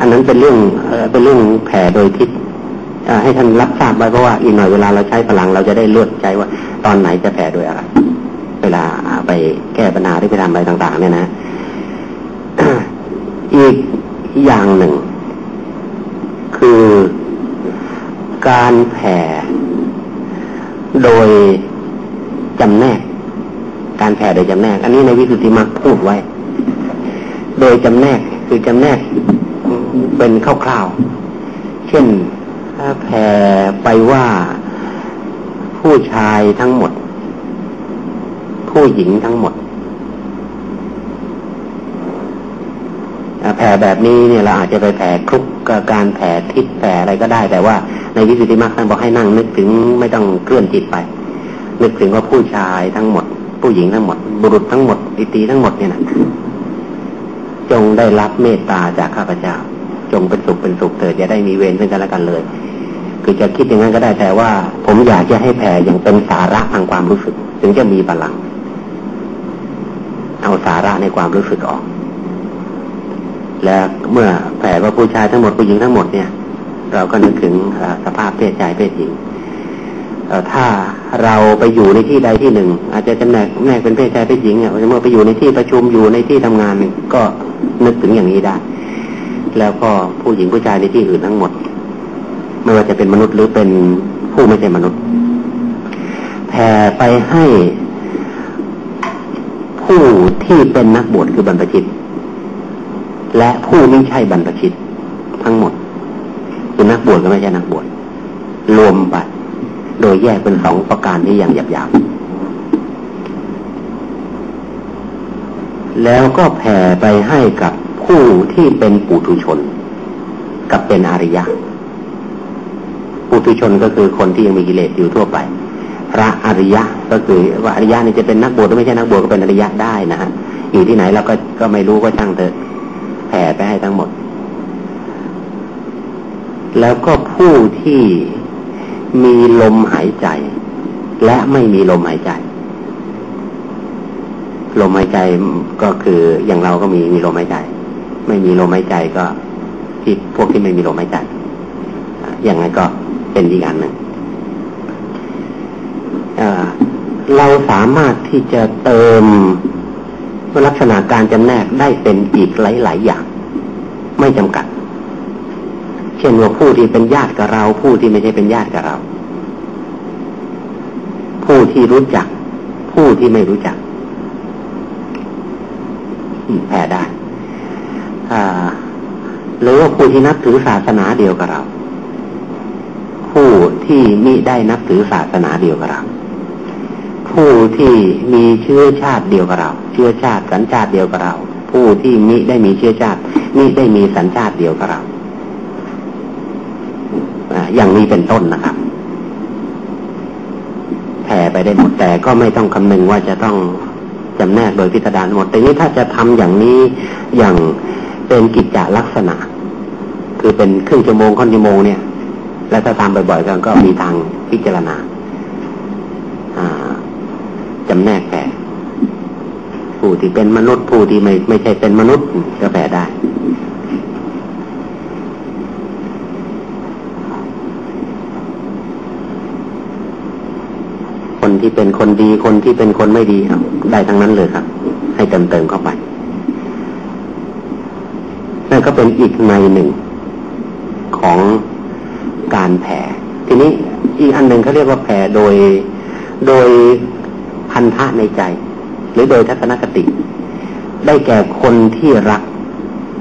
Speaker 1: อันนั้นเป็นเรื่องเป็นเรื่องแผ่โดยทิศให้ท่านรับทราบไว้เพราะว่าอีกหน่อยเวลาเราใช้พลังเราจะได้เลือกใจว่า ตอนไหนจะแผ่โดยอะไร เวลาไปแก้ปัญหาที่ไปทำอะไรต่าง ๆ เนี่ยนะ อีกอย่างหนึ่ง คือการแผ่โดยจำแนก การแผ่โดยจำแนก อันนี้ในวิสุทธิมรรคพูดไว้ โดยจำแนกคือจำแนกเป็นคร่าวๆ เช่นถ้าแผ่ไปว่าผู้ชายทั้งหมด ผู้หญิงทั้งหมด แผ่แบบนี้เนี่ยเราอาจจะไปแผ่คลุกกับการแผ่ทิศแผ่อะไรก็ได้ แต่ว่าในวิสุทธิมรรคท่านบอกให้นั่งนึกถึงไม่ต้องเคลื่อนจิตไป นึกถึงว่าผู้ชายทั้งหมด ผู้หญิงทั้งหมด บุรุษทั้งหมดอิตีทั้งหมดเนี่ยนะจงได้รับเมตตาจากข้าพเจ้า จงเป็นสุขเป็นสุขเถิดอย่าได้มีเวรซึ่งกันและกันเลย คือจะคิดอย่างนั้นก็ได้แต่ว่า ผมอยากจะให้แผ่อย่างเป็นสาระทางความรู้สึก ถึงจะมีพลัง เอาสาระในความรู้สึกออก และเมื่อแผ่ว่าผู้ชายทั้งหมดผู้หญิงทั้งหมดเนี่ย เราก็นึกถึงสภาพเพศชายเพศหญิงถ้าเราไปอยู่ในที่ใดที่หนึ่ง อาจจะจำแนกแนกเป็นเพศชายเพศหญิงเนี่ยเมื่อไปอยู่ในที่ประชุมอยู่ในที่ทำงานก็นึกถึงอย่างนี้ได้ แล้วก็ผู้หญิงผู้ชายในที่อื่นทั้งหมด ไม่ว่าจะเป็นมนุษย์หรือเป็นผู้ไม่ใช่มนุษย์แผ่ไปให้ผู้ที่เป็นนักบวชคือบรรพชิต และผู้ไม่ใช่บรรพชิต ทั้งหมดคือนักบวชก็ไม่ใช่นักบวชรวมไปโดยแยกเป็นสองประการนี้อย่างหยาบๆแล้วก็แผ่ไปให้กับผู้ที่เป็นปุถุชน กับเป็นอริยะปุถุชนก็คือคนที่ยังมีกิเลสอยู่ทั่วไป พระอริยะก็คือว่าอริยะนี่จะเป็นนักบวชหรือไม่ใช่นักบวชก็เป็นอริยะได้นะฮะอยู่ที่ไหนเราก็ก็ไม่รู้ก็ช่างเถอะ แผ่ไปให้ทั้งหมด แล้วก็ผู้ที่มีลมหายใจ และไม่มีลมหายใจ ลมหายใจก็คืออย่างเราก็มีมีลมหายใจ ไม่มีลมหายใจก็ ที่พวกที่ไม่มีลมหายใจ อย่างนั้นก็เป็นอีกอันหนึ่งเราสามารถที่จะเติม ลักษณะการจำแนกได้เป็นอีกหลาย ๆ อย่าง ไม่จำกัด เช่นว่าผู้ที่เป็นญาติกับเรา ผู้ที่ไม่ใช่เป็นญาติกับเรา ผู้ที่รู้จัก ผู้ที่ไม่รู้จักแผ่ได้หรือว่าผู้ที่นับถือศาสนาเดียวกับเรา ผู้ที่มิได้นับถือศาสนาเดียวกับเรา ผู้ที่มีเชื้อชาติเดียวกับเรา เชื้อชาติสัญชาติเดียวกับเรา ผู้ที่มิได้มีเชื้อชาติมิได้มีสัญชาติเดียวกับเราอย่างนี้เป็นต้นนะครับแผ่ไปได้หมดแต่ก็ไม่ต้องคำนึงว่าจะต้องจำแนกโดยพิสดารหมดแต่นี้ถ้าจะทำอย่างนี้อย่างเป็นกิจจลักษณะ คือเป็นครึ่งชั่วโมงค่อนชั่วโมงเนี่ย แล้วถ้าทำบ่อยๆกันก็มีทางพิจารณา จำแนกแผ่ผู้ที่เป็นมนุษย์ผู้ที่ไม่ไม่ใช่เป็นมนุษย์ก็แผ่ได้ คนที่เป็นคนดีคนที่เป็นคนไม่ดีครับได้ทั้งนั้นเลยครับ ให้เติมเติมเข้าไปนั่นก็เป็นอีกในหนึ่งของการแผ่ ทีนี้อีกอันหนึ่งเขาเรียกว่าแผ่โดย โดย พันธะในใจ หรือโดยทัศนคติ ได้แก่คนที่รัก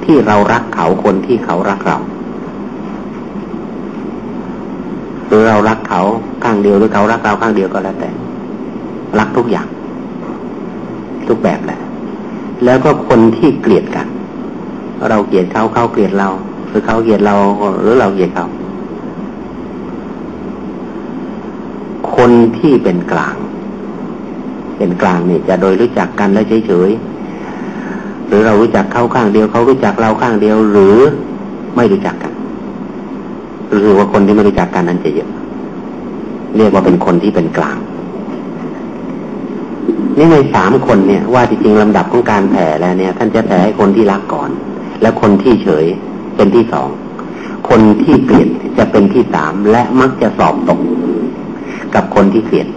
Speaker 1: ที่เรารักเขาคนที่เขารักเรา หรือเรารักเขาข้างเดียวหรือเขารักเราข้างเดียวก็แล้วแต่ รักทุกอย่าง ทุกแบบแหละ แล้วก็คนที่เกลียดกัน เราเกลียดเขาเขาเกลียดเรา หรือเขาเกลียดเราหรือเราเกลียดเขา คนที่เป็นกลาง เป็นกลางนี่จะโดยรู้จักกันแล้วเฉยๆหรือเรารู้จักเขาข้างเดียวเขารู้จักเราข้างเดียวหรือไม่รู้จักกันหรือว่าคนที่ไม่รู้จักกันนั้นจะเยอะเรียกว่าเป็นคนที่เป็นกลางนี่ในสามคนเนี่ยว่าจริงๆลำดับของการแผ่แล้วเนี่ย ท่านจะแผ่ให้คนที่รักก่อน แล้วคนที่เฉยเป็นที่สองคนที่เกลียดจะเป็นที่สามและมักจะสอบตก กับคนที่เกลียด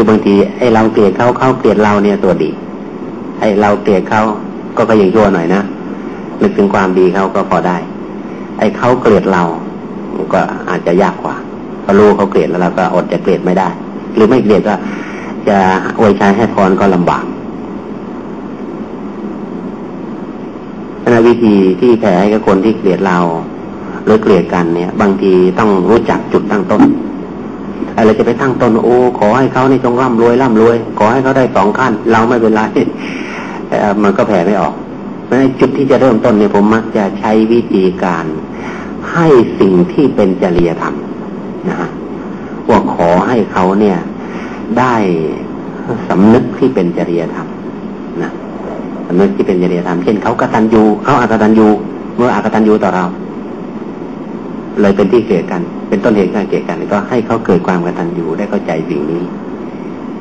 Speaker 1: คือบางทีไอ้เราเกลียดเขาเขาเกลียดเราเนี่ยตัวดี ไอ้เราเกลียดเขาก็ก็ยังชั่วหน่อยนะนึกถึงความดีเขาก็พอได้ ไอ้เขาเกลียดเราก็อาจจะยากกว่าเพอรู้เขาเกลียดแล้วเราก็อดจะเกลียดไม่ได้ หรือไม่เกลียดก็จะอวยชัยให้พรก็ลำบากนวิธีที่แผ่ให้กับคนที่เกลียดเราหรือเกลียดกันเนี่ย บางทีต้องรู้จักจุดตั้งต้น อะไรจะไปตั้งตนโอ้ขอให้เขาในจงร่ำรวยร่ำรวย ขอให้เขาได้สองขั้น เราไม่เป็นไรมันก็แผ่ไม่ออกเพราะฉะนั้นจุดที่จะเริ่มต้นเนี่ยผมมักจะใช้วิธีการให้สิ่งที่เป็นจริยธรรมนะฮะว่าขอให้เขาเนี่ย ได้สำนึกที่เป็นจริยธรรมนะสำนึกที่เป็นจริยธรรมเช่นเขากตัญญูเขาอากตัญญูเมื่ออากตัญญูต่อเรา เลยเป็นที่เกิดกัน เป็นต้นเหตุการเกิดกันก็ให้เขาเกิดความกตัญญูได้เข้าใจสิ่งนี้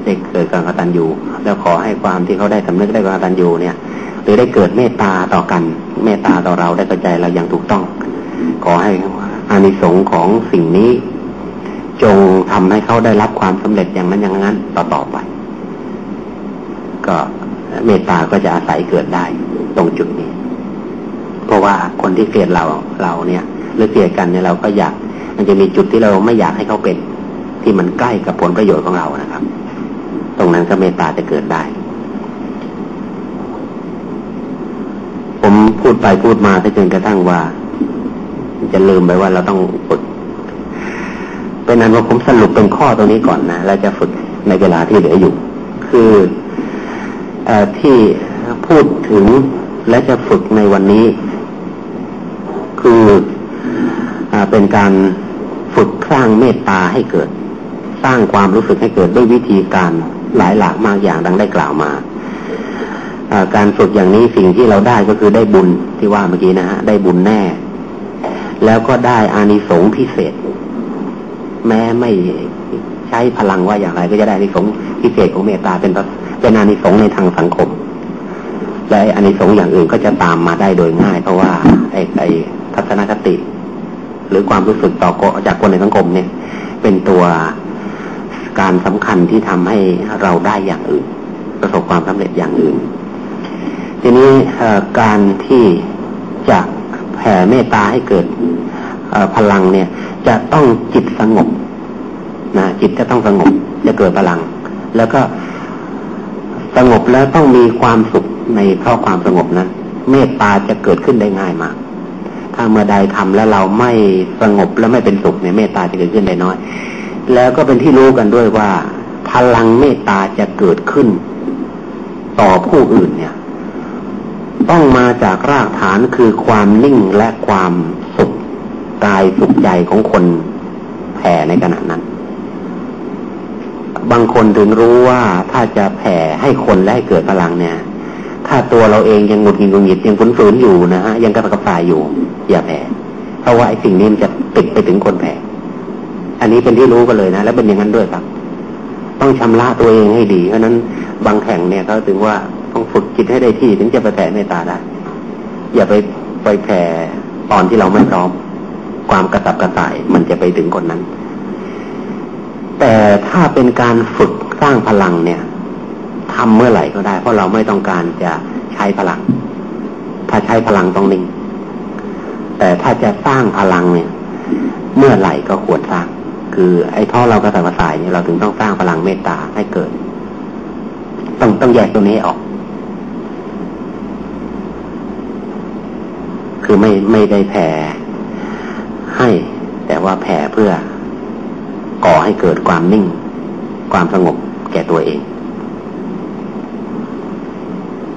Speaker 1: ได้เกิดความกตัญญูแล้วขอให้ความที่เขาได้สำนึกได้ความกตัญญูเนี่ย หรือได้เกิดเมตตาต่อกัน เมตตาต่อเราได้เข้าใจเราอย่างถูกต้อง ขอให้อานิสงส์ของสิ่งนี้ จงทำให้เขาได้รับความสำเร็จอย่างนั้นอย่างนั้นต่อต่อไป ก็เมตตาก็จะอาศัยเกิดได้ตรงจุดนี้ เพราะว่าคนที่เกลียดเราเราเนี่ย หรือเกลียดกันเนี่ยเราก็อยาก มันจะมีจุดที่เราไม่อยากให้เขาเป็น ที่มันใกล้กับผลประโยชน์ของเรานะครับ ตรงนั้นก็เมตตาจะเกิดได้ ผมพูดไปพูดมาถ้าจนกระทั่งว่า จะลืมไปว่าเราต้องฝึกเป็นนั้นว่าผมสรุปเป็นข้อตรงนี้ก่อนนะแล้วจะฝึกในเวลาที่เหลืออยู่ คืออที่พูดถึงและจะฝึกในวันนี้ คือ เป็นการฝึกสร้างเมตตาให้เกิด สร้างความรู้สึกให้เกิดด้วยวิธีการหลายหลากมากอย่างดังได้กล่าวมาการฝึกอย่างนี้สิ่งที่เราได้ก็คือได้บุญที่ว่าเมื่อกี้นะฮะได้บุญแน่ แล้วก็ได้อานิสงส์พิเศษ แม้ไม่ใช้พลังว่าอย่างไร ก็จะได้อานิสงส์พิเศษของเมตตาเป็นเป็นอานิสงส์ในทางสังคม และอานิสงส์อย่างอื่นก็จะตามมาได้โดยง่าย เพราะว่าไอ้ไอ้ทัศนคติ หรือความรู้สึกต่อจากคนในสังคมเนี่ย เป็นตัวการสำคัญที่ทำให้เราได้อย่างอื่น ประสบความสำเร็จอย่างอื่น ทีนี้การที่จะแผ่เมตตาให้เกิดพลังเนี่ย จะต้องจิตสงบนะจิตจะต้องสงบจะเกิดพลัง แล้วก็สงบแล้วต้องมีความสุขในเพราะความสงบนั้นเมตตาจะเกิดขึ้นได้ง่ายมาก ถ้าเมื่อใดทำแล้วเราไม่สงบและไม่เป็นสุขเนี่ยเมตตาจะเกิดขึ้นได้น้อย แล้วก็เป็นที่รู้กันด้วยว่า พลังเมตตาจะเกิดขึ้น ต่อผู้อื่นเนี่ย ต้องมาจากรากฐานคือความนิ่งและความสุขกายสุขใจของคนแผ่ในขณะนั้น บางคนถึงรู้ว่าถ้าจะแผ่ให้คนและเกิดพลังเนี่ย ถ้าตัวเราเองยังหงุดหงิดหงุดหงิดยังฝืนฝืนอยู่นะฮะยังกระสับกระส่ายอยู่ อย่าแผ่เพราะว่าไอ้สิ่งนี้มันจะติดไปถึงคนแผ่อันนี้เป็นที่รู้กันเลยนะ แล้วเป็นอย่างนั้นด้วยครับ ต้องชำระตัวเองให้ดีเพราะนั้นบางแห่งเนี่ยเขาถึงว่าต้องฝึกจิตให้ได้ที่ถึงจะไปแผ่เมตตาได้อย่าไปไปแผ่ตอนที่เราไม่พร้อม ความกระตับกระส่ายมันจะไปถึงคนนั้น แต่ถ้าเป็นการฝึกสร้างพลังเนี่ย ทำเมื่อไหร่ก็ได้ เพราะเราไม่ต้องการจะใช้พลัง ถ้าใช้พลังต้องนิ่ง แต่ถ้าจะสร้างพลังเนี่ย เมื่อไหร่ก็ควรสร้าง คือไอ้ท่อเรากระสับกระส่ายเนี่ยเราถึงต้องสร้างพลังเมตตาให้เกิด ต้องต้องแยกตรงนี้ออก คือไม่ไม่ได้แผ่ให้ แต่ว่าแผ่เพื่อก่อให้เกิดความนิ่ง ความสงบแก่ตัวเอง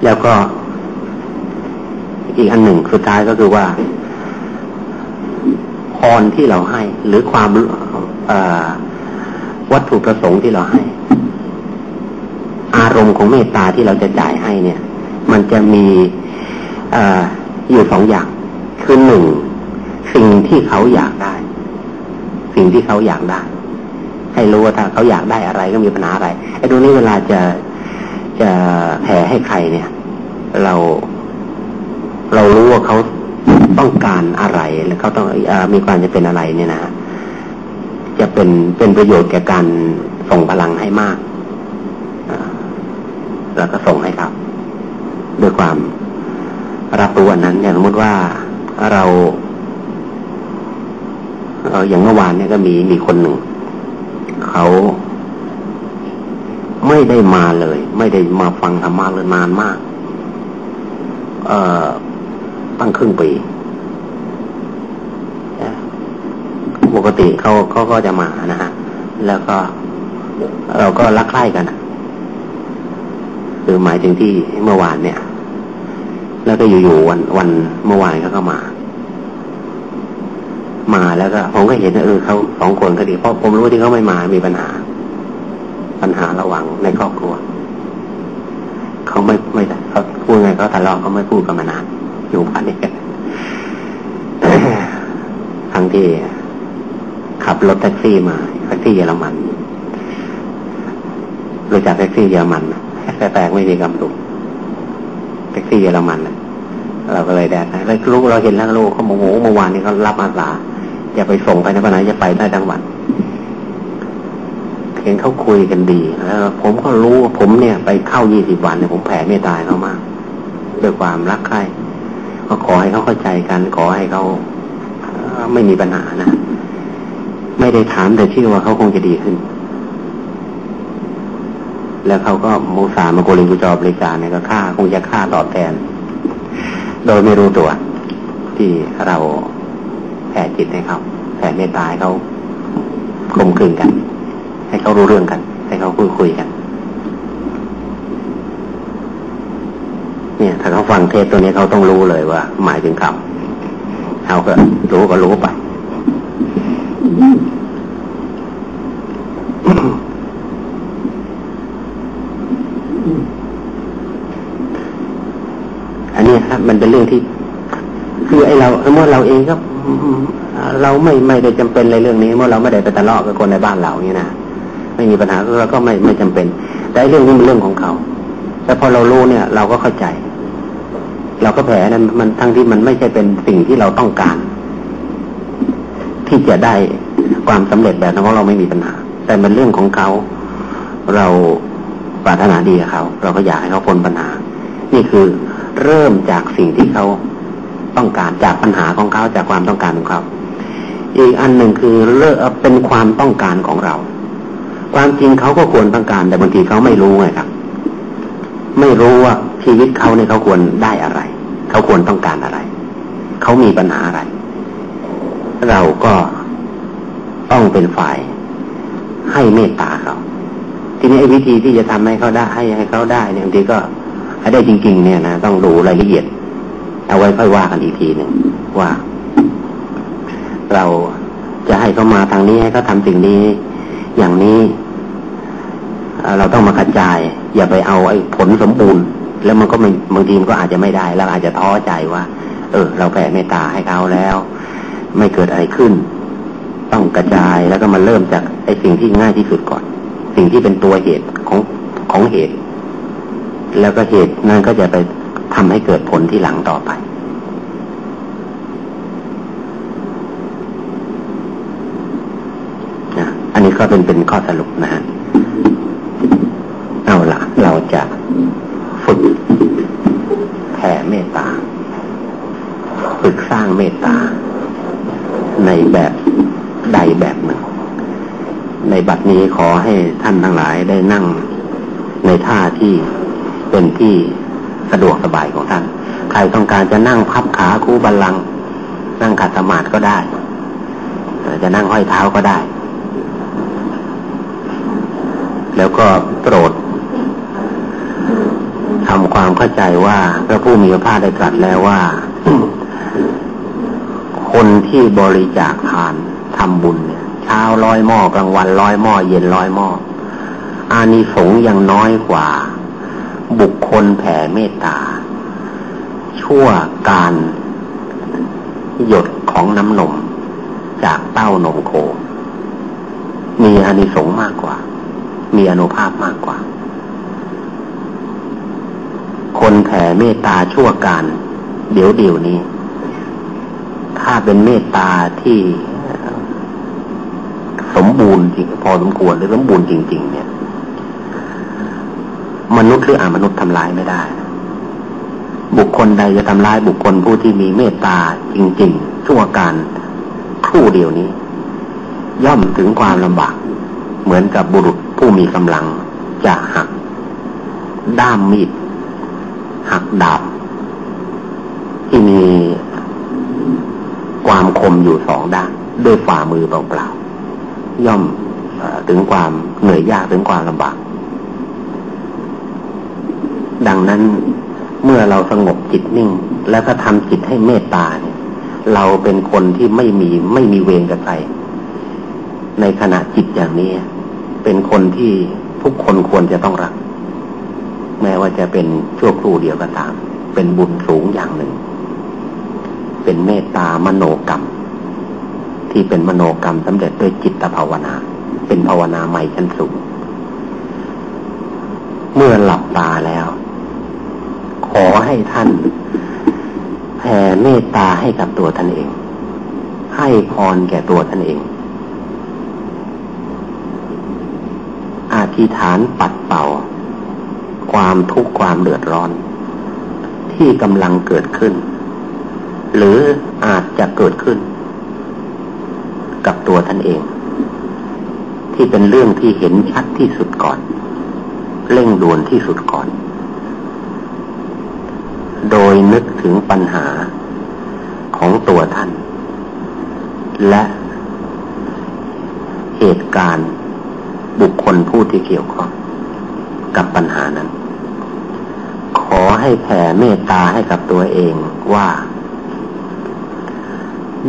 Speaker 1: แล้วก็อีกอันหนึ่งสุดท้ายก็คือว่าพรที่เราให้ หรือความวัตถุประสงค์ที่เราให้ อารมณ์ของเมตตาที่เราจะจ่ายให้เนี่ย มันจะมีออยู่สองอย่าง คือหนึ่งสิ่งที่เขาอยากได้ สิ่งที่เขาอยากได้ ให้รู้ว่าถ้าเขาอยากได้อะไรก็มีปัญหาอะไรไอ้ตรงนี้เวลาจะ จะแผ่ให้ใครเนี่ย เราเรารู้ว่าเขาต้องการอะไรแล้วเขาต้องอมีความจะเป็นอะไรเนี่ยนะจะเป็นเป็นประโยชน์แก่การส่งพลังให้มากแล้วก็ส่งให้ครับด้วยความรับรู้อันนั้น อย่างสมมติว่าเราเอออย่างเมื่อวานเนี่ยก็มีมีคนหนึ่งเขา ไม่ได้มาเลย ไม่ได้มาฟังธรรมะเลยนานมาก เอ่อ ตั้งครึ่งปีปกติเขาเขาก็จะมานะฮะ แล้วก็เราก็รักใคร่กันคือหมายถึงที่เมื่อวานเนี่ย แล้วก็อยู่ๆวันวันเมื่อวานเขาก็มา มาแล้วก็ผมก็เห็นเออเขาสองคนก็ดีเพราะผมรู้ที่เขาไม่มามีปัญหา ปัญหาระหว่างในครอบครัว เขาไม่ไม่เขาพูดไงเขาทะเลาะเขาไม่พูดกันมานานอยู่พันนี้ทั้งที่ขับรถแท็กซี่มาแท็กซี่เยอรมันรู้จักแท็กซี่เยอรมันแต่แปลกไม่มีกำตุกแท็กซี่เยอรมันเราก็เลยแดดแล้วลูกเราเห็นแล้วลูกเขาโมโหเมื่อวานนี้เขารับอาสาจะไปส่งไปในวันไหนจะไปได้ทั้งวัน เห็นเขาคุยกันดีแล้วผมก็รู้ว่าผมเนี่ย ไปเข้ายี่สิบวันเนี่ยผมแผ่เมตตาเขามากด้วยความรักใคร่ก็ขอให้เขาเข้าใจกัน ขอให้เขาไม่มีปัญหานะไม่ได้ถามแต่เชื่อว่าเขาคงจะดีขึ้น แล้วเขาก็มูสามาโกลิงกุจอบริการเนี่ยก็ค่าคงจะค่าตอบแทน โดยไม่รู้ตัว ที่เราแผ่จิตให้เขาแผ่เมตตาเขาคมคืนกัน ให้เขารู้เรื่องกัน ให้เขาคุยคุยกัน เนี่ย ถ้าเขาฟังเทศตัวนี้เขาต้องรู้เลยว่า หมายถึงคำเขาก็รู้ก็รู้ไปอันนี้ครับ มันเป็นเรื่องที่ คือไอเราเมื่อเราเองก็เราไม่ไม่ได้จำเป็นในเรื่องนี้เมื่อเราไม่ได้ไปทะเลาะกับคนในบ้านเราเนี่ยนะ ไม่มีปัญหาเราก็ไม่ไม่จำเป็น แต่เรื่องนี้มันเรื่องของเขาแต่พอเรารู้เนี่ย เราก็เข้าใจ เราก็แผลนั้นมันทั้งที่มันไม่ใช่เป็นสิ่งที่เราต้องการ ที่จะได้ความสำเร็จแบบนั้นเพราะเราไม่มีปัญหา แต่เป็นเรื่องของเขา เราปรารถนาดีกับเขา เราก็อยากให้เขาพ้นปัญหา นี่คือเริ่มจากสิ่งที่เขาต้องการจากปัญหาของเขาจากความต้องการของเขา อีกอันหนึ่งคือเลิกเป็นความต้องการของเรา ความจริงเขาก็ควรต้องการ แต่บางทีเขาไม่รู้ไงครับ ไม่รู้ว่าชีวิตเขาเนี่ยเขาควรได้อะไร เขาควรต้องการอะไร เขามีปัญหาอะไร เราก็ต้องเป็นฝ่ายให้เมตตาเขาทีนี้วิธีที่จะทำให้เขาได้ให้ให้เขาได้เนี่ยบางทีก็ให้ได้จริง ๆ เนี่ยนะต้องดูรายละเอียด เอาไว้ค่อยว่ากันอีกทีหนึ่งว่า เราจะให้เขามาทางนี้ให้เขาทาสิ่งนี้ อย่างนี้ เราต้องมากระจาย อย่าไปเอาไอ้ผลสมบูรณ์ แล้วมันก็ไม่บางทีมันก็อาจจะไม่ได้ แล้วอาจจะท้อใจว่า เออ เราแผ่เมตตาให้เขาแล้ว ไม่เกิดอะไรขึ้น ต้องกระจายแล้วก็มาเริ่มจากไอ้สิ่งที่ง่ายที่สุดก่อน สิ่งที่เป็นตัวเหตุของของเหตุ แล้วก็เหตุนั้นก็จะไปทำให้เกิดผลที่หลังต่อไปนะอันนี้ก็เป็นเป็นข้อสรุปนะฮะ เราจะฝึกแผ่เมตตา ฝึกสร้างเมตตา ในแบบใดแบบหนึ่ง ในบัดนี้ขอให้ท่านทั้งหลายได้นั่งในท่าที่เป็นที่สะดวกสบายของท่าน ใครต้องการจะนั่งพับขาคู่บัลลัง นั่งขัดสมาธิก็ได้ จะนั่งห้อยเท้าก็ได้ แล้วก็โปรด ทำความเข้าใจว่าพระผู้มีพระภาคได้ตรัสแล้วว่า คนที่บริจาคทานทำบุญเนี่ยเช้าร้อยหม้อกลางวันร้อยหม้อเย็นร้อยหม้ออานิสงส์ยังน้อยกว่า บุคคลแผ่เมตตา ชั่วการหยดของน้ำนมจากเต้านมโค มีอานิสงส์มากกว่า มีอนุภาพมากกว่า คนแผ่เมตตาชั่วการ เดี๋ยวเดี๋ยวนี้ ถ้าเป็นเมตตาที่สมบูรณ์จริงพอสมควรหรือสมบูรณ์จริง ๆ เนี่ย มนุษย์หรืออามนุษย์ทำลายไม่ได้ บุคคลใดจะทำลายบุคคลผู้ที่มีเมตตาจริง ๆ ชั่วการครู่เดียวนี้ ย่อมถึงความลำบาก เหมือนกับบุรุษผู้มีกำลังจะหักด้ามมีด หักดาบ ที่มีความคมอยู่สองด้านด้วยฝ่ามือเปล่าๆย่อมถึงความเหนื่อยยากถึงความลำบาก ดังนั้นเมื่อเราสงบจิตนิ่ง แล้วก็ทำจิตให้เมตตาเนี่ย เราเป็นคนที่ไม่มีไม่มีเวรกับใคร ในขณะจิตอย่างนี้ เป็นคนที่ทุกคนควรจะต้องรัก แม้ว่าจะเป็นชั่วครู่เดียวก็ตาม เป็นบุญสูงอย่างหนึ่ง เป็นเมตตามโนกรรม ที่เป็นมโนกรรมสำเร็จด้วยจิตภาวนา เป็นภาวนาใหม่ชั้นสูง เมื่อหลับตาแล้ว ขอให้ท่านแผ่เมตตาให้กับตัวท่านเอง ให้พรแก่ตัวท่านเองอธิษฐานปัดเป่า ความทุกข์ความเดือดร้อน ที่กำลังเกิดขึ้น หรืออาจจะเกิดขึ้น กับตัวท่านเอง ที่เป็นเรื่องที่เห็นชัดที่สุดก่อน เร่งด่วนที่สุดก่อน โดยนึกถึงปัญหาของตัวท่าน และเหตุการณ์บุคคลผู้ที่เกี่ยวข้อง กับปัญหานั้น ขอให้แผ่เมตตาให้กับตัวเองว่า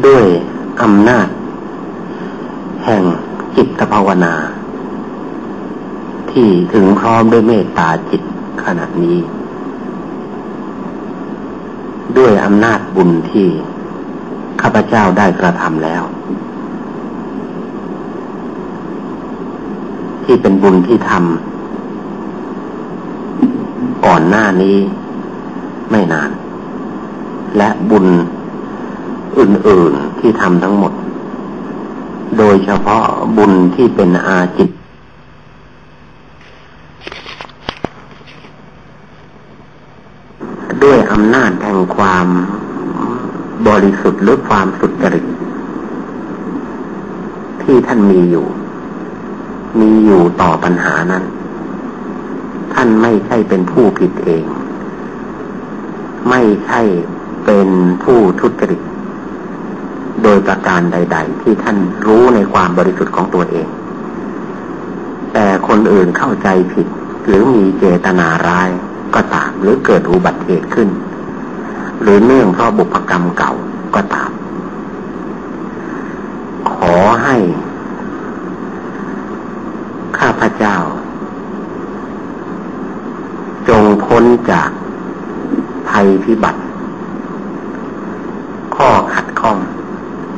Speaker 1: ด้วยอำนาจ แห่งจิตภาวนา ที่ถึงพร้อมด้วยเมตตาจิตขณะนี้ ด้วยอำนาจบุญที่ข้าพเจ้าได้กระทำแล้ว ที่เป็นบุญที่ทำ ก่อนหน้านี้ไม่นาน และบุญอื่น ๆที่ทำทั้งหมด โดยเฉพาะบุญที่เป็นอาจิตด้วยอำนาจแห่งความบริสุทธิ์หรือความสุจริตที่ท่านมีอยู่ มีอยู่ต่อปัญหานั้น ท่านไม่ใช่เป็นผู้ผิดเอง ไม่ใช่เป็นผู้ทุจริต โดยประการใด ๆ ที่ท่านรู้ในความบริสุทธิ์ของตัวเอง แต่คนอื่นเข้าใจผิด หรือมีเจตนาร้ายก็ตามหรือเกิดอุบัติเหตุขึ้น หรือเนื่องเพราะบุพกรรมเก่าก็ตาม ขอให้ ข้าพเจ้า จงพ้นจากภัยพิบัติ ข้อขัดข้อง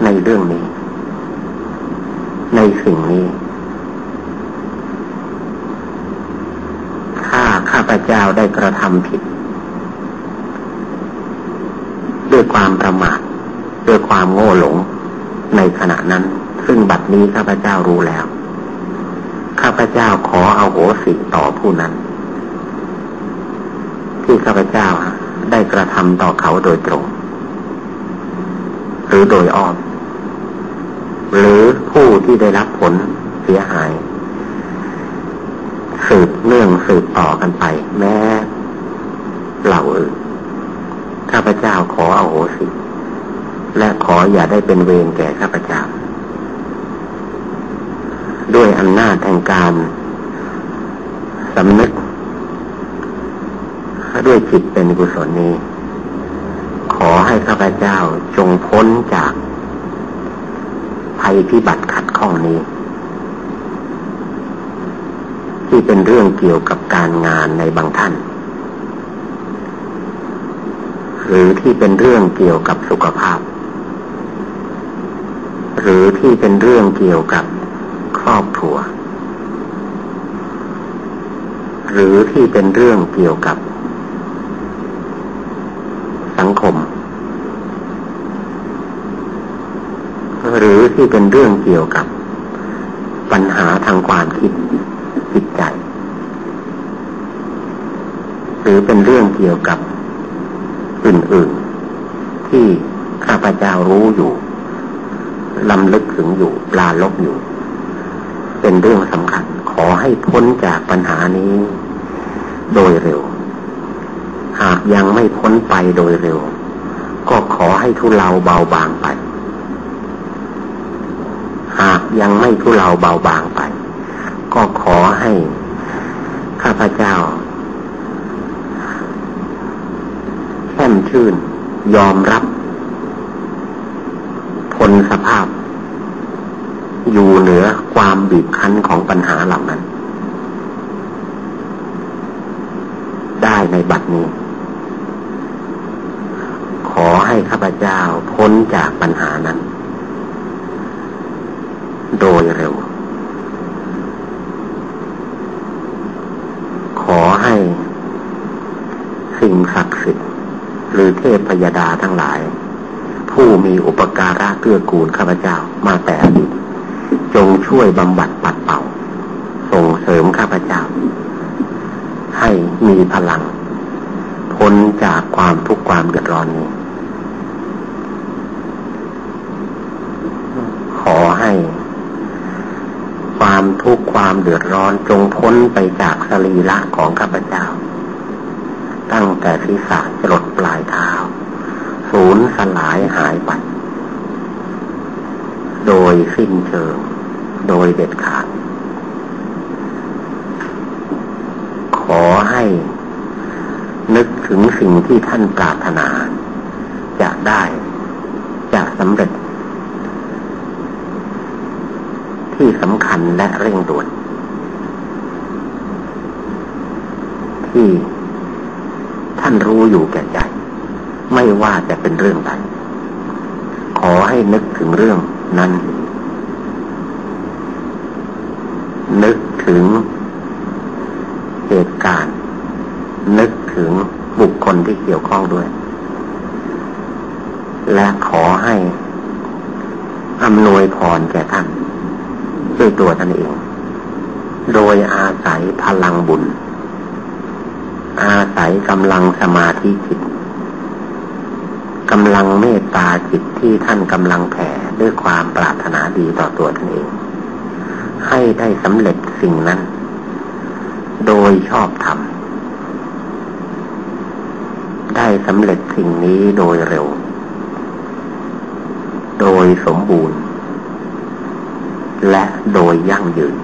Speaker 1: ในเรื่องนี้ ในสิ่งนี้ถ้าข้าพเจ้าได้กระทำผิด ด้วยความประมาทด้วยความโง่หลงในขณะนั้น ซึ่งบัดนี้ข้าพเจ้ารู้แล้ว ข้าพเจ้าขอเอาโหสิต่อผู้นั้น ที่ข้าพเจ้าได้กระทำต่อเขาโดยตรง หรือโดยอ้อม หรือผู้ที่ได้รับผลเสียหาย สืบเนื่องสืบต่อกันไป แม้เหล่าอื่นข้าพเจ้าขอเอาโหสิ และขออย่าได้เป็นเวรแก่ข้าพเจ้า ด้วยอำนาจแห่งการสำนึก ด้วยจิตเป็นกุศลนี้ ขอให้ข้าพเจ้าจงพ้นจากภัยพิบัติขัดข้องนี้ ที่เป็นเรื่องเกี่ยวกับการงานในบางท่าน หรือที่เป็นเรื่องเกี่ยวกับสุขภาพ หรือที่เป็นเรื่องเกี่ยวกับครอบครัว หรือที่เป็นเรื่องเกี่ยวกับ สังคม หรือที่เป็นเรื่องเกี่ยวกับปัญหาทางความคิดจิตใจ หรือเป็นเรื่องเกี่ยวกับอื่นๆที่ข้าพเจ้ารู้อยู่ลำลึกถึงอยู่ปลาลบอยู่ เป็นเรื่องสำคัญขอให้พ้นจากปัญหานี้โดยเร็ว หากยังไม่พ้นไปโดยเร็ว ก็ขอให้ทุเลาเบาบางไป หากยังไม่ทุเลาเบาบางไป ก็ขอให้ข้าพเจ้าแช่มชื่น ยอมรับลสภาพ อยู่เหนือความบีบคั้นของปัญหาเหล่านั้น ได้ในบัดนี้ ขอให้ข้าพเจ้าพ้นจากปัญหานั้น โดยเร็ว ขอให้สิ่งศักดิ์สิทธิ์หรือเทพพยดาทั้งหลาย ผู้มีอุปการะเกื้อกูลข้าพเจ้ามาแต่อดีตจงช่วยบำบัดปัดเป่า ส่งเสริมข้าพเจ้า ให้มีพลังพ้นจากความทุกข์ความเดือดร้อนนี้ ขอให้ ความทุกข์ความเดือดร้อนจงพ้นไปจากสรีระของข้าพเจ้า ตั้งแต่ศีรษะจรดปลายเท้าสูญสลายหายไป โดยสิ้นเชิง โดยเด็ดขาด ขอให้ นึกถึงสิ่งที่ท่านปรารถนา จะได้จะสำเร็จ ที่สำคัญและเร่งด่วน ที่ท่านรู้อยู่แก่ใจ ไม่ว่าจะเป็นเรื่องใดขอให้นึกถึงเรื่องนั้น นึกถึงเหตุการณ์ นึกถึงบุคคลที่เกี่ยวข้องด้วย และขอให้อำนวยพรแก่ท่าน ด้วยตัวท่านเอง โดยอาศัยพลังบุญ อาศัยกำลังสมาธิจิตกำลังเมตตาจิตที่ท่านกำลังแผ่ด้วยความปรารถนาดีต่อตัวท่านเอง ให้ได้สำเร็จสิ่งนั้น โดยชอบธรรมได้สำเร็จสิ่งนี้โดยเร็ว โดยสมบูรณ์ และโดยยั่งยืน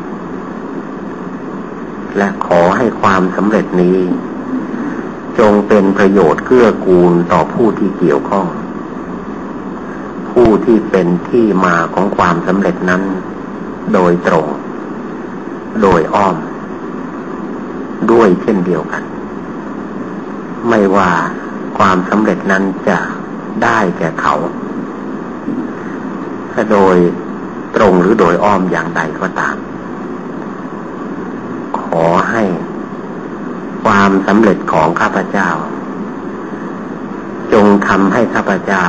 Speaker 1: และขอให้ความสำเร็จนี้ จงเป็นประโยชน์เกื้อกูลต่อผู้ที่เกี่ยวข้อง ผู้ที่เป็นที่มาของความสำเร็จนั้น โดยตรง โดยอ้อม ด้วยเช่นเดียวกัน ไม่ว่าความสำเร็จนั้นจะได้แก่เขาถ้าโดย ตรงหรือโดยอ้อมอย่างใดก็ตาม ขอให้ความสำเร็จของข้าพเจ้า จงทำให้ข้าพเจ้า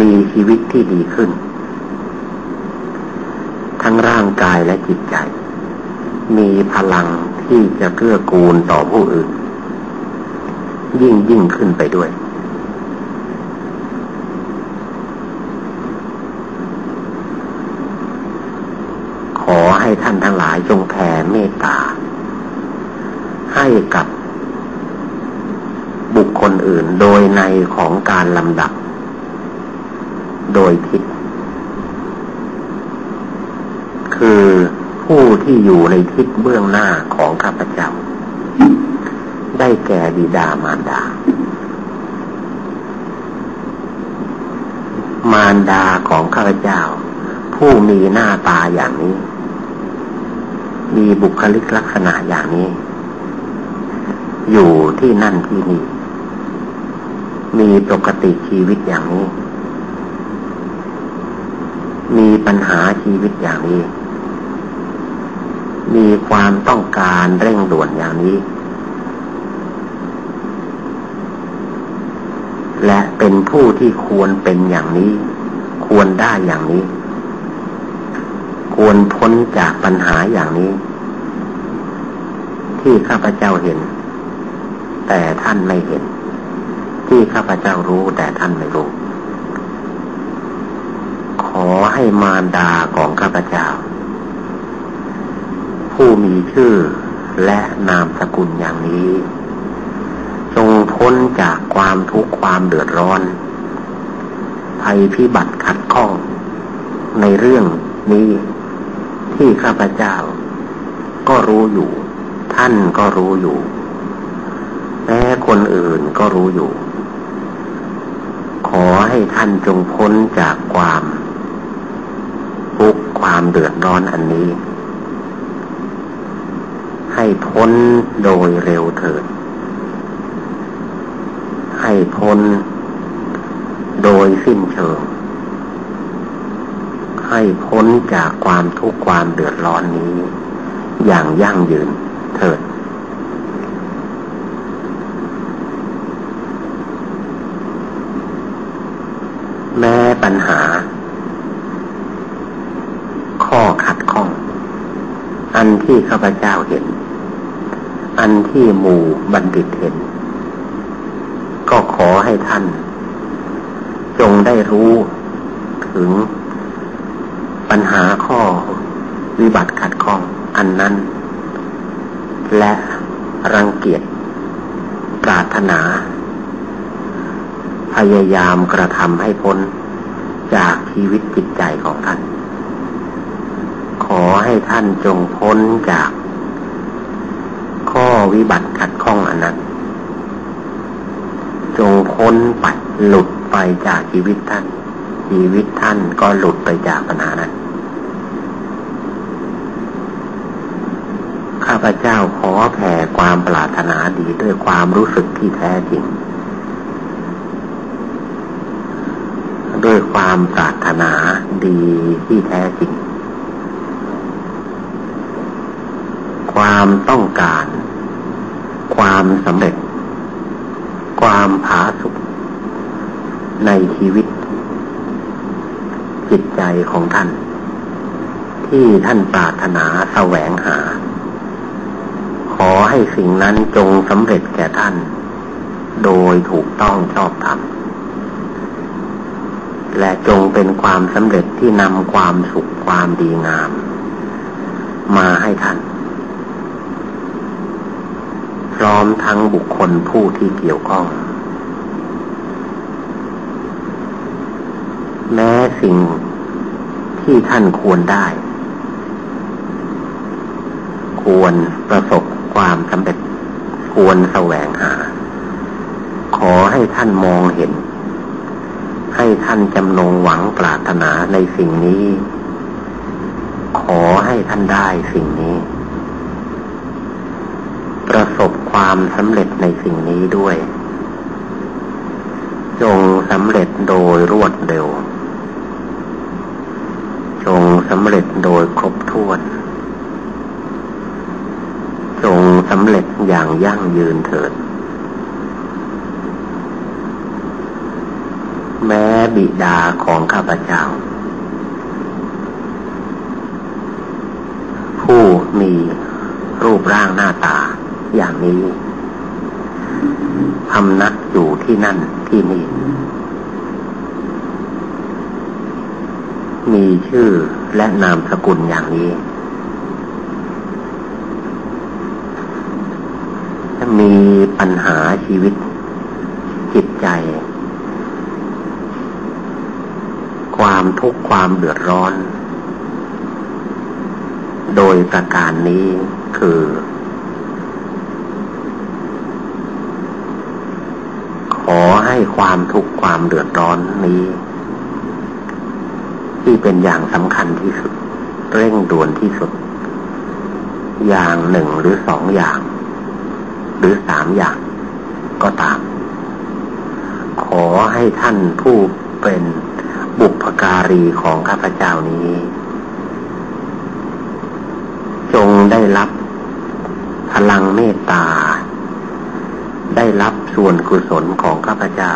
Speaker 1: มีชีวิตที่ดีขึ้น ทั้งร่างกายและจิตใจ มีพลังที่จะเกื้อกูลต่อผู้อื่น ยิ่งยิ่งขึ้นไปด้วย ขอให้ ท่านทั้งหลายจงแผ่เมตตา ให้กับบุคคลอื่นโดยในของการลำดับ โดยทิศคือผู้ที่อยู่ในทิศเบื้องหน้าของข้าพเจ้า ได้แก่บิดามารดา มารดาของข้าพเจ้า ผู้มีหน้าตาอย่างนี้ มีบุคลิกลักษณะอย่างนี้ อยู่ที่นั่นที่นี่ มีปกติชีวิตอย่างนี้ มีปัญหาชีวิตอย่างนี้ มีความต้องการเร่งด่วนอย่างนี้ และเป็นผู้ที่ควรเป็นอย่างนี้ ควรได้อย่างนี้ ควรพ้นจากปัญหาอย่างนี้ ที่ข้าพเจ้าเห็น แต่ท่านไม่เห็น ที่ข้าพเจ้ารู้แต่ท่านไม่รู้ ขอให้มารดาของข้าพเจ้า ผู้มีชื่อและนามสกุลอย่างนี้จงพ้นจากความทุกข์ความเดือดร้อน ภัยพิบัติขัดข้องในเรื่องนี้ ที่ข้าพเจ้า ก็รู้อยู่ ท่านก็รู้อยู่แม้คนอื่นก็รู้อยู่ ขอให้ท่านจงพ้นจากความทุกข์ความเดือดร้อนอันนี้ ให้พ้นโดยเร็วเถิด ให้พ้นโดยสิ้นเชิง ให้พ้นจากความทุกข์ความเดือดร้อนนี้ อย่างยั่งยืนเถิด แม้ปัญหา ข้อขัดข้อง อันที่ข้าพเจ้าเห็น อันที่หมู่บัณฑิตเห็น ก็ขอให้ท่าน จงได้รู้ถึง ปัญหาข้อวิบัติขัดข้องอันนั้น และรังเกียจปรารถนา พยายามกระทำให้พ้นจากชีวิตจิตใจของท่าน ขอให้ท่านจงพ้นจาก ข้อวิบัติขัดข้องอันนั้น จงพ้นไปหลุดไปจากชีวิตท่าน ชีวิตท่านก็หลุดไปจากปัญหานั้น ข้าพเจ้าขอแผ่ความปรารถนาดีด้วยความรู้สึกที่แท้จริง ด้วยความปรารถนาดีที่แท้จริง ความต้องการ ความสำเร็จ ความผาสุกในชีวิต จิตใจของท่าน ที่ท่านปรารถนาแสวงหา ให้สิ่งนั้นจงสำเร็จแก่ท่าน โดยถูกต้องชอบธรรมและจงเป็นความสำเร็จที่นำความสุขความดีงาม มาให้ท่าน พร้อมทั้งบุคคลผู้ที่เกี่ยวข้อง แม้สิ่งที่ท่านควรได้ ควรประสบ สำเร็จควรแสวงหา ขอให้ท่านมองเห็น ให้ท่านจำนงหวังปรารถนาในสิ่งนี้ ขอให้ท่านได้สิ่งนี้ ประสบความสำเร็จในสิ่งนี้ด้วย จงสำเร็จโดยรวดเร็ว จงสำเร็จโดยครบถ้วน จงสำเร็จอย่างยั่งยืนเถิด แม้บิดาของข้าพเจ้า ผู้มีรูปร่างหน้าตาอย่างนี้พำนักอยู่ที่นั่นที่นี่ มีชื่อและนามสกุลอย่างนี้ มีปัญหาชีวิตจิตใจ ความทุกข์ความเดือดร้อน โดยประการนี้คือ ขอให้ความทุกข์ความเดือดร้อนนี้ ที่เป็นอย่างสำคัญที่สุด เร่งด่วนที่สุด อย่างหนึ่งหรือสองอย่าง หรือสามอย่าง ก็ตาม ขอให้ท่านผู้เป็นบุพการีของข้าพเจ้านี้ จงได้รับพลังเมตตา ได้รับส่วนกุศลของข้าพเจ้า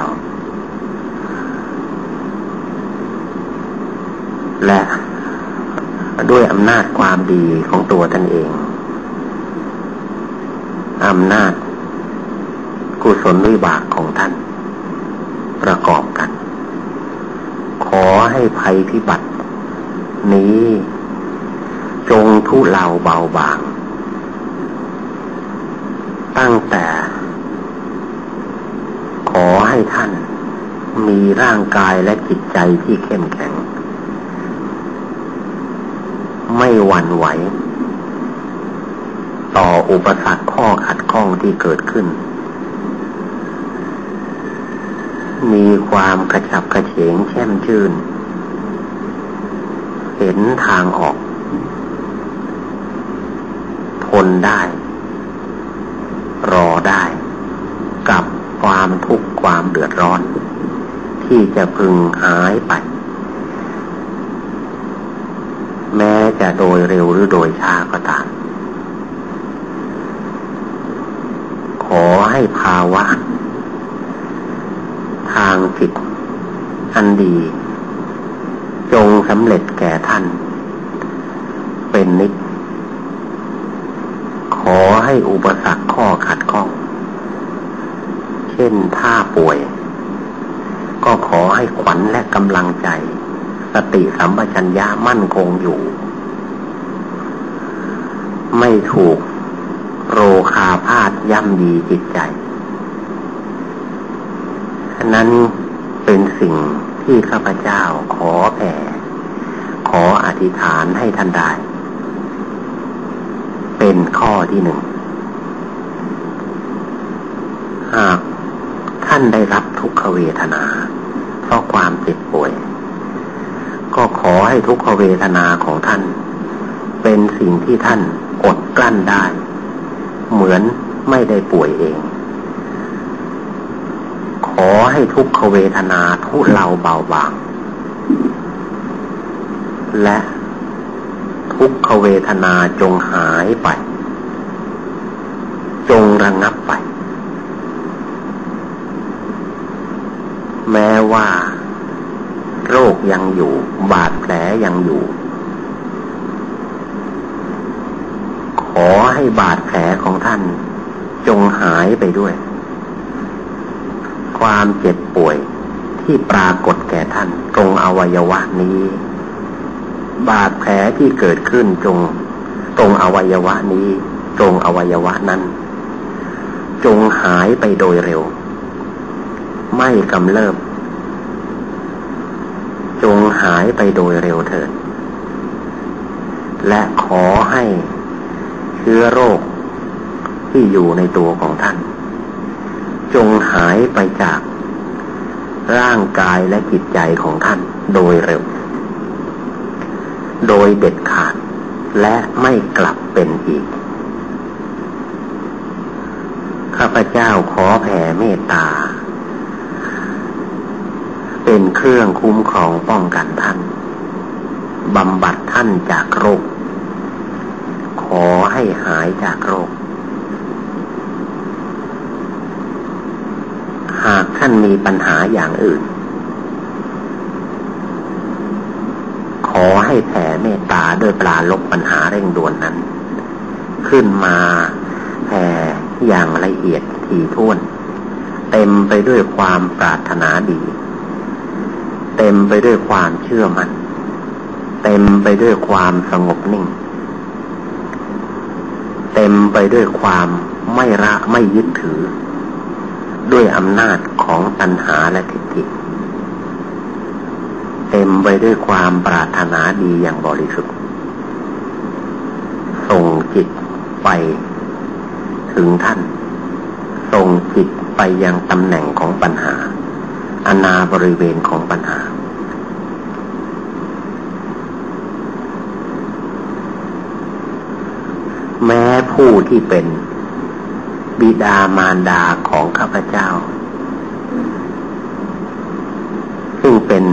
Speaker 1: และด้วยอำนาจความดีของตัวท่านเอง อำนาจ กุศลวิบากของท่าน ประกอบกัน ขอให้ภัยพิบัติ นี้ จงทุเลาเบาบาง ตั้งแต่ ขอให้ท่าน มีร่างกายและจิตใจที่เข้มแข็ง ไม่หวั่นไหว ต่ออุปสรรคข้อขัดข้องที่เกิดขึ้น มีความกระฉับกระเฉงแช่มชื่น เห็นทางออก ทนได้ รอได้กับความทุกข์ความเดือดร้อน ที่จะพึงหายไป แม้จะโดยเร็วหรือโดยช้าก็ตาม ขอให้ ภาวะ ทางจิตอันดี จงสำเร็จแก่ท่าน เป็นนิจขอให้อุปสรรคข้อขัดข้อง เช่นถ้าป่วย ก็ขอให้ขวัญและกำลังใจ สติสัมปชัญญะมั่นคงอยู่ ไม่ถูกโรคาพาดย่ำดีจิตใจ นั้นเป็นสิ่งที่ข้าพเจ้าขอแผ่ ขออธิษฐานให้ท่านได้ เป็นข้อที่หนึ่ง หากท่านได้รับทุกขเวทนา เพราะความเจ็บป่วย ก็ขอให้ทุกขเวทนาของท่าน เป็นสิ่งที่ท่านอดกลั้นได้ เหมือนไม่ได้ป่วยเอง ขอให้ทุกขเวทนาทุเลาเบาบาง และทุกขเวทนาจงหายไป จงระงงับไป แม้ว่า โรคยังอยู่ บาดแผลยังอยู่ ขอให้บาดแผลของท่านจงหายไปด้วย ความเจ็บป่วยที่ปรากฏแก่ท่านตรงอวัยวะนี้ บาดแผลที่เกิดขึ้นจงตรงอวัยวะนี้ ตรงอวัยวะนั้น จงหายไปโดยเร็ว ไม่กำเริบจงหายไปโดยเร็วเถิด และขอให้เชื้อโรคที่อยู่ในตัวของท่าน จงหายไปจาก ร่างกายและจิตใจของท่านโดยเร็ว โดยเด็ดขาด และไม่กลับเป็นอีก ข้าพเจ้าขอแผ่เมตตา เป็นเครื่องคุ้มครองป้องกันท่านบำบัดท่านจากโรค ขอให้หายจากโรค หากท่านมีปัญหาอย่างอื่น ขอให้แผ่เมตตาโดยปลาลบปัญหาเร่งด่วนนั้น ขึ้นมาแผ่อย่างละเอียดถี่ถ้วน เต็มไปด้วยความปรารถนาดี เต็มไปด้วยความเชื่อมัน่นเต็มไปด้วยความสงบนิ่ง เต็มไปด้วยความไม่ระไม่ยึดถือ ด้วยอำนาจของตัณหาและทิฏฐิเต็มไปด้วยความปรารถนาดีอย่างบริสุทธิ์ ส่งจิตไปถึงท่าน ส่งจิตไปยังตำแหน่งของปัญหา อนาบริเวณของปัญหา แม้ผู้ที่เป็น บิดามารดาของข้าพเจ้า ซึ่งเป็น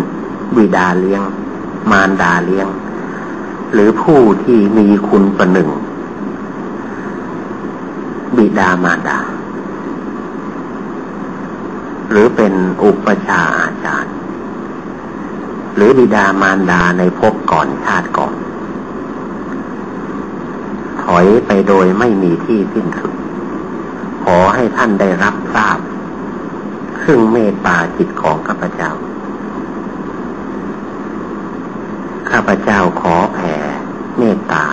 Speaker 1: บิดาเลี้ยง มารดาเลี้ยง หรือผู้ที่มีคุณประหนึ่ง บิดามารดา หรือเป็นอุปชาอาจารย์ หรือบิดามารดาในภพก่อนชาติก่อน ถอยไปโดยไม่มีที่สิ้นสุด อให้ท่านได้รับทราบ ซึ่งเมตตาจิตของข้าพเจ้า ข้าพเจ้าขอแผ่เมตตา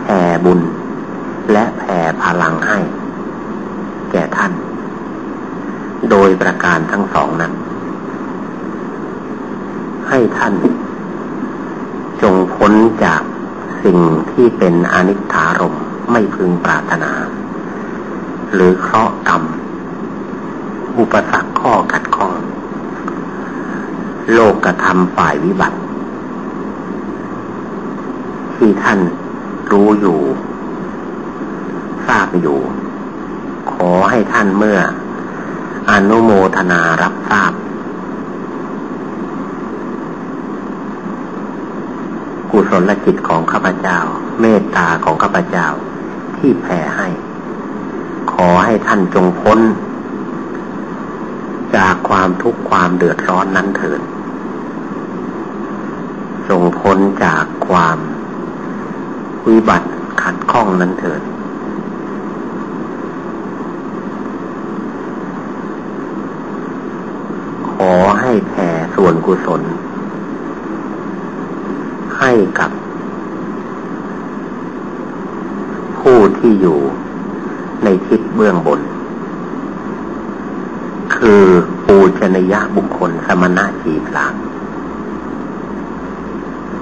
Speaker 1: แผ่บุญ และแผ่พลังให้ แก่ท่าน โดยประการทั้งสองนั้น ให้ท่าน จงพ้นจากสิ่งที่เป็นอนิจฐารมไม่พึงปรารถนา หรือเคราะห์กรรม อุปสรรคข้อขัดข้อง โลกกระทำฝ่ายวิบัติ ที่ท่านรู้อยู่ ทราบอยู่ ขอให้ท่านเมื่อ อนุโมทนารับทราบ กุศลจิตของข้าพเจ้า เมตตาของข้าพเจ้าที่แผ่ให้ ขอให้ท่านจงพ้น จากความทุกข์ความเดือดร้อนนั้นเถิดจงพ้นจากความวิบัติขัดข้องนั้นเถิดขอให้แผ่ส่วนกุศล ให้กับ ผู้ที่อยู่ ในทิศเบื้องบน คือปูชนียบุคคลสมณะชีพราม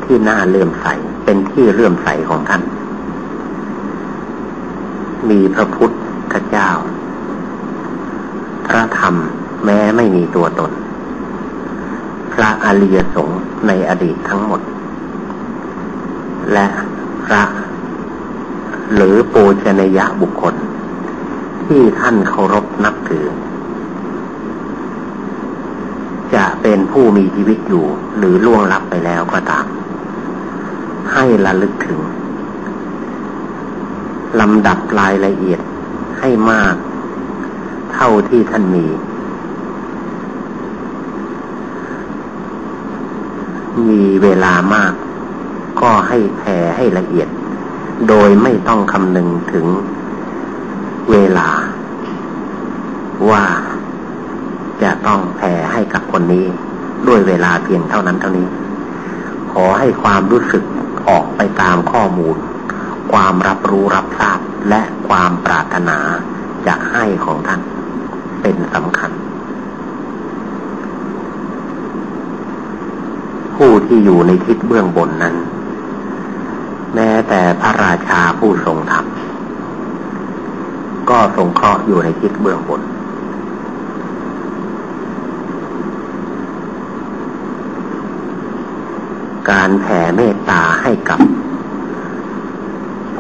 Speaker 1: ที่น่าเลื่อมใส เป็นที่เลื่อมใสของท่าน มีพระพุทธเจ้า พระธรรมแม้ไม่มีตัวตน พระอริยสงฆ์ในอดีตทั้งหมด และพระหรือปูชนียบุคคล ที่ท่านเคารพนับถือ จะเป็นผู้มีชีวิตอยู่ หรือล่วงลับไปแล้วก็ตาม ให้ระลึกถึงลำดับรายละเอียดให้มาก เท่าที่ท่านมี มีเวลามาก ก็ให้แผ่ให้ละเอียด โดยไม่ต้องคำนึงถึง เวลา ว่าจะต้องแผ่ให้กับคนนี้ ด้วยเวลาเพียงเท่านั้นเท่านี้ ขอให้ความรู้สึกออกไปตามข้อมูล ความรับรู้รับทราบและความปรารถนาจะให้ของท่าน เป็นสำคัญ ผู้ที่อยู่ในทิศเบื้องบนนั้น แม้แต่พระราชาผู้ทรงธรรม ก็ทรงเคราะห์อยู่ในทิศเบื้องบน การแผ่เมตตาให้กับ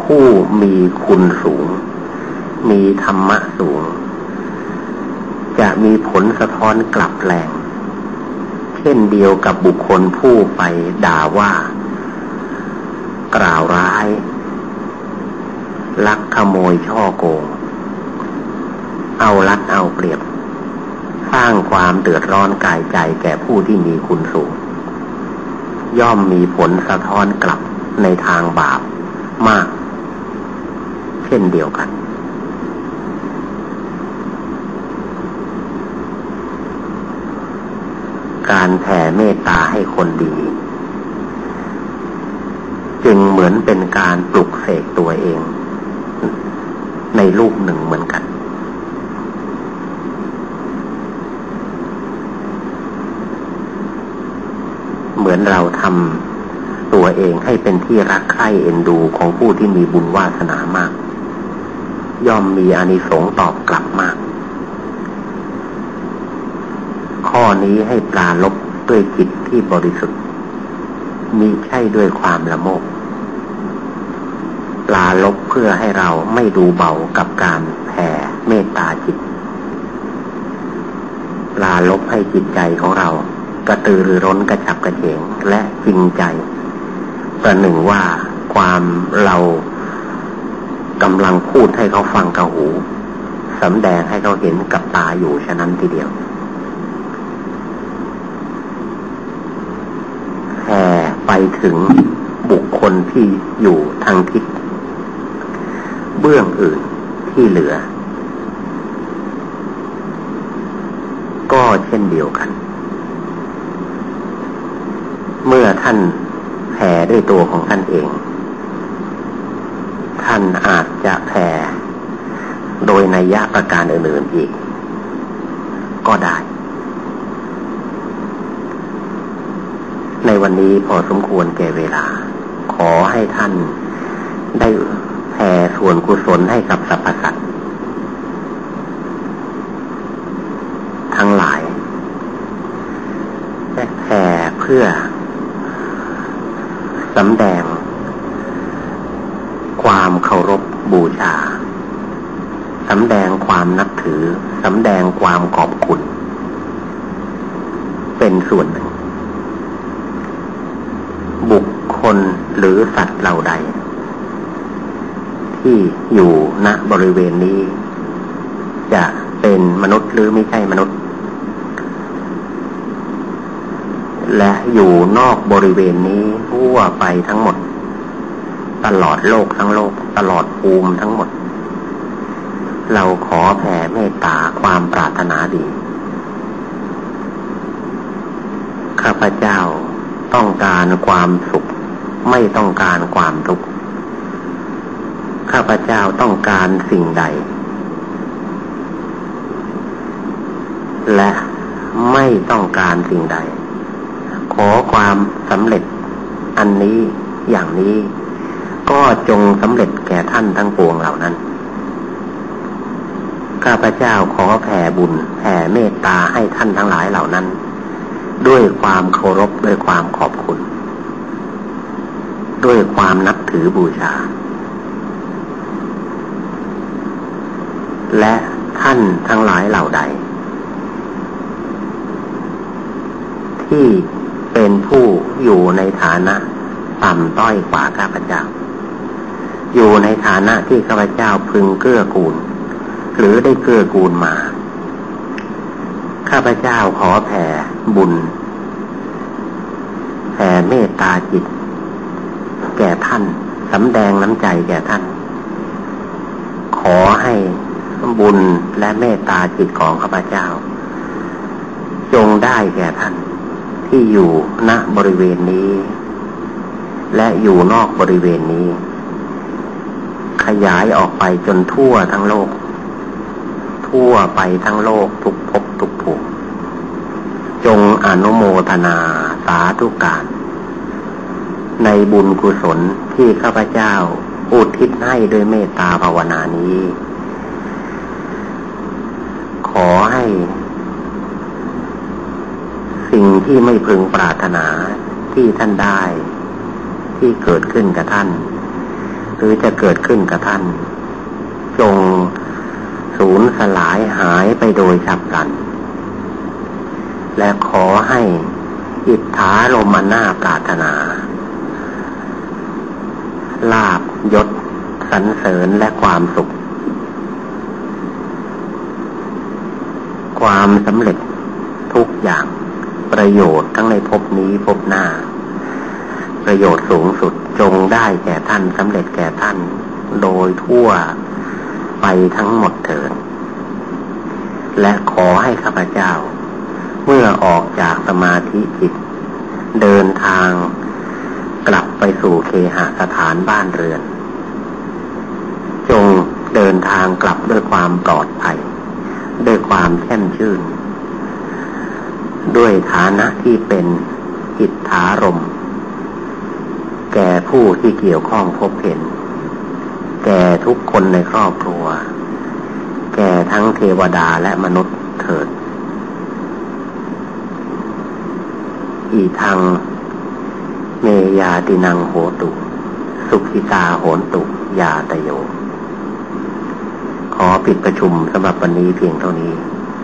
Speaker 1: ผู้มีคุณสูง มีธรรมะสูง จะมีผลสะท้อนกลับแรง เช่นเดียวกับบุคคลผู้ไปด่าว่า กล่าวร้ายลักขโมยช่อโกง เอารัดเอาเปรียบ สร้างความเดือดร้อนกายใจแก่ผู้ที่มีคุณสูง ย่อมมีผลสะท้อนกลับในทางบาปมาก เช่นเดียวกัน การแผ่เมตตาให้คนดี จึงเหมือนเป็นการปลุกเสกตัวเอง ในรูปหนึ่งเหมือนกัน เราทำตัวเองให้เป็นที่รักใคร่เอ็นดูของผู้ที่มีบุญวาสนามาก ย่อมมีอานิสงส์ตอบกลับมาก ข้อนี้ให้ปลาลบด้วยจิตที่บริสุทธิ์ มีใช่ด้วยความละโมบปลาลบเพื่อให้เราไม่ดูเบากับการแผ่เมตตาจิตปลาลบให้จิตใจของเรา กระตือรือร้นกระฉับกระเฉงและจริงใจ ประหนึ่งว่าความเรากำลังพูดให้เขาฟังกับหูสำแดงให้เขาเห็นกับตาอยู่ฉะนั้นทีเดียวแผ่ไปถึงบุคคลที่อยู่ทางทิศเบื้องอื่นที่เหลือ ก็เช่นเดียวกัน เมื่อท่านแผ่ด้วยตัวของท่านเอง ท่านอาจจะแผ่โดยนัยยะประการอื่นๆอีก ก็ได้ ในวันนี้พอสมควรแก่เวลา ขอให้ท่านได้แผ่ส่วนกุศลให้กับสรรพสัตว์ทั้งหลายแผ่เพื่อ สำแดง ความเคารพบูชาสำแดงความนับถือสำแดงความขอบคุณ เป็นส่วนหนึ่ง บุคคลหรือสัตว์เหล่าใด ที่อยู่ณบริเวณนี้ จะเป็นมนุษย์หรือไม่ใช่มนุษย์ และอยู่นอกบริเวณนี้ทั่วไปทั้งหมด ตลอดโลกทั้งโลก ตลอดภูมิทั้งหมด เราขอแผ่เมตตาความปรารถนาดี ข้าพเจ้าต้องการความสุข ไม่ต้องการความทุกข์ ข้าพเจ้าต้องการสิ่งใด และไม่ต้องการสิ่งใด ขอความสำเร็จอันนี้อย่างนี้ ก็จงสำเร็จแก่ท่านทั้งปวงเหล่านั้น ข้าพเจ้าขอแผ่บุญแผ่เมตตาให้ท่านทั้งหลายเหล่านั้น ด้วยความเคารพด้วยความขอบคุณ ด้วยความนับถือบูชา และท่านทั้งหลายเหล่าใด ที่ เป็นผู้อยู่ในฐานะต่ำต้อยกว่าข้าพเจ้า อยู่ในฐานะที่ข้าพเจ้าพึงเกื้อกูล หรือได้เกื้อกูลมา ข้าพเจ้าขอแผ่บุญ แผ่เมตตาจิต แก่ท่านสำแดงน้ำใจแก่ท่าน ขอให้บุญและเมตตาจิตของข้าพเจ้า จงได้แก่ท่าน ที่อยู่ณบริเวณนี้ และอยู่นอกบริเวณนี้ ขยายออกไปจนทั่วทั้งโลก ทั่วไปทั้งโลกทุกภพทุกภูมิจงอนุโมทนาสาธุการ ในบุญกุศลที่ข้าพเจ้าอุทิศให้ด้วยเมตตาภาวนานี้ ขอให้ สิ่งที่ไม่พึงปรารถนาที่ท่านได้ ที่เกิดขึ้นกับท่าน หรือจะเกิดขึ้นกับท่าน จงสูญสลายหายไปโดยฉับพลัน และขอให้อิทธาลมนาปรารถนา ลาบยศสรรเสริญและความสุข ความสำเร็จทุกอย่าง ประโยชน์ทั้งในภพนี้ภพหน้า ประโยชน์สูงสุดจงได้แก่ท่านสำเร็จแก่ท่าน โดยทั่วไปทั้งหมดเถิดและขอให้ข้าพเจ้า เมื่อออกจากสมาธิจิต เดินทางกลับไปสู่เคหสถานบ้านเรือน จงเดินทางกลับด้วยความปลอดภัย ด้วยความแช่มชื่น ด้วยฐานะที่เป็นจิตถารม แก่ผู้ที่เกี่ยวข้องพบเห็น แก่ทุกคนในครอบครัว แก่ทั้งเทวดาและมนุษย์เถิด อีทางเมยาตินังโหตุ สุขิตาโหนตุยาตโย ขอปิดประชุมสำหรับวันนี้เพียงเท่านี้